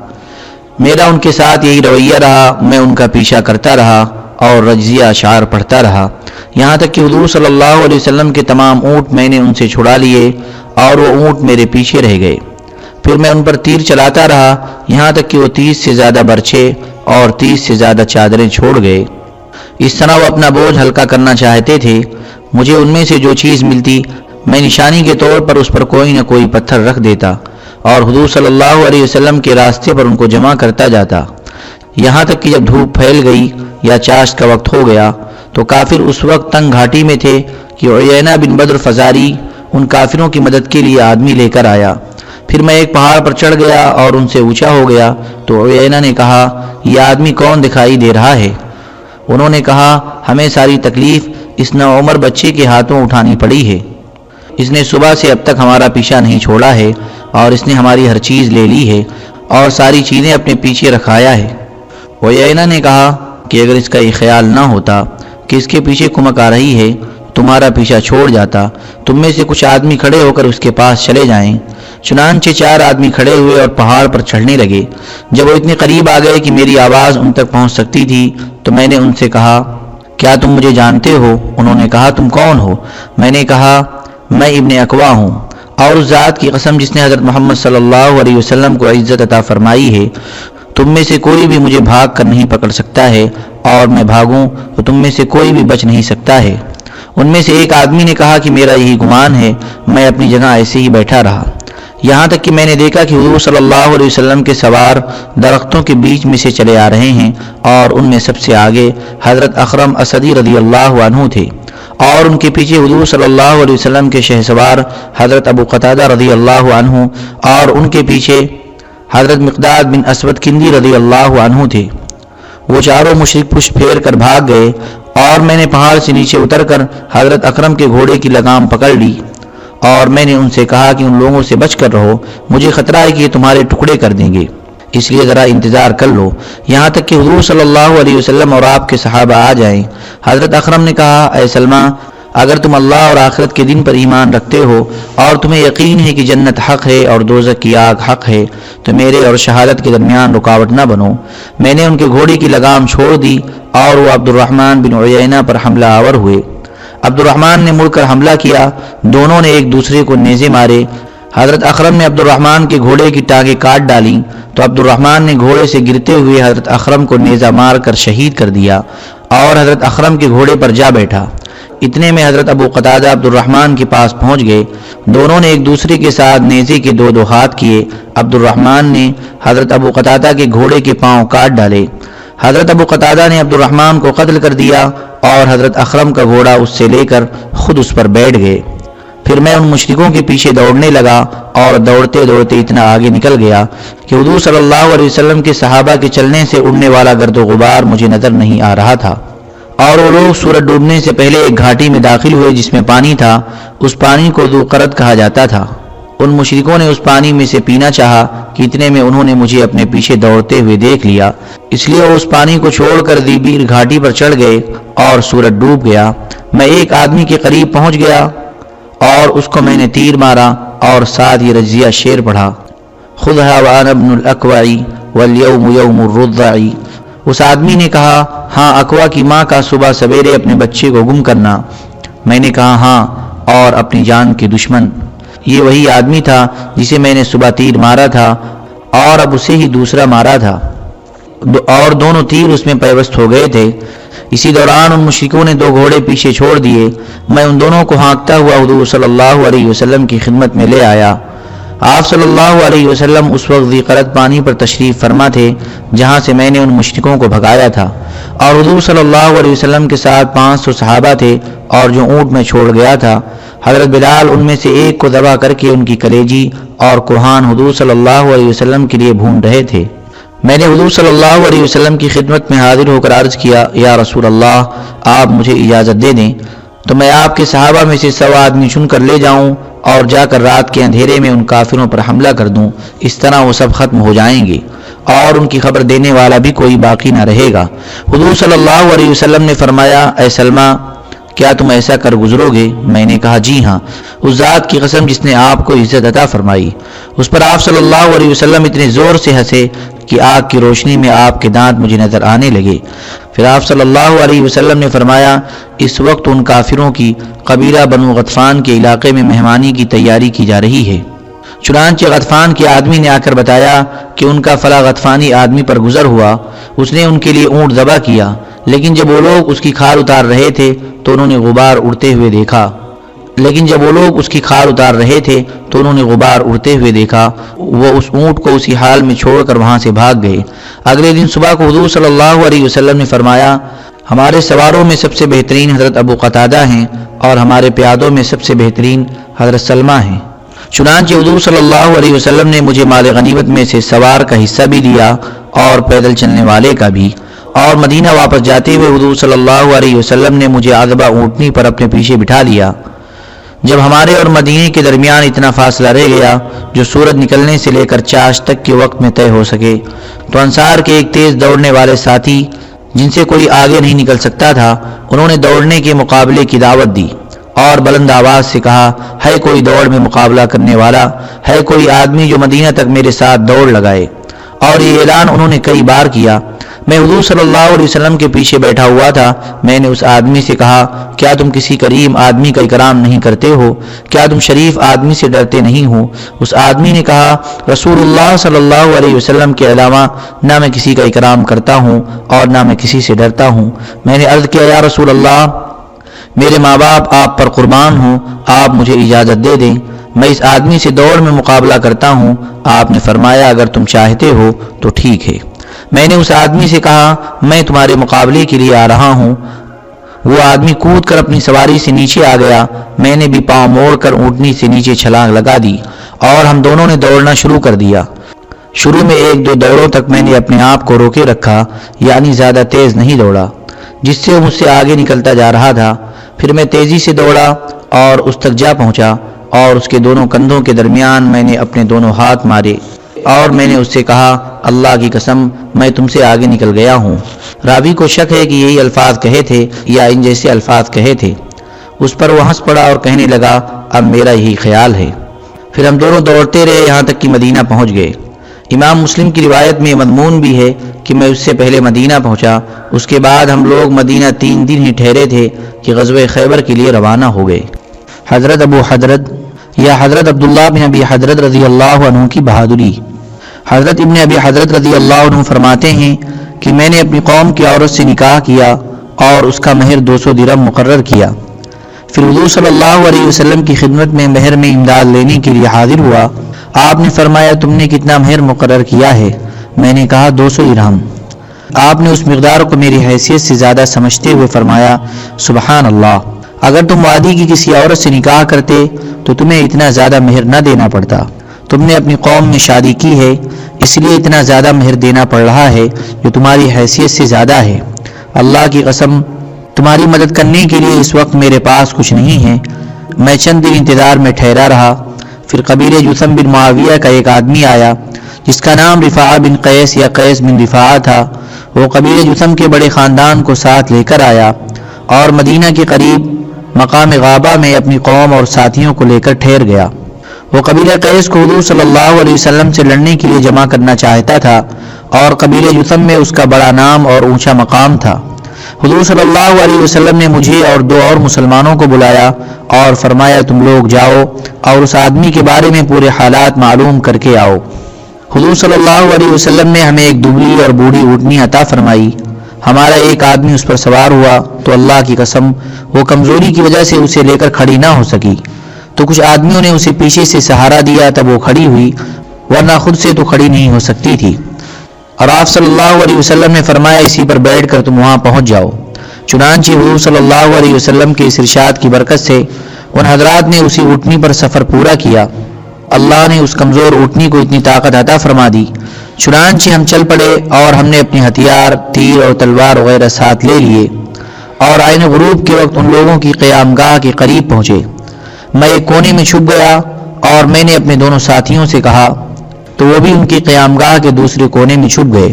میرا ان کے ساتھ یہی رویہ رہا، میں ان کا پیچھا کرتا رہا اور رجزیہ اشعار پڑھتا رہا۔ یہاں تک کہ حضور صلی اللہ علیہ وسلم کے تمام اونٹ میں نے ان سے چھڑا لیے اور وہ اونٹ میرے پیچھے رہ گئے۔ پھر میں ان پر تیر چلاتا رہا، یہاں تک کہ وہ تیس سے زیادہ برچے اور تیس سے زیادہ چادریں چھوڑ گئے۔ اس طرح وہ اپنا بوجھ ہلکا کرنا چاہتے تھے۔ مجھے ان میں سے جو چیز ملتی، میں نشانی کے طور پر اس پر کوئی نہ کوئی پتھر رکھ دیتا اور حضور صلی اللہ علیہ وسلم کے راستے پر ان کو جمع کرتا جاتا۔ یہاں تک کہ جب دھوپ پھیل گئی یا چاشت کا وقت ہو گیا، تو کافر اس وقت تنگ گھاٹی میں تھے کہ عیینہ بن بدر فزاری ان کافروں کی مدد کے لیے آدمی لے کر آیا۔ پھر میں ایک پہاڑ پر چڑھ گیا اور ان سے اونچا ہو گیا، تو عیینہ نے کہا، یہ آدمی کون دکھائی دے رہا ہے؟ انہوں نے کہا، ہمیں ساری تکلیف اس نوعمر بچے کے ہاتھوں اٹھانی پڑی ہے۔ اس نے صبح سے اب تک ہمارا پیچھا نہیں چھوڑا ہے اور اس نے ہماری ہر چیز لے لی ہے اور ساری چیزیں اپنے پیچھے رکھایا ہے۔ وینا نے کہا کہ اگر اس کا یہ خیال نہ ہوتا کہ اس کے پیچھے کمک آ رہی ہے تمہارا پیچھا چھوڑ جاتا، تم میں سے کچھ آدمی کھڑے ہو کر اس کے پاس چلے جائیں۔ چنانچہ چار آدمی کھڑے ہوئے اور پہاڑ پر چڑھنے لگے۔ جب وہ اتنے قریب آ گئے کہ میری آواز ان تک پہنچ سکتی تھی، تو میں نے ان سے کہا، کیا تم مجھے جانتے ہو؟ انہوں نے کہا، تم کون ہو؟ میں نے کہا، میں ابن اقوا ہوں۔ اور اس ذات کی قسم جس نے حضرت محمد صلی اللہ علیہ وسلم کو عزت عطا فرمائی ہے، تم میں سے کوئی بھی مجھے بھاگ کر نہیں پکڑ سکتا ہے، اور میں بھاگوں تو تم میں سے کوئی بھی بچ نہیں سکتا ہے۔ ان میں سے ایک آدمی نے کہا کہ میرا یہی گمان ہے، میں اپنی جگہ ایسے ہی بیٹھا رہا۔ یہاں تک کہ میں نے دیکھا کہ حضور صلی اللہ علیہ وسلم کے سوار درختوں کے بیچ میں سے چلے آ رہے ہیں اور ان میں سب سے آگے حضرت اخرم اسدی رضی اللہ عنہ تھے۔ اور ان کے پیچھے حضور صلی اللہ علیہ وسلم کے شہ سوار حضرت ابو قطادہ رضی اللہ عنہ اور ان کے پیچھے حضرت مقداد بن اسود کندی رضی اللہ عنہ تھے۔ وہ چاروں مشرق پش پھیر کر بھاگ گئے اور میں نے پہاڑ سے نیچے اتر کر حضرت اکرم کے گھوڑے کی لگام پکڑ لی اور میں نے ان سے کہا کہ ان لوگوں سے بچ کر رہو، مجھے خطرہ ہے کہ یہ تمہارے ٹکڑے کر دیں گے۔ اس لیے ذرا انتظار کر لو۔ یہاں تک کہ حضور صلی اللہ علیہ وسلم اور آپ کے صحابہ آ جائیں۔ حضرت اکرم نے کہا، اے سلمہ اگر تم اللہ اور آخرت کے دن پر ایمان رکھتے ہو اور تمہیں یقین ہے کہ جنت حق ہے اور دوزک کی آگ حق ہے، تو میرے اور شہادت کے درمیان رکاوٹ نہ بنو۔ میں نے ان کے گھوڑی کی لگام چھوڑ دی اور وہ عبد الرحمن بن عیینہ پر حملہ آور ہوئے۔ عبد الرحمن نے مڑ کر حملہ کیا۔ دونوں نے ایک دوسرے کو نیزے مارے۔ حضرت اخرم نے عبد الرحمن کے گھوڑے کی ٹانگیں کاٹ ڈالی۔ تو عبد الرحمن نے گھوڑے سے گرتے ہوئے حضرت اخرم کو نیزہ مار کر شہید کر دیا اور حضرت اخرم کے گھوڑے پر جا بیٹھا۔ اتنے میں حضرت ابو قطادہ عبد الرحمن کے پاس پہنچ گئے۔ دونوں نے ایک دوسرے کے ساتھ نیزے کے دو دو ہاتھ کیے۔ عبد الرحمن نے حضرت ابو قطادہ کے گھوڑے کے پاؤں کاٹ ڈالے۔ حضرت ابو قطادہ نے عبد الرحمن کو قتل کر دیا اور حضرت اخرم کا گھوڑا اس سے لے کر خود اس پر بیٹھ گئے۔ پھر میں ان مشرکوں کے پیچھے دوڑنے لگا اور دوڑتے دوڑتے اتنا آگے نکل گیا کہ حضور صلی اللہ علیہ وسلم کے صحابہ کے چلنے سے اڑنے والا گرد و غبار مجھے نظر نہیں آ رہا تھا۔ اور وہ لوگ سورج ڈوبنے سے پہلے ایک گھاٹی میں داخل ہوئے جس میں پانی تھا، اس پانی کو دو قرد کہا جاتا تھا۔ ان مشرکوں نے اس پانی میں سے پینا چاہا کہ اتنے میں انہوں نے مجھے اپنے پیچھے دوڑتے ہوئے دیکھ لیا۔ اس لیے وہ اس پانی کو چھوڑ کر دیبیر گھاٹی پر چڑھ گئے اور سورج ڈوب گیا۔ میں ایک آدمی کے قریب پہنچ گیا اور اس کو میں نے تیر مارا اور ساتھ یہ رجزیہ شیر پڑھا۔ خود ابن الاقوائی والیوم یوم الرضعی اس آدمی نے کہا ہاں اقوا کی ماں کا صبح سویرے اپنے بچے کو گم کرنا۔ میں نے کہا ہاں اور اپنی جان کے دشمن۔ یہ وہی آدمی تھا جسے میں نے صبح تیر مارا تھا اور اب اسے ہی دوسرا مارا تھا۔ اور دونوں تیر اس میں پیوست ہو گئے تھے۔ اسی دوران ان مشرکوں نے دو گھوڑے پیچھے چھوڑ دیے۔ میں ان دونوں کو ہانکتا ہوا حضور صلی اللہ علیہ وسلم کی خدمت میں لے آیا۔ آپ صلی اللہ علیہ وسلم اس وقت ذیقرت پانی پر تشریف فرما تھے، جہاں سے میں نے ان مشرکوں کو بھگایا تھا۔ اور حضور صلی اللہ علیہ وسلم کے ساتھ پانچ سو صحابہ تھے اور جو اونٹ میں چھوڑ گیا تھا، حضرت بلال ان میں سے ایک کو دبا کر کے ان کی کلیجی اور کوہان حضور صلی اللہ علیہ وسلم کے لیے بھون رہے تھے۔ میں نے حضور صلی اللہ علیہ وسلم کی خدمت میں حاضر ہو کر عرض کیا، یا رسول اللہ، آپ مجھے اجازت دے دیں۔ تو میں آپ کے صحابہ میں سے سو آدمی چن کر لے جاؤں اور جا کر رات کے اندھیرے میں ان کافروں پر حملہ کر دوں۔ اس طرح وہ سب ختم ہو جائیں گے۔ اور ان کی خبر دینے والا بھی کوئی باقی نہ رہے گا۔ حضور صلی اللہ علیہ وسلم نے فرمایا، اے سلمہ کیا تم ایسا کر گزرو گے میں نے کہا جی ہاں۔ اس ذات کی قسم جس نے آپ کو عزت عطا فرمائی۔ اس پر آپ صلی اللہ علیہ وسلم اتنے زور سے ہنسے کہ آگ کی روشنی میں آپ کے دانت مجھے نظر آنے لگے۔ پھر آپ صلی اللہ علیہ وسلم نے فرمایا، اس وقت ان کافروں کی قبیلہ بنو غطفان کے علاقے میں مہمانی کی تیاری کی جا رہی ہے۔ چنانچہ غطفان کے آدمی نے آ کر بتایا کہ ان کا فلا غطفانی آدمی پر گزر ہوا۔ اس نے ان کے لیے اونٹ ذبح کیا۔ لیکن جب وہ لوگ اس کی کھال اتار رہے تھے تو انہوں نے غبار اڑتے ہوئے دیکھا۔ لیکن جب وہ لوگ اس کی کھال اتار رہے تھے تو انہوں نے غبار اڑتے ہوئے دیکھا۔ وہ اس اونٹ کو اسی حال میں چھوڑ کر وہاں سے بھاگ گئے۔ اگلے دن صبح کو حضور صلی اللہ علیہ وسلم نے فرمایا، ہمارے سواروں میں سب سے بہترین حضرت ابو قطادہ ہیں اور ہمارے پیادوں میں سب سے بہترین حضرت سلمہ ہیں۔ چنانچہ حضور صلی اللہ علیہ وسلم نے مجھے مال غنیمت میں سے سوار کا حصہ بھی دیا اور پیدل چلنے والے کا بھی۔ اور مدینہ واپس جاتے ہوئے حضور صلی اللہ علیہ وسلم نے مجھے آدبہ اونٹنی پر اپنے پیچھے بٹھا لیا۔ جب ہمارے اور مدینے کے درمیان اتنا فاصلہ رہ گیا جو سورج نکلنے سے لے کر چاش تک کے وقت میں طے ہو سکے، تو انصار کے ایک تیز دوڑنے والے ساتھی جن سے کوئی آگے نہیں نکل سکتا تھا، انہوں نے دوڑنے کے مقابلے کی دعوت دی اور بلند آواز سے کہا، ہے کوئی دوڑ میں مقابلہ کرنے والا، ہے کوئی آدمی جو مدینہ تک میرے ساتھ دوڑ لگائے۔ اور یہ اعلان انہوں نے کئی بار کیا۔ میں حضور صلی اللہ علیہ وسلم کے پیچھے بیٹھا ہوا تھا۔ میں نے اس آدمی سے کہا، کیا تم کسی کریم آدمی کا اکرام نہیں کرتے ہو؟ کیا تم شریف آدمی سے ڈرتے نہیں ہو؟ اس آدمی نے کہا، رسول اللہ صلی اللہ علیہ وسلم کے علاوہ نہ میں کسی کا اکرام کرتا ہوں اور نہ میں کسی سے ڈرتا ہوں۔ میں نے عرض کیا، یا رسول اللہ، میرے ماں باپ، آپ پر قربان ہوں، آپ مجھے اجازت دے دیں۔ میں اس آدمی سے دوڑ میں مقابلہ کرتا ہوں، آپ نے فرمایا، اگر تم چاہتے ہو تو ٹھیک ہے۔ میں نے اس آدمی سے کہا، میں تمہارے مقابلے کے لیے آ رہا ہوں۔ وہ آدمی کود کر اپنی سواری سے نیچے آ گیا۔ میں نے بھی پاؤں موڑ کر اونٹنی سے نیچے چھلانگ لگا دی اور ہم دونوں نے دوڑنا شروع کر دیا۔ شروع میں ایک دو دوڑوں تک میں نے اپنے آپ کو روکے رکھا یعنی زیادہ تیز نہیں دوڑا، جس سے مجھ سے آگے نکلتا جا رہا تھا۔ پھر میں تیزی سے دوڑا اور اس تک جا پہنچا۔ اور اس کے دونوں کندھوں کے درمیان میں نے اپنے دونوں ہاتھ مارے اور میں نے اس سے کہا، اللہ کی قسم، میں تم سے آگے نکل گیا ہوں۔ راوی کو شک ہے کہ یہی الفاظ کہے تھے یا ان جیسے الفاظ کہے تھے۔ اس پر وہ ہنس پڑا اور کہنے لگا، اب میرا یہی خیال ہے۔ پھر ہم دونوں دوڑتے رہے، یہاں تک کہ مدینہ پہنچ گئے۔ امام مسلم کی روایت میں مضمون بھی ہے کہ میں اس سے پہلے مدینہ پہنچا۔ اس کے بعد ہم لوگ مدینہ تین دن ہی ٹھہرے تھے کہ غزوہ خیبر کے لیے روانہ ہو گئے۔ حضرت ابو حضرت یا حضرت عبداللہ بن ابی حضرت رضی اللہ عنہ کی بہادری۔ حضرت ابن ابی حضرت رضی اللہ عنہ فرماتے ہیں کہ میں نے اپنی قوم کی عورت سے نکاح کیا اور اس کا مہر دو سو درم مقرر کیا۔ پھر حضور صلی اللہ علیہ وسلم کی خدمت میں مہر میں امداد لینے کے لیے حاضر ہوا۔ آپ نے فرمایا تم نے کتنا مہر مقرر کیا ہے؟ میں نے کہا دو سو ارحم آپ نے اس مقدار کو میری حیثیت سے زیادہ سمجھتے ہوئے فرمایا، سبحان اللہ۔ اگر تم وادی کی کسی عورت سے نکاح کرتے تو تمہیں اتنا زیادہ مہر نہ دینا پڑتا۔ تم نے اپنی قوم میں شادی کی ہے، اس لیے اتنا زیادہ مہر دینا پڑ رہا ہے جو تمہاری حیثیت سے زیادہ ہے۔ اللہ کی قسم، تمہاری مدد کرنے کے لیے اس وقت میرے پاس کچھ نہیں ہے۔ میں چند دن انتظار میں ٹھہرا رہا۔ پھر قبیل جسم بن معاویہ کا ایک آدمی آیا، جس کا نام رفاع بن قیس یا قیس بن رفاع تھا۔ وہ قبیل جسم کے بڑے خاندان کو ساتھ لے کر آیا اور مدینہ کے قریب مقام غابہ میں اپنی قوم اور ساتھیوں کو لے کر ٹھہر گیا۔ وہ قبیلہ قیس کو حضور صلی اللہ علیہ وسلم سے لڑنے کے لیے جمع کرنا چاہتا تھا اور قبیل یوسم میں اس کا بڑا نام اور اونچا مقام تھا۔ حضور صلی اللہ علیہ وسلم نے مجھے اور دو اور مسلمانوں کو بلایا اور فرمایا، تم لوگ جاؤ اور اس آدمی کے بارے میں پورے حالات معلوم کر کے آؤ۔ حضور صلی اللہ علیہ وسلم نے ہمیں ایک دبلی اور بوڑھی اٹھنی عطا فرمائی۔ ہمارا ایک آدمی اس پر سوار ہوا تو اللہ کی قسم وہ کمزوری کی وجہ سے اسے لے کر کھڑی نہ ہو سکی۔ تو کچھ آدمیوں نے اسے پیچھے سے سہارا دیا تب وہ کھڑی ہوئی، ورنہ خود سے تو کھڑی نہیں ہو سکتی تھی۔ اور آپ صلی اللہ علیہ وسلم نے فرمایا، اسی پر بیٹھ کر تم وہاں پہنچ جاؤ۔ چنانچہ حضور صلی اللہ علیہ وسلم کے اس ارشاد کی برکت سے ان حضرات نے اسی اٹھنی پر سفر پورا کیا۔ اللہ نے اس کمزور اٹھنی کو اتنی طاقت عطا فرما دی۔ چنانچہ ہم چل پڑے اور ہم نے اپنے ہتھیار، تیر اور تلوار وغیرہ ساتھ لے لیے اور آئین غروب کے وقت ان لوگوں کی قیام گاہ کے قریب پہنچے۔ میں ایک کونے میں چھپ گیا اور میں نے اپنے دونوں ساتھیوں سے کہا، تو وہ بھی ان کی قیام گاہ کے دوسرے کونے میں چھپ گئے۔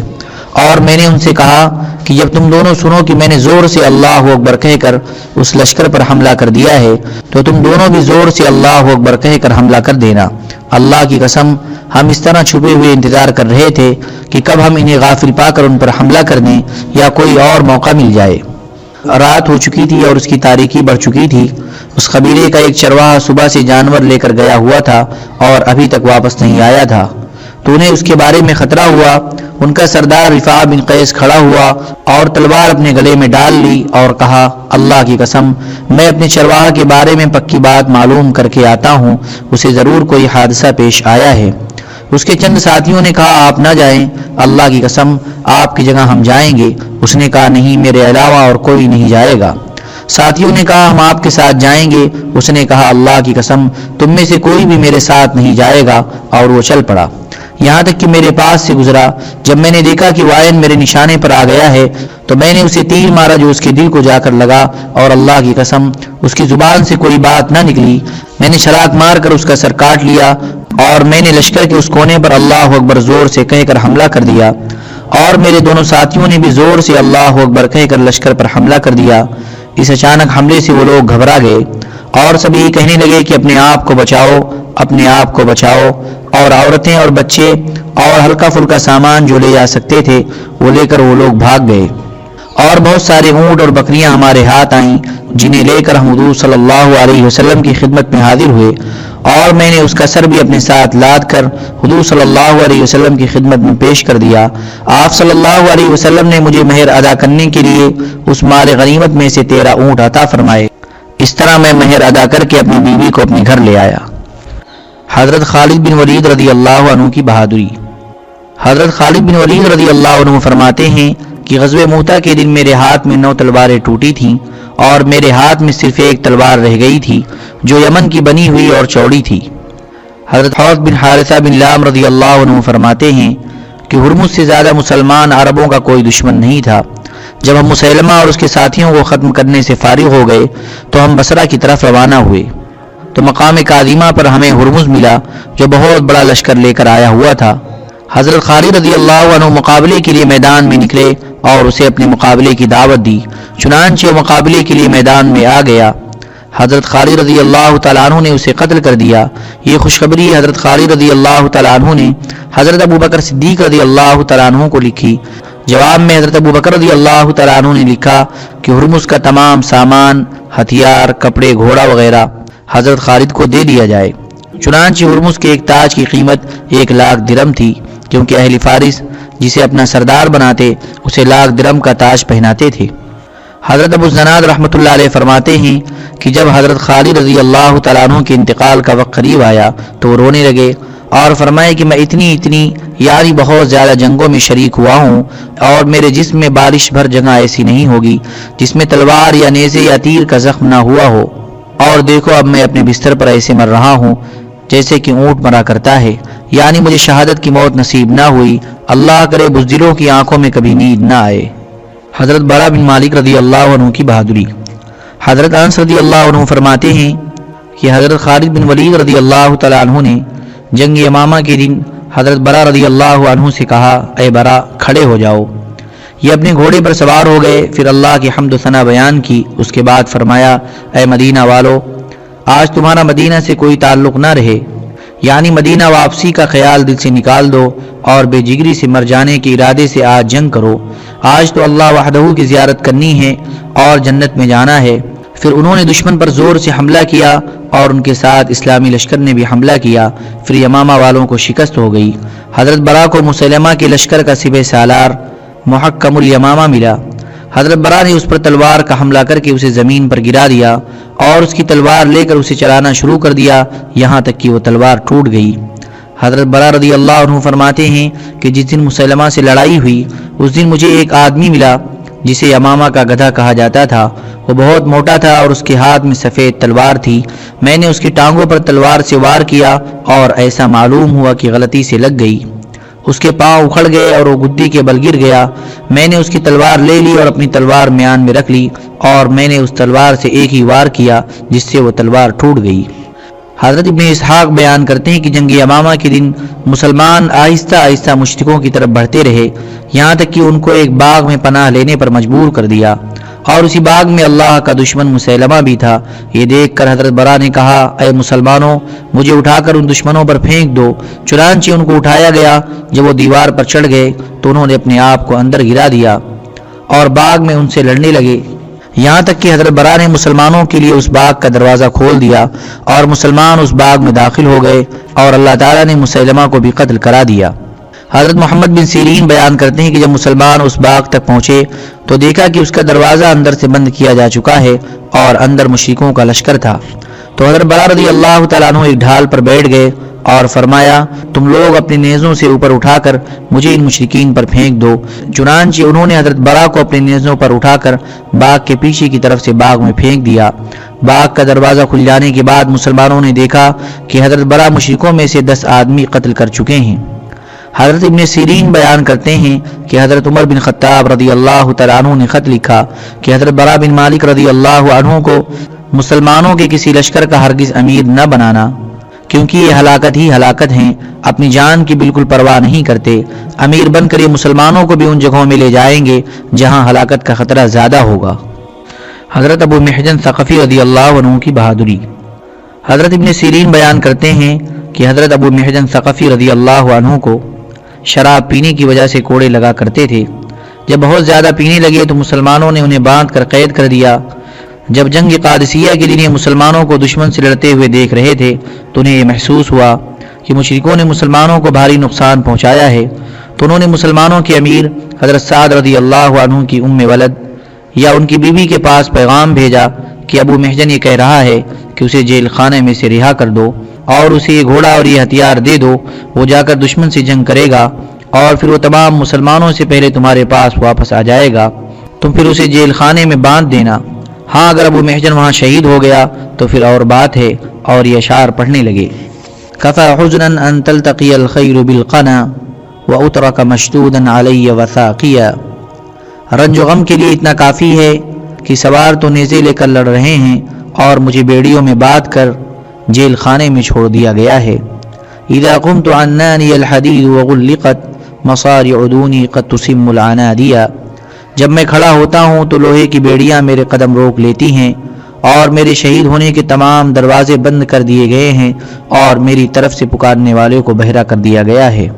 اور میں نے ان سے کہا کہ جب تم دونوں سنو کہ میں نے زور سے اللہ اکبر کہہ کر اس لشکر پر حملہ کر دیا ہے، تو تم دونوں بھی زور سے اللہ اکبر کہہ کر حملہ کر دینا۔ اللہ کی قسم، ہم اس طرح چھپے ہوئے انتظار کر رہے تھے کہ کب ہم انہیں غافل پا کر ان پر حملہ کر دیں یا کوئی اور موقع مل جائے۔ رات ہو چکی تھی اور اس کی تاریکی بڑھ چکی تھی۔ اس قبیلے کا ایک چرواہا صبح سے جانور لے کر گیا ہوا تھا اور ابھی تک واپس نہیں آیا تھا۔ تو انہیں اس کے بارے میں خطرہ ہوا۔ ان کا سردار رفاع بن قیس کھڑا ہوا اور تلوار اپنے گلے میں ڈال لی اور کہا، اللہ کی قسم، میں اپنے چرواہا کے بارے میں پکی بات معلوم کر کے آتا ہوں، اسے ضرور کوئی حادثہ پیش آیا ہے۔ اس کے چند ساتھیوں نے کہا، آپ نہ جائیں، اللہ کی قسم، آپ کی جگہ ہم جائیں گے۔ اس نے کہا، نہیں، میرے علاوہ اور کوئی نہیں جائے گا۔ ساتھیوں نے کہا، ہم آپ کے ساتھ جائیں گے۔ اس نے کہا، اللہ کی قسم، تم میں سے کوئی بھی میرے ساتھ نہیں جائے گا اور وہ چل پڑا۔ یہاں تک کہ میرے پاس سے گزرا۔ جب میں نے دیکھا کہ وائن میرے نشانے پر آ گیا ہے، تو میں نے اسے تیر مارا جو اس کے دل کو جا کر لگا۔ اور اللہ کی قسم، اس کی زبان سے کوئی بات نہ نکلی۔ میں نے شراک مار کر اس کا سر کاٹ لیا اور میں نے لشکر کے اس کونے پر اللہ اکبر زور سے کہہ کر حملہ کر دیا۔ اور میرے دونوں ساتھیوں نے بھی زور سے اللہ اکبر کہہ کر لشکر پر حملہ کر دیا۔ اس اچانک حملے سے وہ لوگ گھبرا گئے۔ اور سب یہ کہنے لگے کہ اپنے آپ کو بچاؤ، اپنے آپ کو بچاؤ۔ اور عورتیں اور بچے اور ہلکا پھلکا سامان جو لے جا سکتے تھے، وہ لے کر وہ لوگ بھاگ گئے۔ اور بہت سارے اونٹ اور بکریاں ہمارے ہاتھ آئیں، جنہیں لے کر ہم حضور صلی اللہ علیہ وسلم کی خدمت میں حاضر ہوئے۔ اور میں نے اس کا سر بھی اپنے ساتھ لاد کر حضور صلی اللہ علیہ وسلم کی خدمت میں پیش کر دیا۔ آپ صلی اللہ علیہ وسلم نے مجھے مہر ادا کرنے کے لیے اس مال غنیمت میں سے تیرہ اونٹ عطا فرمائے۔ اس طرح میں مہر ادا کر کے اپنی بیوی کو اپنے گھر لے آیا۔ حضرت خالد بن ولید رضی اللہ عنہ کی بہادری۔ حضرت خالد بن ولید رضی اللہ عنہ فرماتے ہیں کہ غزوہ موتا کے دن میرے ہاتھ میں نو تلواریں ٹوٹی تھیں اور میرے ہاتھ میں صرف ایک تلوار رہ گئی تھی جو یمن کی بنی ہوئی اور چوڑی تھی۔ حضرت حوث بن حارثہ بن لام رضی اللہ عنہ فرماتے ہیں کہ حرمز سے زیادہ مسلمان عربوں کا کوئی دشمن نہیں تھا۔ جب ہم مسلمہ اور اس کے ساتھیوں کو ختم کرنے سے فارغ ہو گئے تو ہم بسرا کی طرف روانہ ہوئے۔ تو مقام قادمہ پر ہمیں ہرمز ملا جو بہت بڑا لشکر لے کر آیا ہوا تھا۔ حضرت خالد رضی اللہ عنہ مقابلے کے لیے میدان میں نکلے اور اسے اپنے مقابلے کی دعوت دی۔ چنانچہ وہ مقابلے کے لیے میدان میں آ گیا۔ حضرت خالد رضی اللہ تعالیٰ عنہ نے اسے قتل کر دیا۔ یہ خوشخبری حضرت خالد رضی اللہ تعالیٰ عنہ نے حضرت ابو بکر صدیق رضی اللہ تعالیٰ عنہ کو لکھی۔ جواب میں حضرت ابو بکر رضی اللہ تعالیٰ عنہ نے لکھا کہ ہرمز کا تمام سامان، ہتھیار، کپڑے، گھوڑا وغیرہ حضرت خالد کو دے دیا جائے۔ چنانچہ ہرمز کے ایک تاج کی قیمت ایک لاکھ درم تھی، کیونکہ اہل فارس جسے اپنا سردار بناتے، اسے لاکھ درم کا تاج پہناتے تھے۔ حضرت ابو زناد رحمۃ اللہ علیہ فرماتے ہیں کہ جب حضرت خالد رضی اللہ تعالیٰ عنہ کے انتقال کا وقت قریب آیا تو وہ رونے لگے اور فرمائے کہ میں اتنی اتنی یاری بہت زیادہ جنگوں میں شریک ہوا ہوں اور میرے جسم میں بارش بھر جگہ ایسی نہیں ہوگی جس میں تلوار یا نیزے یا تیر کا زخم نہ ہوا ہو۔ اور دیکھو اب میں اپنے بستر پر ایسے مر رہا ہوں جیسے کہ اونٹ مرا کرتا ہے۔ یعنی مجھے شہادت کی موت نصیب نہ ہوئی۔ اللہ کرے بزدلوں کی آنکھوں میں کبھی نیند نہ آئے۔ حضرت بارہ بن مالک رضی اللہ عنہ کی بہادری۔ حضرت انس رضی اللہ عنہ فرماتے ہیں کہ حضرت خالد بن ولید رضی اللہ تعالیٰ عنہ نے جنگ امامہ کے دن حضرت برا رضی اللہ عنہ سے کہا، اے برا، کھڑے ہو جاؤ۔ یہ اپنے گھوڑے پر سوار ہو گئے۔ پھر اللہ کی حمد و ثنا بیان کی۔ اس کے بعد فرمایا، اے مدینہ والو، آج تمہارا مدینہ سے کوئی تعلق نہ رہے۔ یعنی مدینہ واپسی کا خیال دل سے نکال دو اور بے جگری سے مر جانے کے ارادے سے آج جنگ کرو۔ آج تو اللہ وحدہ کی زیارت کرنی ہے اور جنت میں جانا ہے۔ پھر انہوں نے دشمن پر زور سے حملہ کیا اور ان کے ساتھ اسلامی لشکر نے بھی حملہ کیا۔ پھر یمامہ والوں کو شکست ہو گئی۔ حضرت برا کو مسلمہ کے لشکر کا سب سالار محکم الیمامہ ملا۔ حضرت برا نے اس پر تلوار کا حملہ کر کے اسے زمین پر گرا دیا۔ اور اس کی تلوار لے کر اسے چلانا شروع کر دیا، یہاں تک کہ وہ تلوار ٹوٹ گئی۔ حضرت برا رضی اللہ عنہ فرماتے ہیں کہ جس دن مسلمہ سے لڑائی ہوئی، اس دن مجھے ایک آدمی ملا، جسے یمامہ کا گدھا کہا جاتا تھا۔ وہ بہت موٹا تھا اور اس کے ہاتھ میں سفید تلوار تھی۔ میں نے اس کی ٹانگوں پر تلوار سے وار کیا اور ایسا معلوم ہوا کہ غلطی سے لگ گئی۔ اس کے پاؤں اکھڑ گئے اور وہ گدی کے بل گر گیا۔ میں نے اس کی تلوار لے لی اور اپنی تلوار میان میں رکھ لی۔ اور میں نے اس تلوار سے ایک ہی وار کیا جس سے وہ تلوار ٹوٹ گئی۔ حضرت ابن اسحاق بیان کرتے ہیں کہ جنگ امامہ کے دن مسلمان آہستہ آہستہ مشرقوں کی طرف بڑھتے رہے، یہاں تک کہ ان کو ایک باغ میں پناہ لینے پر مجبور کر دیا۔ اور اسی باغ میں اللہ کا دشمن مسلمہ بھی تھا۔ یہ دیکھ کر حضرت برا نے کہا، اے مسلمانوں، مجھے اٹھا کر ان دشمنوں پر پھینک دو۔ چنانچہ ان کو اٹھایا گیا، جب وہ دیوار پر چڑھ گئے تو انہوں نے اپنے آپ کو اندر گرا دیا اور باغ میں ان سے لڑنے لگے۔ یہاں تک کہ حضرت برا نے مسلمانوں کے لیے اس باغ کا دروازہ کھول دیا اور مسلمان اس باغ میں داخل ہو گئے اور اللہ تعالیٰ نے مسلمہ کو بھی قتل کرا دیا۔ حضرت محمد بن سیرین بیان کرتے ہیں کہ جب مسلمان اس باغ تک پہنچے تو دیکھا کہ اس کا دروازہ اندر سے بند کیا جا چکا ہے اور اندر مشرکوں کا لشکر تھا۔ تو حضرت برا رضی اللہ تعالیٰ عنہ ایک ڈھال پر بیٹھ گئے اور فرمایا، تم لوگ اپنی نیزوں سے اوپر اٹھا کر مجھے ان مشرقین پر پھینک دو۔ چنانچہ انہوں نے حضرت برا کو اپنی نیزوں پر اٹھا کر باغ کے پیچھے کی طرف سے باغ میں پھینک دیا۔ باغ کا دروازہ کھل جانے کے بعد مسلمانوں نے دیکھا کہ حضرت برا مشرقوں میں سے دس آدمی قتل کر چکے ہیں۔ حضرت ابن سیرین بیان کرتے ہیں کہ حضرت عمر بن خطاب رضی اللہ تعالیٰ عنہ نے خط لکھا کہ حضرت برا بن مالک رضی اللہ عنہ کو مسلمانوں کے کسی لشکر کا ہرگز امیر نہ بنانا، کیونکہ یہ ہلاکت ہی ہلاکت ہیں، اپنی جان کی بالکل پرواہ نہیں کرتے۔ امیر بن کر یہ مسلمانوں کو بھی ان جگہوں میں لے جائیں گے جہاں ہلاکت کا خطرہ زیادہ ہوگا۔ حضرت ابو محجن ثقفی رضی اللہ عنہ کی بہادری۔ حضرت ابن سیرین بیان کرتے ہیں کہ حضرت ابو محجن ثقفی رضی اللہ عنہ کو شراب پینے کی وجہ سے کوڑے لگا کرتے تھے۔ جب بہت زیادہ پینے لگے تو مسلمانوں نے انہیں باندھ کر قید کر دیا۔ جب جنگ قادسیہ کے دن یہ مسلمانوں کو دشمن سے لڑتے ہوئے دیکھ رہے تھے تو انہیں یہ محسوس ہوا کہ مشرکوں نے مسلمانوں کو بھاری نقصان پہنچایا ہے۔ تو انہوں نے مسلمانوں کے امیر حضرت سعد رضی اللہ عنہ کی ام ولد یا ان کی بیوی کے پاس پیغام بھیجا کہ ابو محجن یہ کہہ رہا ہے کہ اسے جیل خانے میں سے رہا کر دو اور اسے یہ گھوڑا اور یہ ہتھیار دے دو، وہ جا کر دشمن سے جنگ کرے گا اور پھر وہ تمام مسلمانوں سے پہلے تمہارے پاس واپس آ جائے گا۔ تم پھر اسے جیل خانے میں باندھ دینا۔ ہاں اگر ابو محجن وہاں شہید ہو گیا تو پھر اور بات ہے، اور یہ اشعار پڑھنے لگے۔ کفا حزنا ان تلتقی الخیر بالقنا واترک مشدودا علی وثاقیا رنج و غم کے لیے اتنا کافی ہے کہ سوار تو نیزے لے کر لڑ رہے ہیں اور مجھے بیڑیوں میں بات کر جیل خانے میں چھوڑ دیا گیا ہے۔ اذا قمت عنانی الحدید وغلقت مصارع دونی قد تسم العنادیہ۔ جب میں کھڑا ہوتا ہوں تو لوہے کی بیڑیاں میرے قدم روک لیتی ہیں اور میرے شہید ہونے کے تمام دروازے بند کر دیے گئے ہیں اور میری طرف سے پکارنے والے کو بہرا کر دیا گیا ہے۔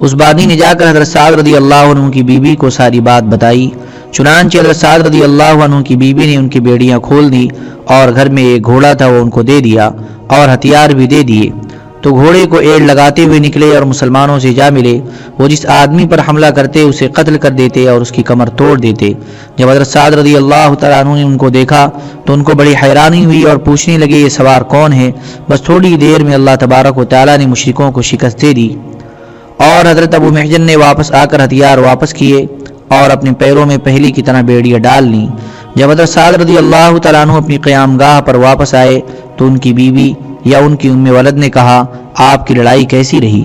اس بادی نے جا کر حضرت سعد رضی اللہ عنہ کی بیوی کو ساری بات بتائی۔ چنانچہ حضرت سعد رضی اللہ عنہ کی بیوی نے ان کی بیڑیاں کھول دی اور گھر میں ایک گھوڑا تھا وہ ان کو دے دیا اور ہتھیار بھی دے دیے۔ تو گھوڑے کو ایڑ لگاتے ہوئے نکلے اور مسلمانوں سے جا ملے۔ وہ جس آدمی پر حملہ کرتے اسے قتل کر دیتے اور اس کی کمر توڑ دیتے۔ جب حضرت سعد رضی اللہ تعالیٰ عنہ نے ان کو دیکھا تو ان کو بڑی حیرانی ہوئی اور پوچھنے لگے، یہ سوار کون ہے بس تھوڑی دیر میں اللہ تبارک و تعالیٰ نے مشرکوں کو شکست دے دی۔ اور حضرت ابو محجن نے واپس آ کر ہتھیار واپس کیے اور اپنے پیروں میں پہلی کی طرح بیڑیاں ڈال لیں۔ جب حضرت سعد رضی اللہ تعالیٰ عنہ اپنی قیام گاہ پر واپس آئے تو ان کی بیوی یا ان کی ام ولد نے کہا، آپ کی لڑائی کیسی رہی؟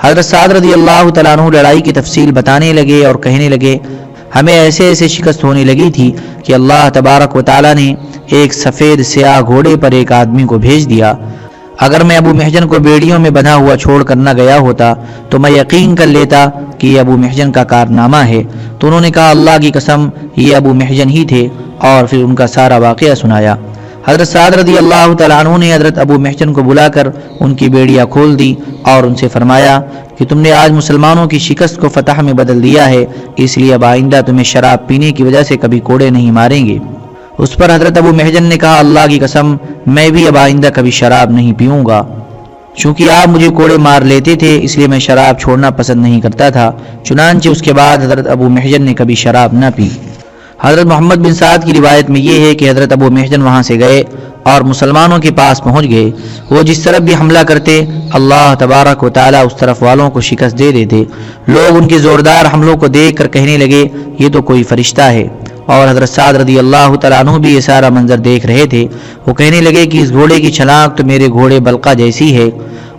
حضرت سعد رضی اللہ تعالیٰ عنہ لڑائی کی تفصیل بتانے لگے اور کہنے لگے، ہمیں ایسے ایسے شکست ہونے لگی تھی کہ اللہ تبارک و تعالیٰ نے ایک سفید سیاہ گھوڑے پر ایک آدمی کو بھیج دیا۔ اگر میں ابو محجن کو بیڑیوں میں بندھا ہوا چھوڑ کر نہ گیا ہوتا، تو میں یقین کر لیتا کہ یہ ابو محجن کا کارنامہ ہے۔ تو انہوں نے کہا، اللہ کی قسم، یہ ابو محجن ہی تھے اور پھر ان کا سارا واقعہ سنایا۔ حضرت سعد رضی اللہ تعالیٰ عنہ نے حضرت ابو محجن کو بلا کر ان کی بیڑیاں کھول دی اور ان سے فرمایا کہ تم نے آج مسلمانوں کی شکست کو فتح میں بدل دیا ہے، اس لیے اب آئندہ تمہیں شراب پینے کی وجہ سے کبھی کوڑے نہیں ماریں گے۔ اس پر حضرت ابو محجن نے کہا، اللہ کی قسم، میں بھی اب آئندہ کبھی شراب نہیں پیوں گا۔ چونکہ آپ مجھے کوڑے مار لیتے تھے، اس لیے میں شراب چھوڑنا پسند نہیں کرتا تھا۔ چنانچہ اس کے بعد حضرت ابو محجن نے کبھی شراب نہ پی۔ حضرت محمد بن سعد کی روایت میں یہ ہے کہ حضرت ابو محجن وہاں سے گئے اور مسلمانوں کے پاس پہنچ گئے۔ وہ جس طرف بھی حملہ کرتے، اللہ تبارک و تعالیٰ اس طرف والوں کو شکست دے دیتے۔ لوگ ان کے زوردار حملوں کو دیکھ کر کہنے لگے، یہ تو کوئی فرشتہ ہے۔ اور حضرت سعد رضی اللہ تعالیٰ عنہ بھی یہ سارا منظر دیکھ رہے تھے۔ وہ کہنے لگے کہ اس گھوڑے کی چھلانگ تو میرے گھوڑے بلقہ جیسی ہے۔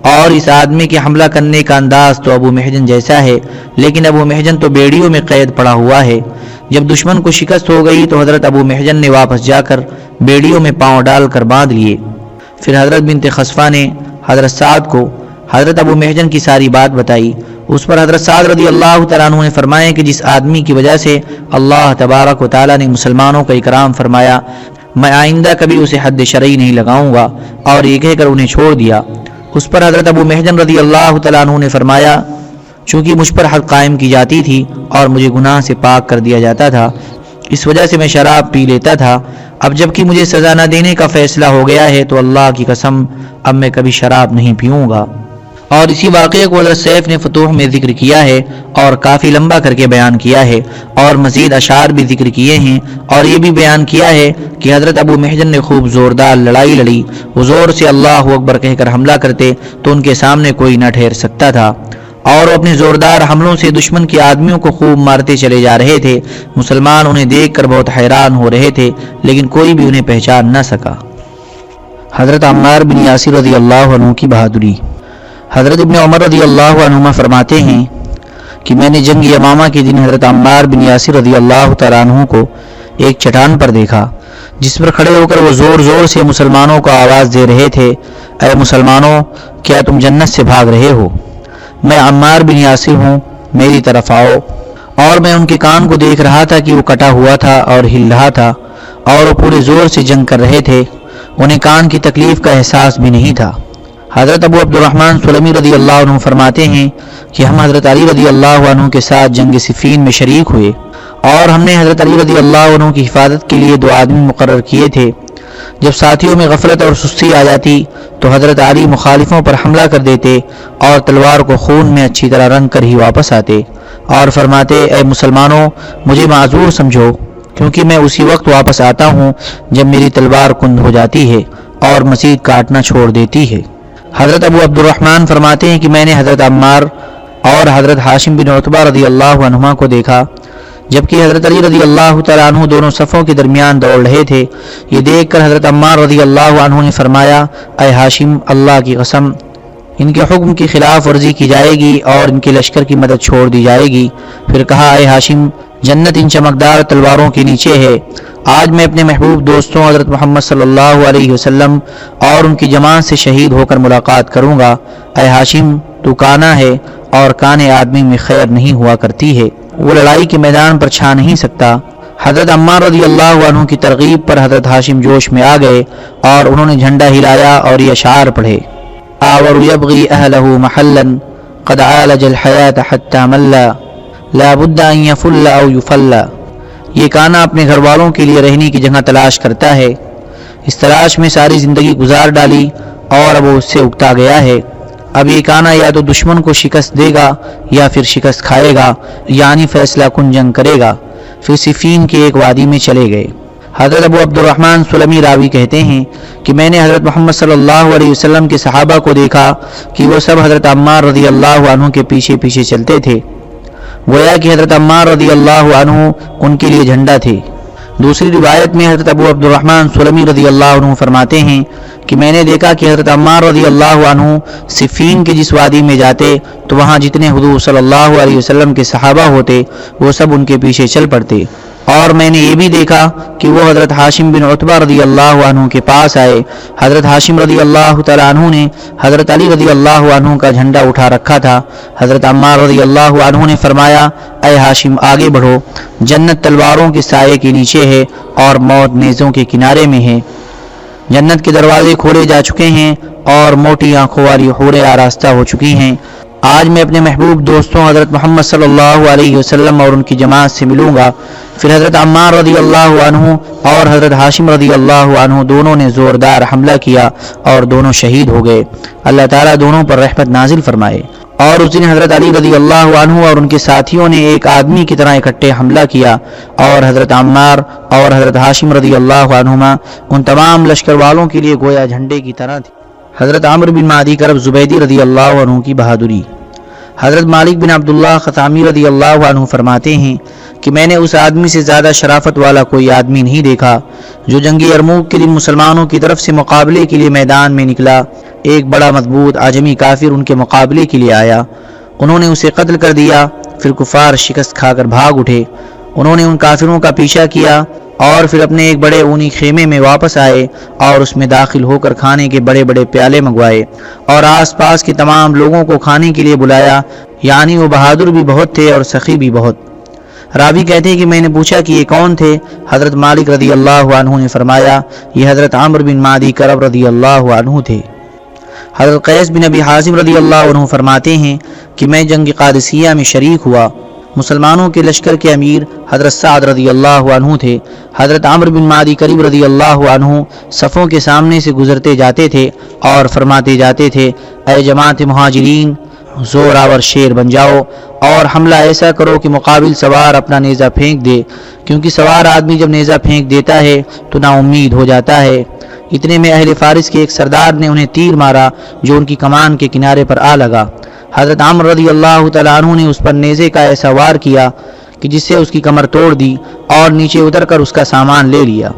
اور اس آدمی کے حملہ کرنے کا انداز تو ابو محجن جیسا ہے، لیکن ابو محجن تو بیڑیوں میں قید پڑا ہوا ہے۔ جب دشمن کو شکست ہو گئی تو حضرت ابو محجن نے واپس جا کر بیڑیوں میں پاؤں ڈال کر باندھ لیے۔ پھر حضرت بنت خصفہ نے حضرت سعد کو حضرت ابو محجن کی ساری بات بتائی۔ اس پر حضرت سعد رضی اللہ تعالیٰ عنہ نے فرمایا کہ جس آدمی کی وجہ سے اللہ تبارک و تعالیٰ نے مسلمانوں کا اکرام فرمایا، میں آئندہ کبھی اسے حد شرعی نہیں لگاؤں گا اور یہ کہہ کر انہیں چھوڑ دیا۔ اس پر حضرت ابو محجن رضی اللہ تعالیٰ عنہ نے فرمایا چونکہ مجھ پر حد قائم کی جاتی تھی اور مجھے گناہ سے پاک کر دیا جاتا تھا، اس وجہ سے میں شراب پی لیتا تھا۔ اب جبکہ مجھے سزا نہ دینے کا فیصلہ ہو گیا ہے تو اللہ کی قسم اب میں کبھی شراب نہیں پیوں گا۔ اور اسی واقعے کو حضرت سیف نے فتوح میں ذکر کیا ہے اور کافی لمبا کر کے بیان کیا ہے اور مزید اشعار بھی ذکر کیے ہیں اور یہ بھی بیان کیا ہے کہ حضرت ابو محجن نے خوب زوردار لڑائی لڑی۔ وہ زور سے اللہ اکبر کہہ کر حملہ کرتے تو ان کے سامنے کوئی نہ ٹھہر سکتا تھا۔ اور وہ اپنے زوردار حملوں سے دشمن کے آدمیوں کو خوب مارتے چلے جا رہے تھے۔ مسلمان انہیں دیکھ کر بہت حیران ہو رہے تھے، لیکن کوئی بھی انہیں پہچان نہ سکا۔ حضرت عمار بن یاسر رضی اللہ عنہ کی بہادری۔ حضرت ابن عمر رضی اللہ عنہ فرماتے ہیں کہ میں نے جنگ یمامہ کے دن حضرت عمار بن یاسر رضی اللہ تعالیٰ عنہ کو ایک چٹان پر دیکھا، جس پر کھڑے ہو کر وہ زور زور سے مسلمانوں کو آواز دے رہے تھے۔ اے مسلمانوں، کیا تم جنت سے بھاگ رہے ہو؟ میں عمار بن یاسر ہوں، میری طرف آؤ۔ اور میں ان کے کان کو دیکھ رہا تھا کہ وہ کٹا ہوا تھا اور ہل رہا تھا، اور وہ پورے زور سے جنگ کر رہے تھے۔ انہیں کان کی تکلیف کا احساس بھی نہیں تھا۔ حضرت ابو عبد الرحمن سلمی رضی اللہ عنہ فرماتے ہیں کہ ہم حضرت علی رضی اللہ عنہ کے ساتھ جنگ صفین میں شریک ہوئے، اور ہم نے حضرت علی رضی اللہ عنہ کی حفاظت کے لیے دو آدمی مقرر کیے تھے۔ جب ساتھیوں میں غفلت اور سستی آ جاتی تو حضرت علی مخالفوں پر حملہ کر دیتے اور تلوار کو خون میں اچھی طرح رنگ کر ہی واپس آتے اور فرماتے، اے مسلمانوں، مجھے معذور سمجھو، کیونکہ میں اسی وقت واپس آتا ہوں جب میری تلوار کند ہو جاتی ہے اور مزید کاٹنا چھوڑ دیتی ہے۔ حضرت ابو عبد الرحمن فرماتے ہیں کہ میں نے حضرت عمار اور حضرت ہاشم بن عطبہ رضی اللہ عنہما کو دیکھا جبکہ حضرت علی رضی اللہ تعالیٰ عنہ دونوں صفوں کے درمیان دوڑ رہے تھے، یہ دیکھ کر حضرت عمار رضی اللہ عنہ نے فرمایا، اے ہاشم، اللہ کی قسم، ان کے حکم کی خلاف ورزی کی جائے گی اور ان کے لشکر کی مدد چھوڑ دی جائے گی۔ پھر کہا، اے ہاشم، جنت ان چمکدار تلواروں کے نیچے ہے۔ آج میں اپنے محبوب دوستوں حضرت محمد صلی اللہ علیہ وسلم اور ان کی جماعت سے شہید ہو کر ملاقات کروں گا۔ اے ہاشم، تو کانا ہے اور کانے آدمی میں خیر نہیں ہوا کرتی ہے۔ وہ لڑائی کے میدان پر چھا نہیں سکتا۔ حضرت عمار رضی اللہ عنہ کی ترغیب پر حضرت ہاشم جوش میں آ گئے اور انہوں نے جھنڈا ہلایا اور یہ اشعار پڑھے۔ آور یبغی اہلہ محلا قد عالج الحیات حتی ملا۔ لا بد ان یفل او یفل۔ یہ کانا اپنے گھر والوں کے لیے رہنے کی جگہ تلاش کرتا ہے۔ اس تلاش میں ساری زندگی گزار ڈالی اور اب وہ اس سے اگتا گیا ہے۔ اب یہ کانا یا تو دشمن کو شکست دے گا یا پھر شکست کھائے گا یعنی فیصلہ کن جنگ کرے گا۔ پھر صفین کے ایک وادی میں چلے گئے۔ حضرت ابو عبد الرحمن سلمی راوی کہتے ہیں کہ میں نے حضرت محمد صلی اللہ علیہ وسلم کے صحابہ کو دیکھا کہ وہ سب حضرت عمار رضی اللہ عنہ کے پیچھے پیچھے چلتے تھے۔ گویا کہ حضرت عمار رضی اللہ عنہ ان کے لیے جھنڈا تھے۔ دوسری روایت میں حضرت ابو عبد الرحمن سلمی رضی اللہ عنہ فرماتے ہیں کہ میں نے دیکھا کہ حضرت عمار رضی اللہ عنہ صفین کے جس وادی میں جاتے تو وہاں جتنے حضور صلی اللہ علیہ وسلم کے صحابہ ہوتے وہ سب ان کے پیچھے چل پڑتے۔ اور میں نے یہ بھی دیکھا کہ وہ حضرت ہاشم بن عطبہ رضی اللہ عنہ کے پاس آئے۔ حضرت ہاشم رضی اللہ تعالیٰ عنہ نے حضرت علی رضی اللہ عنہ کا جھنڈا اٹھا رکھا تھا۔ حضرت عمار رضی اللہ عنہ نے فرمایا، اے ہاشم، آگے بڑھو۔ جنت تلواروں کے سائے کے نیچے ہے اور موت نیزوں کے کنارے میں ہے۔ جنت کے دروازے کھولے جا چکے ہیں اور موٹی آنکھوں والی حوریں آراستہ ہو چکی ہیں۔ آج میں اپنے محبوب دوستوں حضرت محمد صلی اللہ علیہ وسلم اور ان کی جماعت سے ملوں گا۔ پھر حضرت عمار رضی اللہ عنہ اور حضرت ہاشم رضی اللہ عنہ دونوں نے زوردار حملہ کیا اور دونوں شہید ہو گئے۔ اللہ تعالیٰ دونوں پر رحمت نازل فرمائے۔ اور اس دن حضرت علی رضی اللہ عنہ اور ان کے ساتھیوں نے ایک آدمی کی طرح اکٹھے حملہ کیا اور حضرت عمار اور حضرت ہاشم رضی اللہ عنہما ان تمام لشکر والوں کے لیے گویا جھنڈے کی طرح تھی حضرت عمر بن مادی کرب زبیدی رضی اللہ عنہ کی بہادری۔ حضرت مالک بن عبداللہ خطامی رضی اللہ عنہ فرماتے ہیں کہ میں نے اس آدمی سے زیادہ شرافت والا کوئی آدمی نہیں دیکھا جو جنگی ارموک کے دن مسلمانوں کی طرف سے مقابلے کے لیے میدان میں نکلا، ایک بڑا مضبوط آجمی کافر ان کے مقابلے کے لیے آیا۔ انہوں نے اسے قتل کر دیا، پھر کفار شکست کھا کر بھاگ اٹھے۔ انہوں نے ان کافروں کا پیچھا کیا اور پھر اپنے ایک بڑے اونی خیمے میں واپس آئے اور اس میں داخل ہو کر کھانے کے بڑے بڑے پیالے منگوائے اور آس پاس کے تمام لوگوں کو کھانے کے لیے بلایا یعنی وہ بہادر بھی بہت تھے اور سخی بھی بہت۔ رابی کہتے ہیں کہ میں نے پوچھا کہ یہ کون تھے؟ حضرت مالک رضی اللہ عنہ نے فرمایا، یہ حضرت عمر بن مادی کرب رضی اللہ عنہ تھے۔ حضرت قیس بن ابی حازم رضی اللہ عنہ فرماتے ہیں کہ میں جنگ قادسیہ میں شریک ہوا۔ مسلمانوں کے لشکر کے امیر حضرت سعد رضی اللہ عنہ تھے۔ حضرت عمر بن مادی قریب رضی اللہ عنہ صفوں کے سامنے سے گزرتے جاتے تھے اور فرماتے جاتے تھے، اے جماعت مہاجرین، زور آور شیر بن جاؤ اور حملہ ایسا کرو کہ مقابل سوار اپنا نیزہ پھینک دے، کیونکہ سوار آدمی جب نیزہ پھینک دیتا ہے تو نا امید ہو جاتا ہے۔ اتنے میں اہل فارس کے ایک سردار نے انہیں تیر مارا جو ان کی کمان کے کنارے پر آ لگا۔ حضرت عمر رضی اللہ تعالیٰ عنہ نے اس پر نیزے کا ایسا وار کیا کہ جس سے اس کی کمر توڑ دی اور نیچے اتر کر اس کا سامان لے لیا۔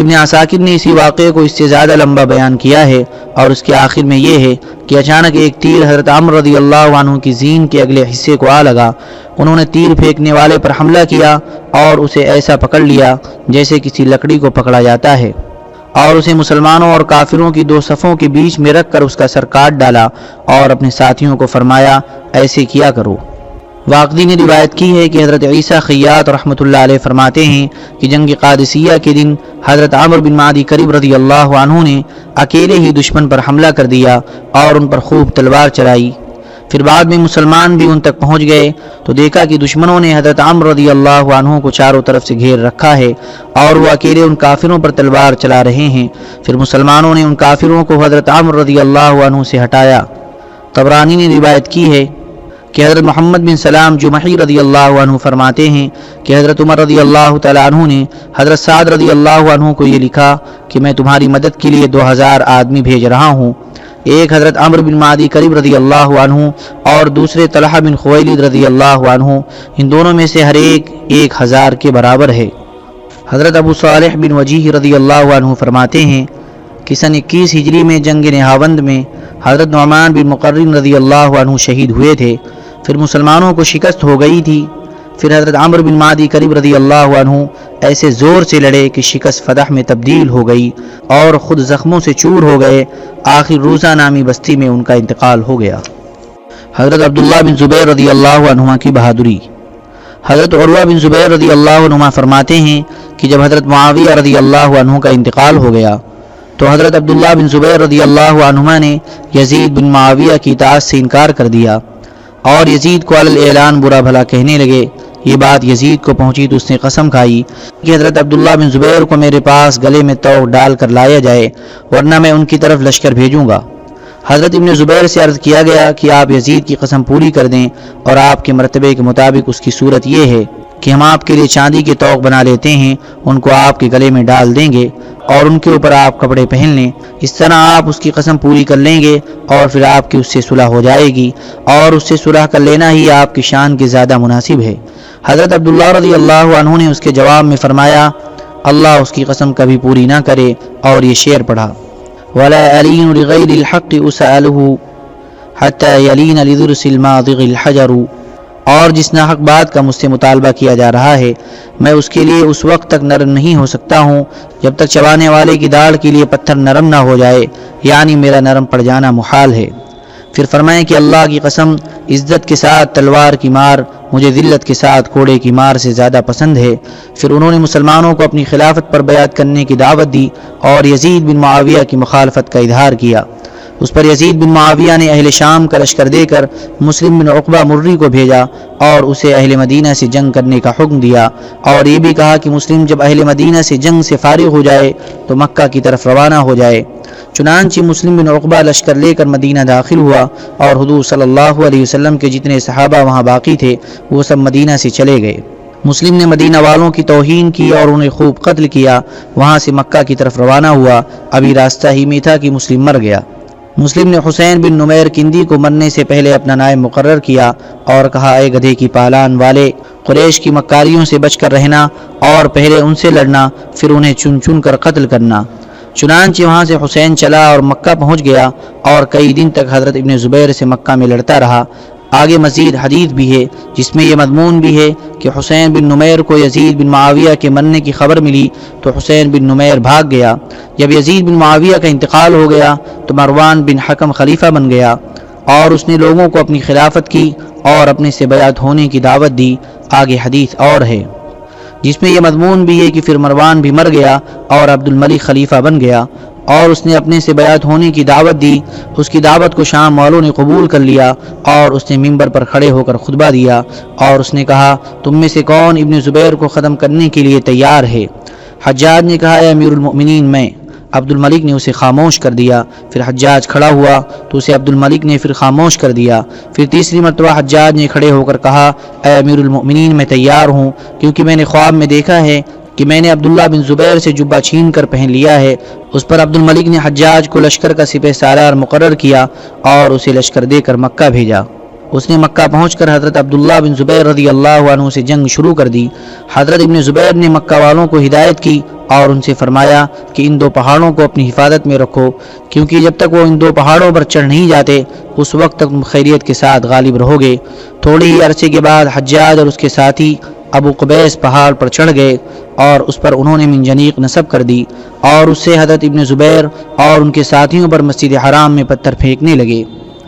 ابن عساکر نے اسی واقعے کو اس سے زیادہ لمبا بیان کیا ہے اور اس کے آخر میں یہ ہے کہ اچانک ایک تیر حضرت عمر رضی اللہ عنہ کی زین کے اگلے حصے کو آ لگا۔ انہوں نے تیر پھینکنے والے پر حملہ کیا اور اسے ایسا پکڑ لیا جیسے کسی لکڑی کو پکڑا جاتا ہے۔ اور اسے مسلمانوں اور کافروں کی دو صفوں کے بیچ میں رکھ کر اس کا سر کاٹ ڈالا اور اپنے ساتھیوں کو فرمایا، ایسے کیا کرو؟ واقعی نے روایت کی ہے کہ حضرت عیسیٰ خیات رحمۃ اللہ علیہ فرماتے ہیں کہ جنگ قادسیہ کے دن حضرت عامر بن مادی قریب رضی اللہ عنہ نے اکیلے ہی دشمن پر حملہ کر دیا اور ان پر خوب تلوار چلائی پھر بعد میں مسلمان بھی ان تک پہنچ گئے تو دیکھا کہ دشمنوں نے حضرت عمر رضی اللہ عنہ کو چاروں طرف سے گھیر رکھا ہے اور وہ اکیلے ان کافروں پر تلوار چلا رہے ہیں۔ پھر مسلمانوں نے ان کافروں کو حضرت عمر رضی اللہ عنہ سے ہٹایا۔ طبرانی نے روایت کی ہے کہ حضرت محمد بن سلام جمحی رضی اللہ عنہ فرماتے ہیں کہ حضرت عمر رضی اللہ تعالیٰ عنہ نے حضرت سعد رضی اللہ عنہ کو یہ لکھا کہ میں تمہاری مدد کے لیے دو ہزار آدمی بھیج رہا ہوں۔ ایک حضرت عمر بن مادی قریب رضی اللہ عنہ اور دوسرے طلحہ بن خویلد رضی اللہ عنہ، ان دونوں میں سے ہر ایک ایک ہزار کے برابر ہے۔ حضرت ابو صالح بن وجیح رضی اللہ عنہ فرماتے ہیں کہ سن اکیس ہجری میں جنگ نہاوند میں حضرت نعمان بن مقرن رضی اللہ عنہ شہید ہوئے تھے۔ پھر مسلمانوں کو شکست ہو گئی تھی۔ پھر حضرت عمر بن مادی قریب رضی اللہ عنہ ایسے زور سے لڑے کہ شکست فتح میں تبدیل ہو گئی اور خود زخموں سے چور ہو گئے۔ آخر روزہ نامی بستی میں ان کا انتقال ہو گیا۔ حضرت عبداللہ بن زبیر رضی اللہ عنہ کی بہادری۔ حضرت عروہ بن زبیر رضی اللہ عنہ فرماتے ہیں کہ جب حضرت معاویہ رضی اللہ عنہ کا انتقال ہو گیا تو حضرت عبداللہ بن زبیر رضی اللہ عنہ نے یزید بن معاویہ کی اطاعت سے انکار کر دیا اور یزید کو اعلان برا بھلا کہنے لگے۔ یہ بات یزید کو پہنچی تو اس نے قسم کھائی کہ حضرت عبداللہ بن زبیر کو میرے پاس گلے میں تو ڈال کر لایا جائے، ورنہ میں ان کی طرف لشکر بھیجوں گا۔ حضرت ابن زبیر سے عرض کیا گیا کہ آپ یزید کی قسم پوری کر دیں اور آپ کے مرتبے کے مطابق اس کی صورت یہ ہے کہ ہم آپ کے لیے چاندی کے توق بنا لیتے ہیں، ان کو آپ کے گلے میں ڈال دیں گے اور ان کے اوپر آپ کپڑے پہن لیں۔ اس طرح آپ اس کی قسم پوری کر لیں گے اور پھر آپ کی اس سے صلح ہو جائے گی اور اس سے صلح کر لینا ہی آپ کی شان کے زیادہ مناسب ہے۔ حضرت عبداللہ رضی اللہ عنہ نے اس کے جواب میں فرمایا، اللہ اس کی قسم کبھی پوری نہ کرے اور یہ شعر پڑھا۔ ولا علین لغیر الحق اسأله حتى يلين لذرس الماضغ الحجر۔ اور جس نہ حق بات کا مجھ سے مطالبہ کیا جا رہا ہے، میں اس کے لیے اس وقت تک نرم نہیں ہو سکتا ہوں جب تک چبانے والے کی داڑھ کے لیے پتھر نرم نہ ہو جائے یعنی میرا نرم پڑ جانا محال ہے۔ پھر فرمائیں کہ اللہ کی قسم، عزت کے ساتھ تلوار کی مار، مجھے ذلت کے ساتھ کوڑے کی مار سے زیادہ پسند ہے۔ پھر انہوں نے مسلمانوں کو اپنی خلافت پر بیعت کرنے کی دعوت دی اور یزید بن معاویہ کی مخالفت کا اظہار کیا۔ اس پر یزید بن معاویہ نے اہل شام کا لشکر دے کر مسلم بن عقبہ مری کو بھیجا اور اسے اہل مدینہ سے جنگ کرنے کا حکم دیا اور یہ بھی کہا کہ مسلم جب اہل مدینہ سے جنگ سے فارغ ہو جائے تو مکہ کی طرف روانہ ہو جائے۔ چنانچہ مسلم بن عقبہ لشکر لے کر مدینہ داخل ہوا اور حضور صلی اللہ علیہ وسلم کے جتنے صحابہ وہاں باقی تھے، وہ سب مدینہ سے چلے گئے۔ مسلم نے مدینہ والوں کی توہین کی اور انہیں خوب قتل کیا۔ وہاں سے مکہ کی طرف روانہ ہوا۔ ابھی راستہ ہی میں تھا کہ مسلم مر گیا۔ مسلم نے حسین بن نمیر کندی کو مرنے سے پہلے اپنا نائب مقرر کیا اور کہا، اے گدھے کی پالان والے، قریش کی مکاریوں سے بچ کر رہنا اور پہلے ان سے لڑنا، پھر انہیں چن چن کر قتل کرنا۔ چنانچہ وہاں سے حسین چلا اور مکہ پہنچ گیا اور کئی دن تک حضرت ابن زبیر سے مکہ میں لڑتا رہا۔ آگے مزید حدیث بھی ہے، جس میں یہ مضمون بھی ہے کہ حسین بن نمیر کو یزید بن معاویہ کے مرنے کی خبر ملی تو حسین بن نمیر بھاگ گیا۔ جب یزید بن معاویہ کا انتقال ہو گیا تو مروان بن حکم خلیفہ بن گیا اور اس نے لوگوں کو اپنی خلافت کی اور اپنے سے بیعت ہونے کی دعوت دی۔ آگے حدیث اور ہے۔ جس میں یہ مضمون بھی ہے کہ پھر مروان بھی مر گیا اور عبد الملک خلیفہ بن گیا۔ اور اس نے اپنے سے بیعت ہونے کی دعوت دی، اس کی دعوت کو شام والوں نے قبول کر لیا اور اس نے ممبر پر کھڑے ہو کر خطبہ دیا اور اس نے کہا، تم میں سے کون ابن زبیر کو ختم کرنے کے لیے تیار ہے؟ حجاج نے کہا، اے امیر المؤمنین، میں۔ عبد الملک نے اسے خاموش کر دیا، پھر حجاج کھڑا ہوا تو اسے عبد الملک نے پھر خاموش کر دیا۔ پھر تیسری مرتبہ حجاج نے کھڑے ہو کر کہا، اے امیر المؤمنین، میں تیار ہوں، کیونکہ میں نے خواب میں دیکھا ہے کہ میں نے عبداللہ بن زبیر سے جبہ چھین کر پہن لیا ہے، اس پر عبد الملک نے حجاج کو لشکر کا سپہ سالار مقرر کیا اور اسے لشکر دے کر مکہ بھیجا۔ اس نے مکہ پہنچ کر حضرت عبداللہ بن زبیر رضی اللہ عنہ سے جنگ شروع کر دی۔ حضرت ابن زبیر نے مکہ والوں کو ہدایت کی اور ان سے فرمایا کہ ان دو پہاڑوں کو اپنی حفاظت میں رکھو، کیونکہ جب تک وہ ان دو پہاڑوں پر چڑھ نہیں جاتے، اس وقت تک خیریت کے ساتھ غالب رہو گے۔ تھوڑی ہی عرصے کے بعد حجاج اور اس کے ساتھی ابو قبیس پہاڑ پر چڑھ گئے اور اس پر انہوں نے منجنیق نصب کر دی اور اس سے حضرت ابن زبیر اور ان کے ساتھیوں پر مسجد حرام میں پتھر پھینکنے لگے۔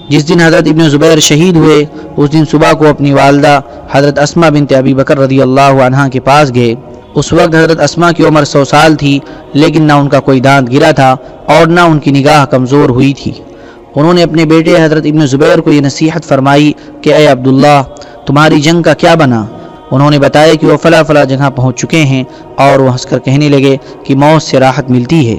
جس دن حضرت ابن زبیر شہید ہوئے، اس دن صبح کو اپنی والدہ حضرت اسما بنت ابی بکر رضی اللہ عنہ کے پاس گئے۔ اس وقت حضرت اسما کی عمر سو سال تھی، لیکن نہ ان کا کوئی دانت گرا تھا اور نہ ان کی نگاہ کمزور ہوئی تھی۔ انہوں نے اپنے بیٹے حضرت ابن زبیر کو یہ نصیحت فرمائی کہ، اے عبداللہ، تمہاری جنگ کا کیا بنا؟ انہوں نے بتایا کہ وہ فلا فلا جگہ پہنچ چکے ہیں اور وہ ہنس کر کہنے لگے کہ موت سے راحت ملتی ہے۔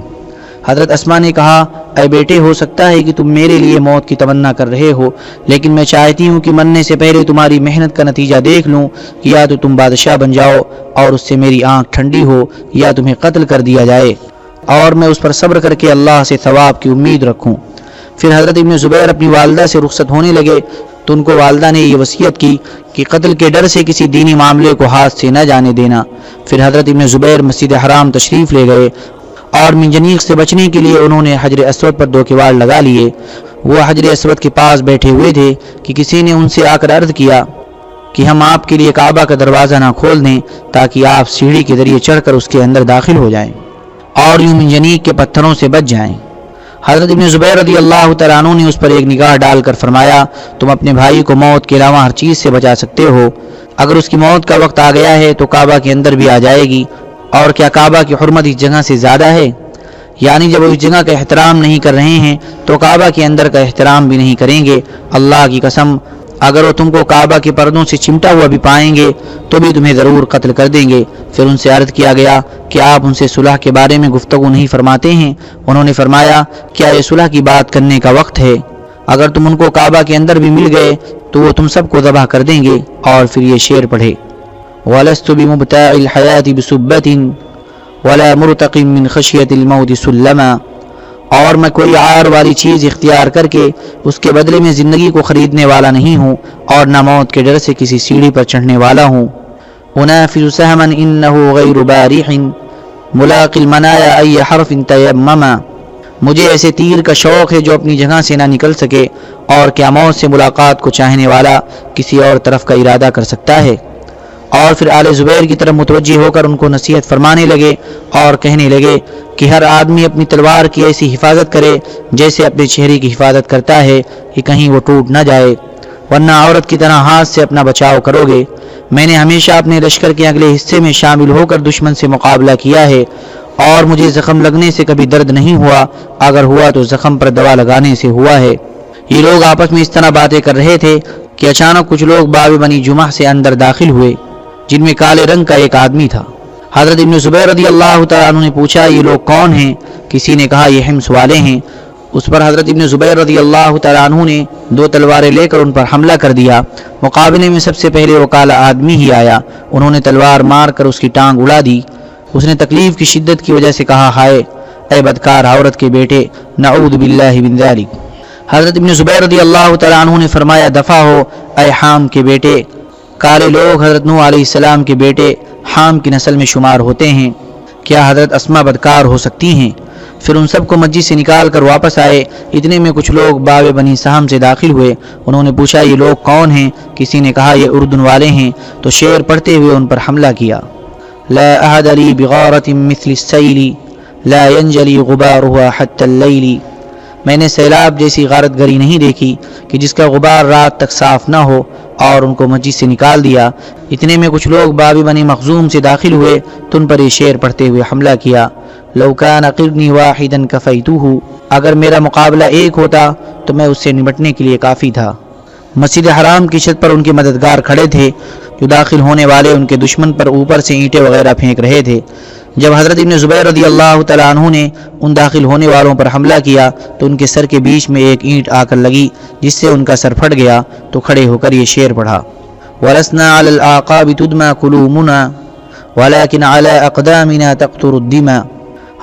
حضرت اسما نے کہا، اے بیٹے، ہو سکتا ہے کہ تم میرے لیے موت کی تمنا کر رہے ہو، لیکن میں چاہتی ہوں کہ مرنے سے پہلے تمہاری محنت کا نتیجہ دیکھ لوں کہ یا تو تم بادشاہ بن جاؤ اور اس سے میری آنکھ ٹھنڈی ہو، یا تمہیں قتل کر دیا جائے اور میں اس پر صبر کر کے اللہ سے ثواب کی امید رکھوں۔ پھر حضرت ابن زبیر اپنی والدہ سے رخصت ہونے لگے تو ان کو والدہ نے یہ وصیت کی کہ قتل کے ڈر سے کسی دینی معاملے کو ہاتھ سے نہ جانے دینا۔ پھر حضرت ابن زبیر مسجد حرام تشریف لے گئے اور منجنیق سے بچنے کے لیے انہوں نے حجر اسود پر دو کیوار لگا لیے۔ وہ حجر اسود کے پاس بیٹھے ہوئے تھے کہ کسی نے ان سے آ کر عرض کیا کہ ہم آپ کے لیے کعبہ کا دروازہ نہ کھول دیں تاکہ آپ سیڑھی کے ذریعے چڑھ کر اس کے اندر داخل ہو جائیں اور یوں منجنیق کے پتھروں سے بچ جائیں۔ حضرت ابن زبیر رضی اللہ تعالیٰ عنہ نے اس پر ایک نگاہ ڈال کر فرمایا، تم اپنے بھائی کو موت کے علاوہ ہر چیز سے بچا سکتے ہو۔ اگر اس کی موت کا وقت آ گیا ہے تو کعبہ کے اندر بھی آ جائے گی۔ اور کیا کعبہ کی حرمت اس جگہ سے زیادہ ہے؟ یعنی جب وہ اس جگہ کا احترام نہیں کر رہے ہیں تو کعبہ کے اندر کا احترام بھی نہیں کریں گے۔ اللہ کی قسم اگر وہ تم کو کعبہ کے پردوں سے چمٹا ہوا بھی پائیں گے، تو بھی تمہیں ضرور قتل کر دیں گے۔ پھر ان سے عرض کیا گیا کہ آپ ان سے صلح کے بارے میں گفتگو نہیں فرماتے ہیں۔ انہوں نے فرمایا، کیا یہ صلح کی بات کرنے کا وقت ہے؟ اگر تم ان کو کعبہ کے اندر بھی مل گئے، تو وہ تم سب کو ذبح کر دیں گے۔ اور پھر یہ شعر پڑھے۔ وَلَسْتُ بِمُبْتَاعِ الْحَيَاةِ بِسُبَّةٍ وَلَا مُرْتَقٍ مِّنْ خَشْيَةِ الْمَوْتِ سُلَّمًا اور میں کوئی عار والی چیز اختیار کر کے اس کے بدلے میں زندگی کو خریدنے والا نہیں ہوں اور نہ موت کے ڈر سے کسی سیڑھی پر چڑھنے والا ہوں۔ انافر سہما انه غیر بارح ملاق المنایا ای حرف تیمما۔ مجھے ایسے تیر کا شوق ہے جو اپنی جگہ سے نہ نکل سکے اور کیا موت سے ملاقات کو چاہنے والا کسی اور طرف کا ارادہ کر سکتا ہے۔ اور پھر آل زبیر کی طرف متوجہ ہو کر ان کو نصیحت فرمانے لگے اور کہنے لگے کہ ہر آدمی اپنی تلوار کی ایسی حفاظت کرے جیسے اپنے چہرے کی حفاظت کرتا ہے کہ کہیں وہ ٹوٹ نہ جائے۔ ورنہ عورت کی طرح ہاتھ سے اپنا بچاؤ کرو گے۔ میں نے ہمیشہ اپنے لشکر کے اگلے حصے میں شامل ہو کر دشمن سے مقابلہ کیا ہے اور مجھے زخم لگنے سے کبھی درد نہیں ہوا۔ اگر ہوا تو زخم پر دوا لگانے سے ہوا ہے۔ یہ لوگ آپس میں اس طرح باتیں کر رہے تھے کہ اچانک کچھ لوگ باب بنی جمعہ سے اندر داخل ہوئے۔ جن میں کالے رنگ کا ایک آدمی تھا۔ حضرت ابن زبیر رضی اللہ تعالیٰ عنہ نے پوچھا، یہ لوگ کون ہیں؟ کسی نے کہا، یہ حمس والے ہیں۔ اس پر حضرت ابن زبیر رضی اللہ تعالیٰ عنہ نے دو تلواریں لے کر ان پر حملہ کر دیا۔ مقابلے میں سب سے پہلے وہ کالا آدمی ہی آیا۔ انہوں نے تلوار مار کر اس کی ٹانگ اڑا دی۔ اس نے تکلیف کی شدت کی وجہ سے کہا، ہائے، اے بدکار عورت کے بیٹے، نعوذ باللہ بن ذالک۔ حضرت ابن زبیر رضی اللہ تعالیٰ عنہ نے فرمایا دفع ہو، اے حام کے بیٹے کالے لوگ حضرت نو علیہ السلام کے بیٹے حام کی نسل میں شمار ہوتے ہیں۔ کیا حضرت اسما بدکار ہو سکتی ہیں؟ پھر ان سب کو مسجد سے نکال کر واپس آئے۔ اتنے میں کچھ لوگ باب بنی سہم سے داخل ہوئے۔ انہوں نے پوچھا، یہ لوگ کون ہیں؟ کسی نے کہا، یہ اردن والے ہیں۔ تو شعر پڑھتے ہوئے ان پر حملہ کیا۔ لا احد لی بغارت مثل السیل، لا ينجلی غبارها حتى اللیل۔ میں نے سیلاب جیسی غارت گری نہیں دیکھی کہ جس کا غبار رات تک صاف نہ ہو۔ اور ان کو مسجد سے نکال دیا۔ اتنے میں کچھ لوگ بابی بنی مخزوم سے داخل ہوئے، تو ان پر یہ شعر پڑھتے ہوئے حملہ کیا۔ لوکان قرنی واحدا کفیتوہ۔ اگر میرا مقابلہ ایک ہوتا، تو میں اس سے نمٹنے کے لیے کافی تھا۔ مسجد حرام کی چھت پر ان کے مددگار کھڑے تھے، جو داخل ہونے والے ان کے دشمن پر اوپر سے اینٹیں وغیرہ پھینک رہے تھے۔ جب حضرت ابن زبیر رضی اللہ تعالیٰ عنہ نے ان داخل ہونے والوں پر حملہ کیا، تو ان کے سر کے بیچ میں ایک اینٹ آ کر لگی، جس سے ان کا سر پھٹ گیا، تو کھڑے ہو کر یہ شعر پڑھا۔ ورسنا على الآقاب تدمى قلومنا ولكن على اقدامنا تقطر الدماء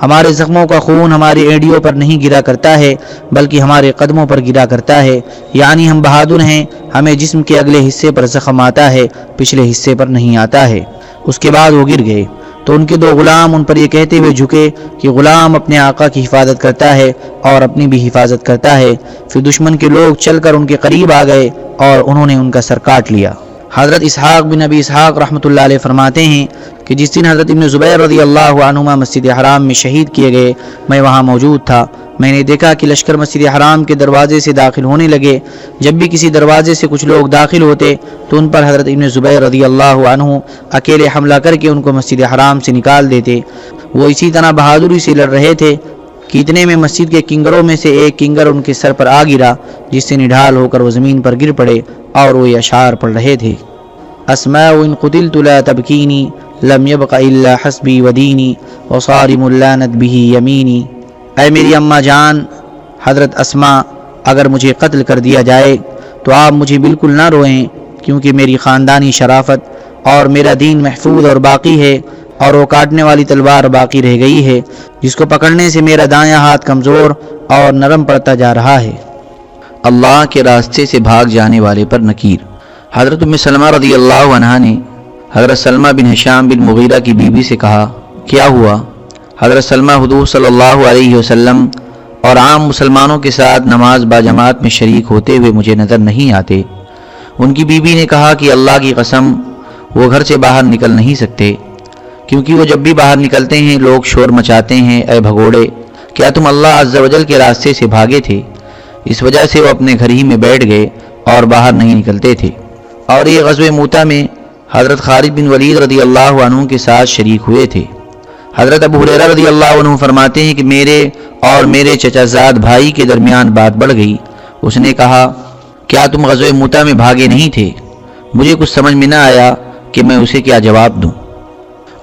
ہمارے زخموں کا خون ہماری ایڈیوں پر نہیں گرا کرتا ہے، بلکہ ہمارے قدموں پر گرا کرتا ہے۔ یعنی ہم بہادر ہیں، ہمیں جسم کے اگلے حصے پر زخم آتا ہے، پچھلے حصے پر نہیں آتا ہے۔ اس کے بعد وہ گر گئے۔ تو ان کے دو غلام ان پر یہ کہتے ہوئے جھکے کہ غلام اپنے آقا کی حفاظت کرتا ہے اور اپنی بھی حفاظت کرتا ہے۔ پھر دشمن کے لوگ چل کر ان کے قریب آ گئے اور انہوں نے ان کا سر کاٹ لیا۔ حضرت اسحاق بن نبی اسحاق رحمۃ اللہ علیہ فرماتے ہیں کہ جس دن حضرت ابن زبیر رضی اللہ عنہما مسجد حرام میں شہید کیے گئے، میں وہاں موجود تھا۔ میں نے دیکھا کہ لشکر مسجد حرام کے دروازے سے داخل ہونے لگے۔ جب بھی کسی دروازے سے کچھ لوگ داخل ہوتے، تو ان پر حضرت ابن زبیر رضی اللہ عنہ اکیلے حملہ کر کے ان کو مسجد حرام سے نکال دیتے۔ وہ اسی طرح بہادری سے لڑ رہے تھے۔ کہ اتنے میں مسجد کے کنگروں میں سے ایک کنگر ان کے سر پر آ گرا، جس سے نڈھال ہو کر وہ زمین پر گر پڑے اور وہ اشعار پڑھ رہے تھے۔ اسماء ان قتلت لا تبکینی، لم يبق الا حسبی ودینی وصارم اللانت به یمینی۔ اے میری اماں جان، حضرت اسما اگر مجھے قتل کر دیا جائے تو آپ مجھے بالکل نہ روئیں، کیونکہ میری خاندانی شرافت اور میرا دین محفوظ اور باقی ہے۔ اور وہ کاٹنے والی تلوار باقی رہ گئی ہے، جس کو پکڑنے سے میرا دایاں ہاتھ کمزور اور نرم پڑتا جا رہا ہے۔ اللہ کے راستے سے بھاگ جانے والے پر نکیر۔ حضرت ام سلمہ رضی اللہ عنہ نے حضرت سلمہ بن حشام بن مغیرہ کی بیوی سے کہا، کیا ہوا؟ حضرت سلمہ حضور صلی اللہ علیہ وسلم اور عام مسلمانوں کے ساتھ نماز با جماعت میں شریک ہوتے ہوئے مجھے نظر نہیں آتے۔ ان کی بیوی نے کہا کہ اللہ کی قسم، وہ گھر سے باہر نکل نہیں سکتے۔ کیونکہ وہ جب بھی باہر نکلتے ہیں، لوگ شور مچاتے ہیں، اے بھگوڑے، کیا تم اللہ عز و جل کے راستے سے بھاگے تھے؟ اس وجہ سے وہ اپنے گھر ہی میں بیٹھ گئے اور باہر نہیں نکلتے تھے۔ اور یہ غزوہ موتا میں حضرت خالد بن ولید رضی اللہ عنہ کے ساتھ شریک ہوئے تھے۔ حضرت ابو حریرہ رضی اللہ عنہ فرماتے ہیں کہ میرے اور میرے چچا زاد بھائی کے درمیان بات بڑھ گئی۔ اس نے کہا، کیا تم غزوہ موتا میں بھاگے نہیں تھے؟ مجھے کچھ سمجھ میں نہ آیا کہ میں اسے کیا جواب دوں۔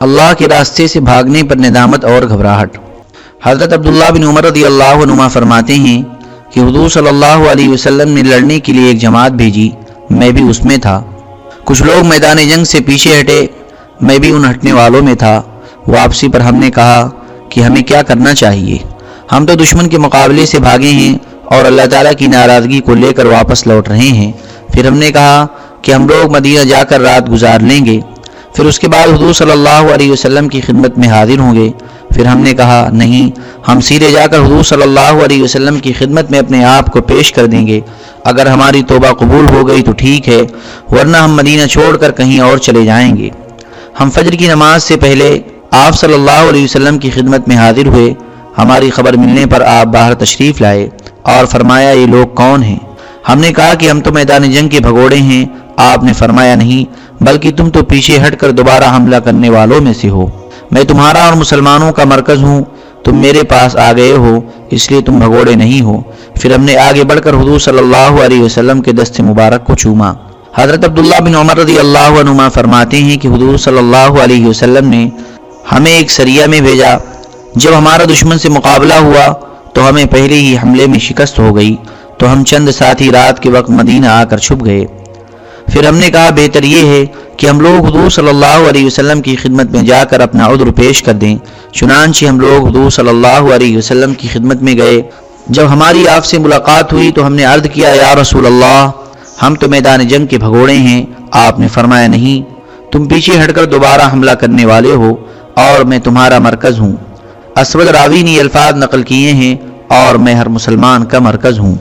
اللہ کے راستے سے بھاگنے پر ندامت اور گھبراہٹ۔ حضرت عبداللہ بن عمر رضی اللہ عنہ فرماتے ہیں کہ حضور صلی اللہ علیہ وسلم نے لڑنے کے لیے ایک جماعت بھیجی، میں بھی اس میں تھا۔ کچھ لوگ میدان جنگ سے پیچھے ہٹے، میں بھی ان ہٹنے والوں میں تھا۔ واپسی پر ہم نے کہا کہ ہمیں کیا کرنا چاہیے۔ ہم تو دشمن کے مقابلے سے بھاگے ہیں اور اللہ تعالیٰ کی ناراضگی کو لے کر واپس لوٹ رہے ہیں۔ پھر ہم نے کہا کہ ہم لوگ مدینہ جا کر رات گزار لیں گے۔ پھر اس کے بعد حضور صلی اللہ علیہ وسلم کی خدمت میں حاضر ہوں گے۔ پھر ہم نے کہا، نہیں، ہم سیدھے جا کر حضور صلی اللہ علیہ وسلم کی خدمت میں اپنے آپ کو پیش کر دیں گے۔ اگر ہماری توبہ قبول ہو گئی تو ٹھیک ہے، ورنہ ہم مدینہ چھوڑ کر کہیں اور چلے جائیں گے۔ ہم فجر کی نماز سے پہلے آپ صلی اللہ علیہ وسلم کی خدمت میں حاضر ہوئے۔ ہماری خبر ملنے پر آپ باہر تشریف لائے اور فرمایا، یہ لوگ کون ہیں؟ ہم نے کہا کہ ہم تو میدان جنگ کے بھگوڑے ہیں آپ نے فرمایا نہیں، بلکہ تم تو پیچھے ہٹ کر دوبارہ حملہ کرنے والوں میں سے ہو۔ میں تمہارا اور مسلمانوں کا مرکز ہوں، تم میرے پاس آ گئے ہو، اس لیے تم بھگوڑے نہیں ہو۔ پھر ہم نے آگے بڑھ کر حضور صلی اللہ علیہ وسلم کے دست مبارک کو چوما۔ حضرت عبداللہ بن عمر رضی اللہ عنہ فرماتے ہیں کہ حضور صلی اللہ علیہ وسلم نے ہمیں ایک سریہ میں بھیجا۔ جب ہمارا دشمن سے مقابلہ ہوا، تو ہمیں پہلے ہی حملے میں شکست ہو گئی۔ تو ہم چند ساتھی رات کے وقت مدینہ آ کر چھپ گئے۔ پھر ہم نے کہا، بہتر یہ ہے کہ ہم لوگ حضور صلی اللہ علیہ وسلم کی خدمت میں جا کر اپنا عذر پیش کر دیں۔ چنانچہ ہم لوگ حضور صلی اللہ علیہ وسلم کی خدمت میں گئے۔ جب ہماری آپ سے ملاقات ہوئی تو ہم نے عرض کیا، یا رسول اللہ، ہم تو میدان جنگ کے بھگوڑے ہیں۔ آپ نے فرمایا، نہیں، تم پیچھے ہٹ کر دوبارہ حملہ کرنے والے ہو اور میں تمہارا مرکز ہوں۔ اسود راوی نے الفاظ نقل کیے ہیں اور میں ہر مسلمان کا مرکز ہوں۔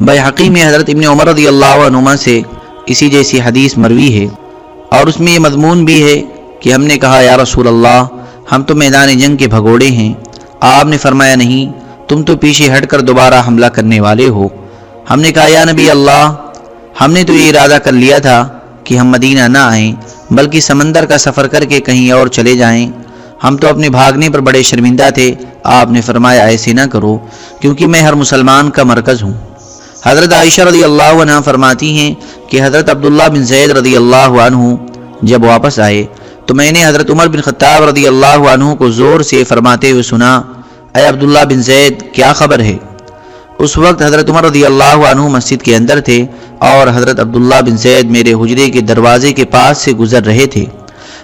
بحقی میں حضرت ابن عمر رضی اللہ عنہ سے اسی جیسی حدیث مروی ہے اور اس میں یہ مضمون بھی ہے کہ ہم نے کہا، یا رسول اللہ، ہم تو میدان جنگ کے بھگوڑے ہیں۔ آپ نے فرمایا نہیں، تم تو پیچھے ہٹ کر دوبارہ حملہ کرنے والے ہو۔ ہم نے کہا، یا نبی اللہ، ہم نے تو یہ ارادہ کر لیا تھا کہ ہم مدینہ نہ آئیں، بلکہ سمندر کا سفر کر کے کہیں اور چلے جائیں۔ ہم تو اپنے بھاگنے پر بڑے شرمندہ تھے۔ آپ نے فرمایا، ایسے نہ کرو، کیونکہ میں ہر مسلمان کا مرکز ہوں۔ حضرت عائشہ رضی اللہ عنہ فرماتی ہیں کہ حضرت عبداللہ بن زید رضی اللہ عنہ جب واپس آئے تو میں نے حضرت عمر بن خطاب رضی اللہ عنہ کو زور سے فرماتے ہوئے سنا، اے عبداللہ بن زید، کیا خبر ہے؟ اس وقت حضرت عمر رضی اللہ عنہ مسجد کے اندر تھے اور حضرت عبداللہ بن زید میرے حجرے کے دروازے کے پاس سے گزر رہے تھے۔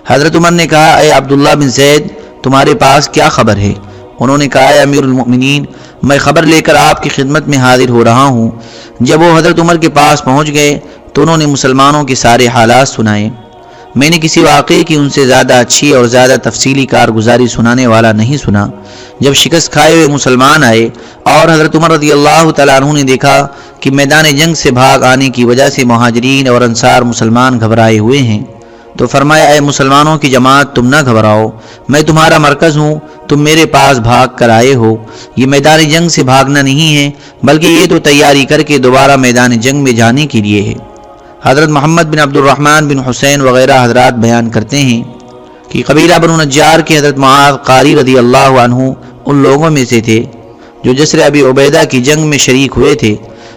حضرت عمر نے کہا، اے عبداللہ بن زید، تمہارے پاس کیا خبر ہے؟ انہوں نے کہا، اے امیر المؤمنین، میں خبر لے کر آپ کی خدمت میں حاضر ہو رہا ہوں۔ جب وہ حضرت عمر کے پاس پہنچ گئے تو انہوں نے مسلمانوں کے سارے حالات سنائے۔ میں نے کسی واقعے کی ان سے زیادہ اچھی اور زیادہ تفصیلی کارگزاری سنانے والا نہیں سنا۔ جب شکست کھائے ہوئے مسلمان آئے اور حضرت عمر رضی اللہ تعالیٰ عنہ نے دیکھا کہ میدان جنگ سے بھاگ آنے کی وجہ سے مہاجرین اور انصار مسلمان گھبرائے ہوئے ہیں۔ تو فرمایا، اے مسلمانوں کی جماعت، تم نہ گھبراؤ۔ میں تمہارا مرکز ہوں، تم میرے پاس بھاگ کر آئے ہو۔ یہ میدان جنگ سے بھاگنا نہیں ہے، بلکہ یہ تو تیاری کر کے دوبارہ میدان جنگ میں جانے کے لیے ہے۔ حضرت محمد بن عبد الرحمن بن حسین وغیرہ حضرات بیان کرتے ہیں کہ قبیلہ بن نجار کے حضرت معاذ قاری رضی اللہ عنہ ان لوگوں میں سے تھے، جو جسر ابی عبیدہ کی جنگ میں شریک ہوئے تھے۔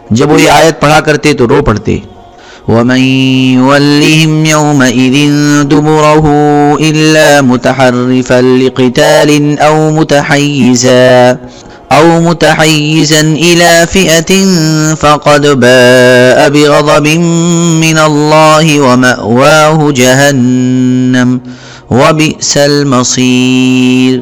جب وہ یہ آیت پڑھا کرتے تو رو پڑھتے ومن يولهم يومئذ دبره إلا متحرفا لقتال أو متحيزا أو متحيزا إلى فئة فقد باء بغضب من الله ومأواه جهنم وبئس المصير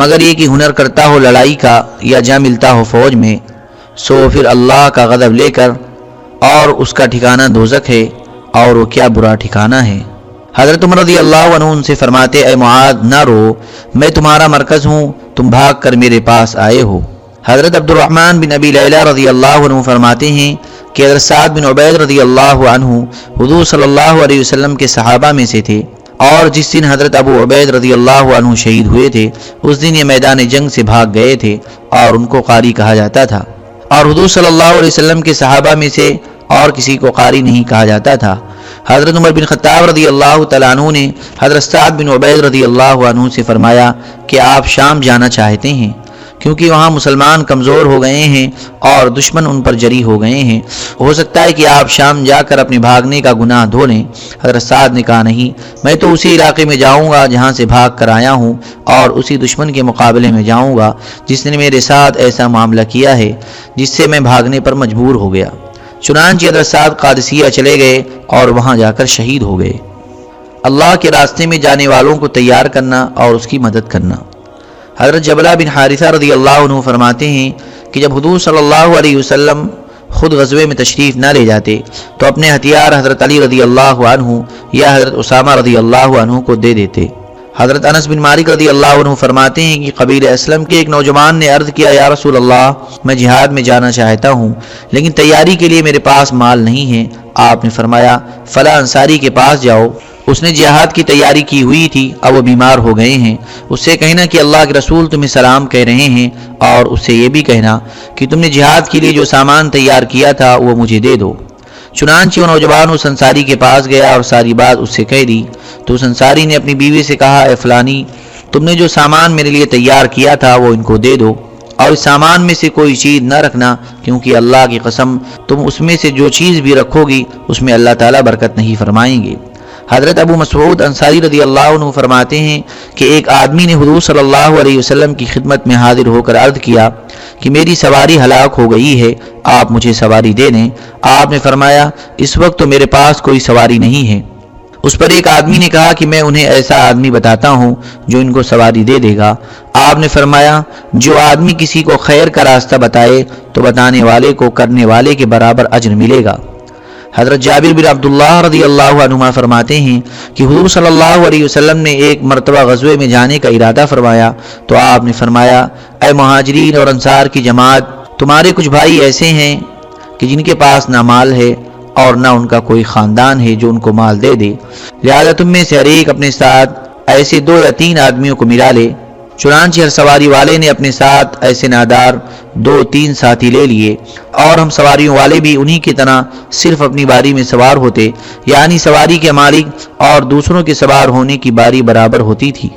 مگر یہ کہ ہنر کرتا ہو لڑائی کا یا جا ملتا ہو فوج میں سو پھر اللہ کا غضب لے کر اور اس کا ٹھکانہ دوزک ہے اور وہ کیا برا ٹھکانہ ہے۔ حضرت عمر رضی اللہ عنہ ان سے فرماتے، اے معاد نہ رو، میں تمہارا مرکز ہوں، تم بھاگ کر میرے پاس آئے ہو۔ حضرت عبد الرحمن بن ابی لیلہ رضی اللہ عنہ فرماتے ہیں کہ حضرت سعد بن عبید رضی اللہ عنہ حضور صلی اللہ علیہ وسلم کے صحابہ میں سے تھے اور جس دن حضرت ابو عبید رضی اللہ عنہ شہید ہوئے تھے، اس دن یہ میدان جنگ سے بھاگ گئے تھے اور ان کو قاری کہا جاتا تھا۔ اور حضور صلی اللہ علیہ وسلم کے صحابہ میں سے اور کسی کو قاری نہیں کہا جاتا تھا۔ حضرت عمر بن خطاب رضی اللہ تعالیٰ عنہ نے حضرت سعد بن عبید رضی اللہ عنہ سے فرمایا کہ آپ شام جانا چاہتے ہیں۔ کیونکہ وہاں مسلمان کمزور ہو گئے ہیں اور دشمن ان پر جری ہو گئے ہیں۔ ہو سکتا ہے کہ آپ شام جا کر اپنے بھاگنے کا گناہ دھو لیں۔ حضرت سعد نے کہا، نہیں، میں تو اسی علاقے میں جاؤں گا جہاں سے بھاگ کر آیا ہوں اور اسی دشمن کے مقابلے میں جاؤں گا جس نے میرے ساتھ ایسا معاملہ کیا ہے جس سے میں بھاگنے پر مجبور ہو گیا۔ چنانچہ حضرت سعد قادسیہ چلے گئے اور وہاں جا کر شہید ہو گئے۔ اللہ کے راستے میں جانے والوں کو تیار کرنا اور اس کی مدد کرنا۔ حضرت جبلہ بن حارثہ رضی اللہ عنہ فرماتے ہیں کہ جب حضور صلی اللہ علیہ وسلم خود غزوے میں تشریف نہ لے جاتے تو اپنے ہتھیار حضرت علی رضی اللہ عنہ یا حضرت اسامہ رضی اللہ عنہ کو دے دیتے۔ حضرت انس بن مالک رضی اللہ عنہ فرماتے ہیں کہ قبیل اسلم کے ایک نوجوان نے عرض کیا، یا رسول اللہ، میں جہاد میں جانا چاہتا ہوں، لیکن تیاری کے لیے میرے پاس مال نہیں ہے۔ آپ نے فرمایا، فلاں انصاری کے پاس جاؤ اس نے جہاد کی تیاری کی ہوئی تھی، اب وہ بیمار ہو گئے ہیں۔ اس سے کہنا کہ اللہ کے رسول تمہیں سلام کہہ رہے ہیں اور اس سے یہ بھی کہنا کہ تم نے جہاد کے لیے جو سامان تیار کیا تھا، وہ مجھے دے دو۔ چنانچہ وہ نوجوان اس انصاری کے پاس گیا اور ساری بات اس سے کہہ دی۔ تو اس انصاری نے اپنی بیوی سے کہا، اے فلانی، تم نے جو سامان میرے لیے تیار کیا تھا، وہ ان کو دے دو۔ اور اس سامان میں سے کوئی چیز نہ رکھنا، کیونکہ اللہ کی قسم تم اس میں سے جو چیز بھی رکھو گی، اس میں اللہ تعالیٰ برکت نہیں فرمائیں گے۔ حضرت ابو مسعود انصاری رضی اللہ عنہ فرماتے ہیں کہ ایک آدمی نے حضور صلی اللہ علیہ وسلم کی خدمت میں حاضر ہو کر عرض کیا کہ میری سواری ہلاک ہو گئی ہے، آپ مجھے سواری دے دیں۔ آپ نے فرمایا، اس وقت تو میرے پاس کوئی سواری نہیں ہے۔ اس پر ایک آدمی نے کہا کہ میں انہیں ایسا آدمی بتاتا ہوں جو ان کو سواری دے دے گا۔ آپ نے فرمایا، جو آدمی کسی کو خیر کا راستہ بتائے تو بتانے والے کو کرنے والے کے برابر اجر ملے گا۔ حضرت جابر بن عبداللہ رضی اللہ عنہ فرماتے ہیں کہ حضور صلی اللہ علیہ وسلم نے ایک مرتبہ غزوے میں جانے کا ارادہ فرمایا تو آپ نے فرمایا، اے مہاجرین اور انصار کی جماعت، تمہارے کچھ بھائی ایسے ہیں کہ جن کے پاس نہ مال ہے اور نہ ان کا کوئی خاندان ہے جو ان کو مال دے دے۔ لہذا تم میں سے ہر ایک اپنے ساتھ ایسے دو یا تین آدمیوں کو ملا لے چنانچہ ہر سواری والے نے اپنے ساتھ ایسے نادار دو تین ساتھی لے لیے اور ہم سواریوں والے بھی انہی کی طرح صرف اپنی باری میں سوار ہوتے یعنی سواری کے مالک اور دوسروں کے سوار ہونے کی باری برابر ہوتی تھی۔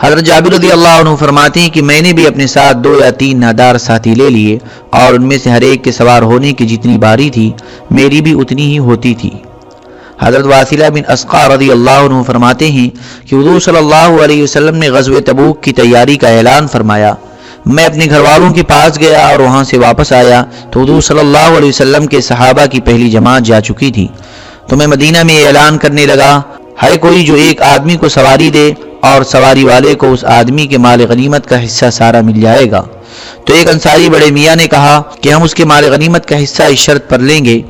حضرت جابر رضی اللہ عنہ فرماتے ہیں کہ میں نے بھی اپنے ساتھ دو یا تین نادار ساتھی لے لیے اور ان میں سے ہر ایک کے سوار ہونے کی جتنی باری تھی، میری بھی اتنی ہی ہوتی تھی۔ حضرت واصلہ بن اسقا رضی اللہ عنہ فرماتے ہیں کہ حضور صلی اللہ علیہ وسلم نے غزوہ تبوک کی تیاری کا اعلان فرمایا۔ میں اپنے گھر والوں کے پاس گیا اور وہاں سے واپس آیا تو حضور صلی اللہ علیہ وسلم کے صحابہ کی پہلی جماعت جا چکی تھی۔ تو میں مدینہ میں اعلان کرنے لگا ہے کوئی جو ایک آدمی کو سواری دے اور سواری والے کو اس آدمی کے مال غنیمت کا حصہ سارا مل جائے گا۔ تو ایک انصاری بڑے میاں نے کہا کہ ہم اس کے مال غنیمت کا حصہ اس شرط پر لیں گے۔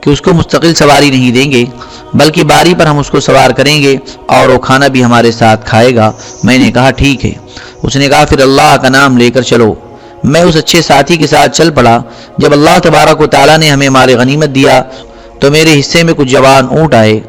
کہ اس کو مستقل سواری نہیں دیں گے، بلکہ باری پر ہم اس کو سوار کریں گے اور وہ کھانا بھی ہمارے ساتھ کھائے گا۔ میں نے کہا، ٹھیک ہے۔ اس نے کہا، پھر اللہ کا نام لے کر چلو۔ میں اس اچھے ساتھی کے ساتھ چل پڑا۔ جب اللہ تبارک و تعالیٰ نے ہمیں مال غنیمت دیا تو میرے حصے میں کچھ جوان اونٹ آئے۔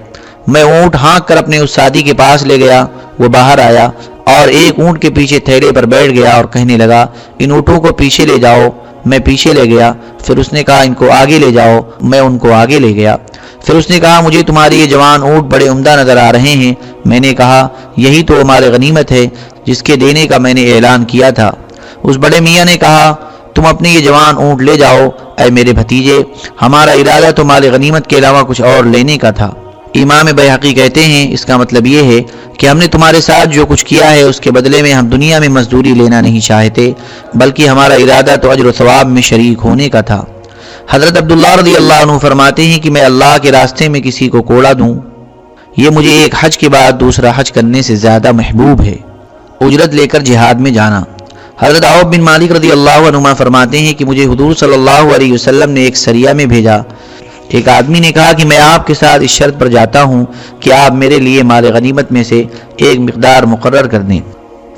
میں اونٹ ہانک کر اپنے اس ساتھی کے پاس لے گیا۔ وہ باہر آیا۔ اور ایک اونٹ کے پیچھے تھیلے پر بیٹھ گیا اور کہنے لگا، ان اونٹوں کو پیچھے لے جاؤ۔ میں پیچھے لے گیا۔ پھر اس نے کہا، ان کو آگے لے جاؤ۔ میں ان کو آگے لے گیا۔ پھر اس نے کہا، مجھے تمہاری یہ جوان اونٹ بڑے عمدہ نظر آ رہے ہیں۔ میں نے کہا، یہی تو ہمارے غنیمت ہے، جس کے دینے کا میں نے اعلان کیا تھا۔ اس بڑے میاں نے کہا، تم اپنے یہ جوان اونٹ لے جاؤ۔ اے میرے بھتیجے، ہمارا ارادہ تو مال غنیمت کے علاوہ کچھ اور لینے کا تھا۔ امام بحقی کہتے ہیں، اس کا مطلب یہ ہے کہ ہم نے تمہارے ساتھ جو کچھ کیا ہے، اس کے بدلے میں ہم دنیا میں مزدوری لینا نہیں چاہتے، بلکہ ہمارا ارادہ تو اجر و ثواب میں شریک ہونے کا تھا۔ حضرت عبداللہ رضی اللہ عنہ فرماتے ہیں کہ میں اللہ کے راستے میں کسی کو کوڑا دوں۔ یہ مجھے ایک حج کے بعد دوسرا حج کرنے سے زیادہ محبوب ہے۔ اجرت لے کر جہاد میں جانا۔ حضرت عوب بن مالک رضی اللہ عنہ فرماتے ہیں کہ مجھے حضور صلی اللہ علیہ وسلم نے ایک سریہ میں بھیجا۔ ایک آدمی نے کہا کہ میں آپ کے ساتھ اس شرط پر جاتا ہوں کہ آپ میرے لیے مال غنیمت میں سے ایک مقدار مقرر کر دیں۔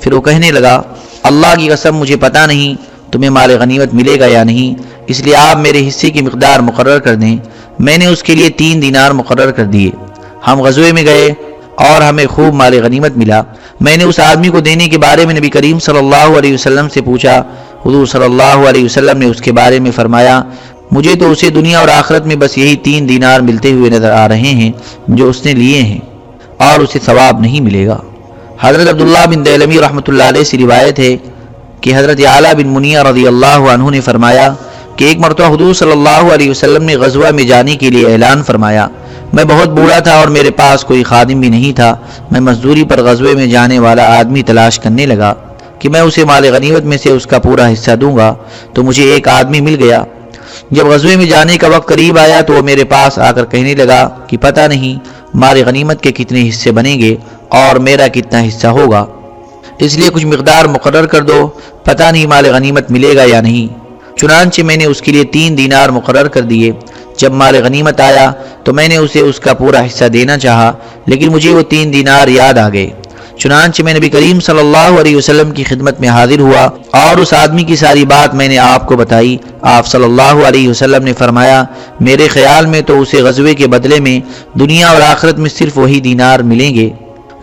پھر وہ کہنے لگا، اللہ کی قسم، مجھے پتا نہیں تمہیں مال غنیمت ملے گا یا نہیں، اس لیے آپ میرے حصے کی مقدار مقرر کر دیں۔ میں نے اس کے لیے تین دینار مقرر کر دیے۔ ہم غزوے میں گئے اور ہمیں خوب مال غنیمت ملا۔ میں نے اس آدمی کو دینے کے بارے میں نبی کریم صلی اللہ علیہ وسلم سے پوچھا۔ حضور صلی اللہ علیہ وسلم نے اس کے بارے میں فرمایا مجھے تو اسے دنیا اور آخرت میں بس یہی تین دینار ملتے ہوئے نظر آ رہے ہیں جو اس نے لیے ہیں اور اسے ثواب نہیں ملے گا۔ حضرت عبداللہ بن دلمی رحمۃ اللہ علیہ سے روایت ہے کہ حضرت اعلیٰ بن منیا رضی اللہ عنہ نے فرمایا کہ ایک مرتبہ حضور صلی اللہ علیہ وسلم نے غزوہ میں جانے کے لیے اعلان فرمایا۔ میں بہت بوڑھا تھا اور میرے پاس کوئی خادم بھی نہیں تھا۔ میں مزدوری پر غزوے میں جانے والا آدمی تلاش کرنے لگا کہ میں اسے مال غنیمت میں سے اس کا پورا حصہ دوں گا۔ تو مجھے ایک آدمی مل گیا۔ جب غزوے میں جانے کا وقت قریب آیا تو وہ میرے پاس آ کر کہنے لگا کہ پتہ نہیں مال غنیمت کے کتنے حصے بنیں گے اور میرا کتنا حصہ ہوگا۔ اس لیے کچھ مقدار مقرر کر دو، پتہ نہیں مال غنیمت ملے گا یا نہیں۔ چنانچہ میں نے اس کے لیے تین دینار مقرر کر دیے۔ جب مال غنیمت آیا تو میں نے اسے اس کا پورا حصہ دینا چاہا، لیکن مجھے وہ تین دینار یاد آ گئے۔ چنانچہ میں نبی کریم صلی اللہ علیہ وسلم کی خدمت میں حاضر ہوا اور اس آدمی کی ساری بات میں نے آپ کو بتائی۔ آپ صلی اللہ علیہ وسلم نے فرمایا، میرے خیال میں تو اسے غزوے کے بدلے میں دنیا اور آخرت میں صرف وہی دینار ملیں گے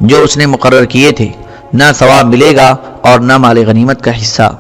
جو اس نے مقرر کیے تھے۔ نہ ثواب ملے گا اور نہ مال غنیمت کا حصہ۔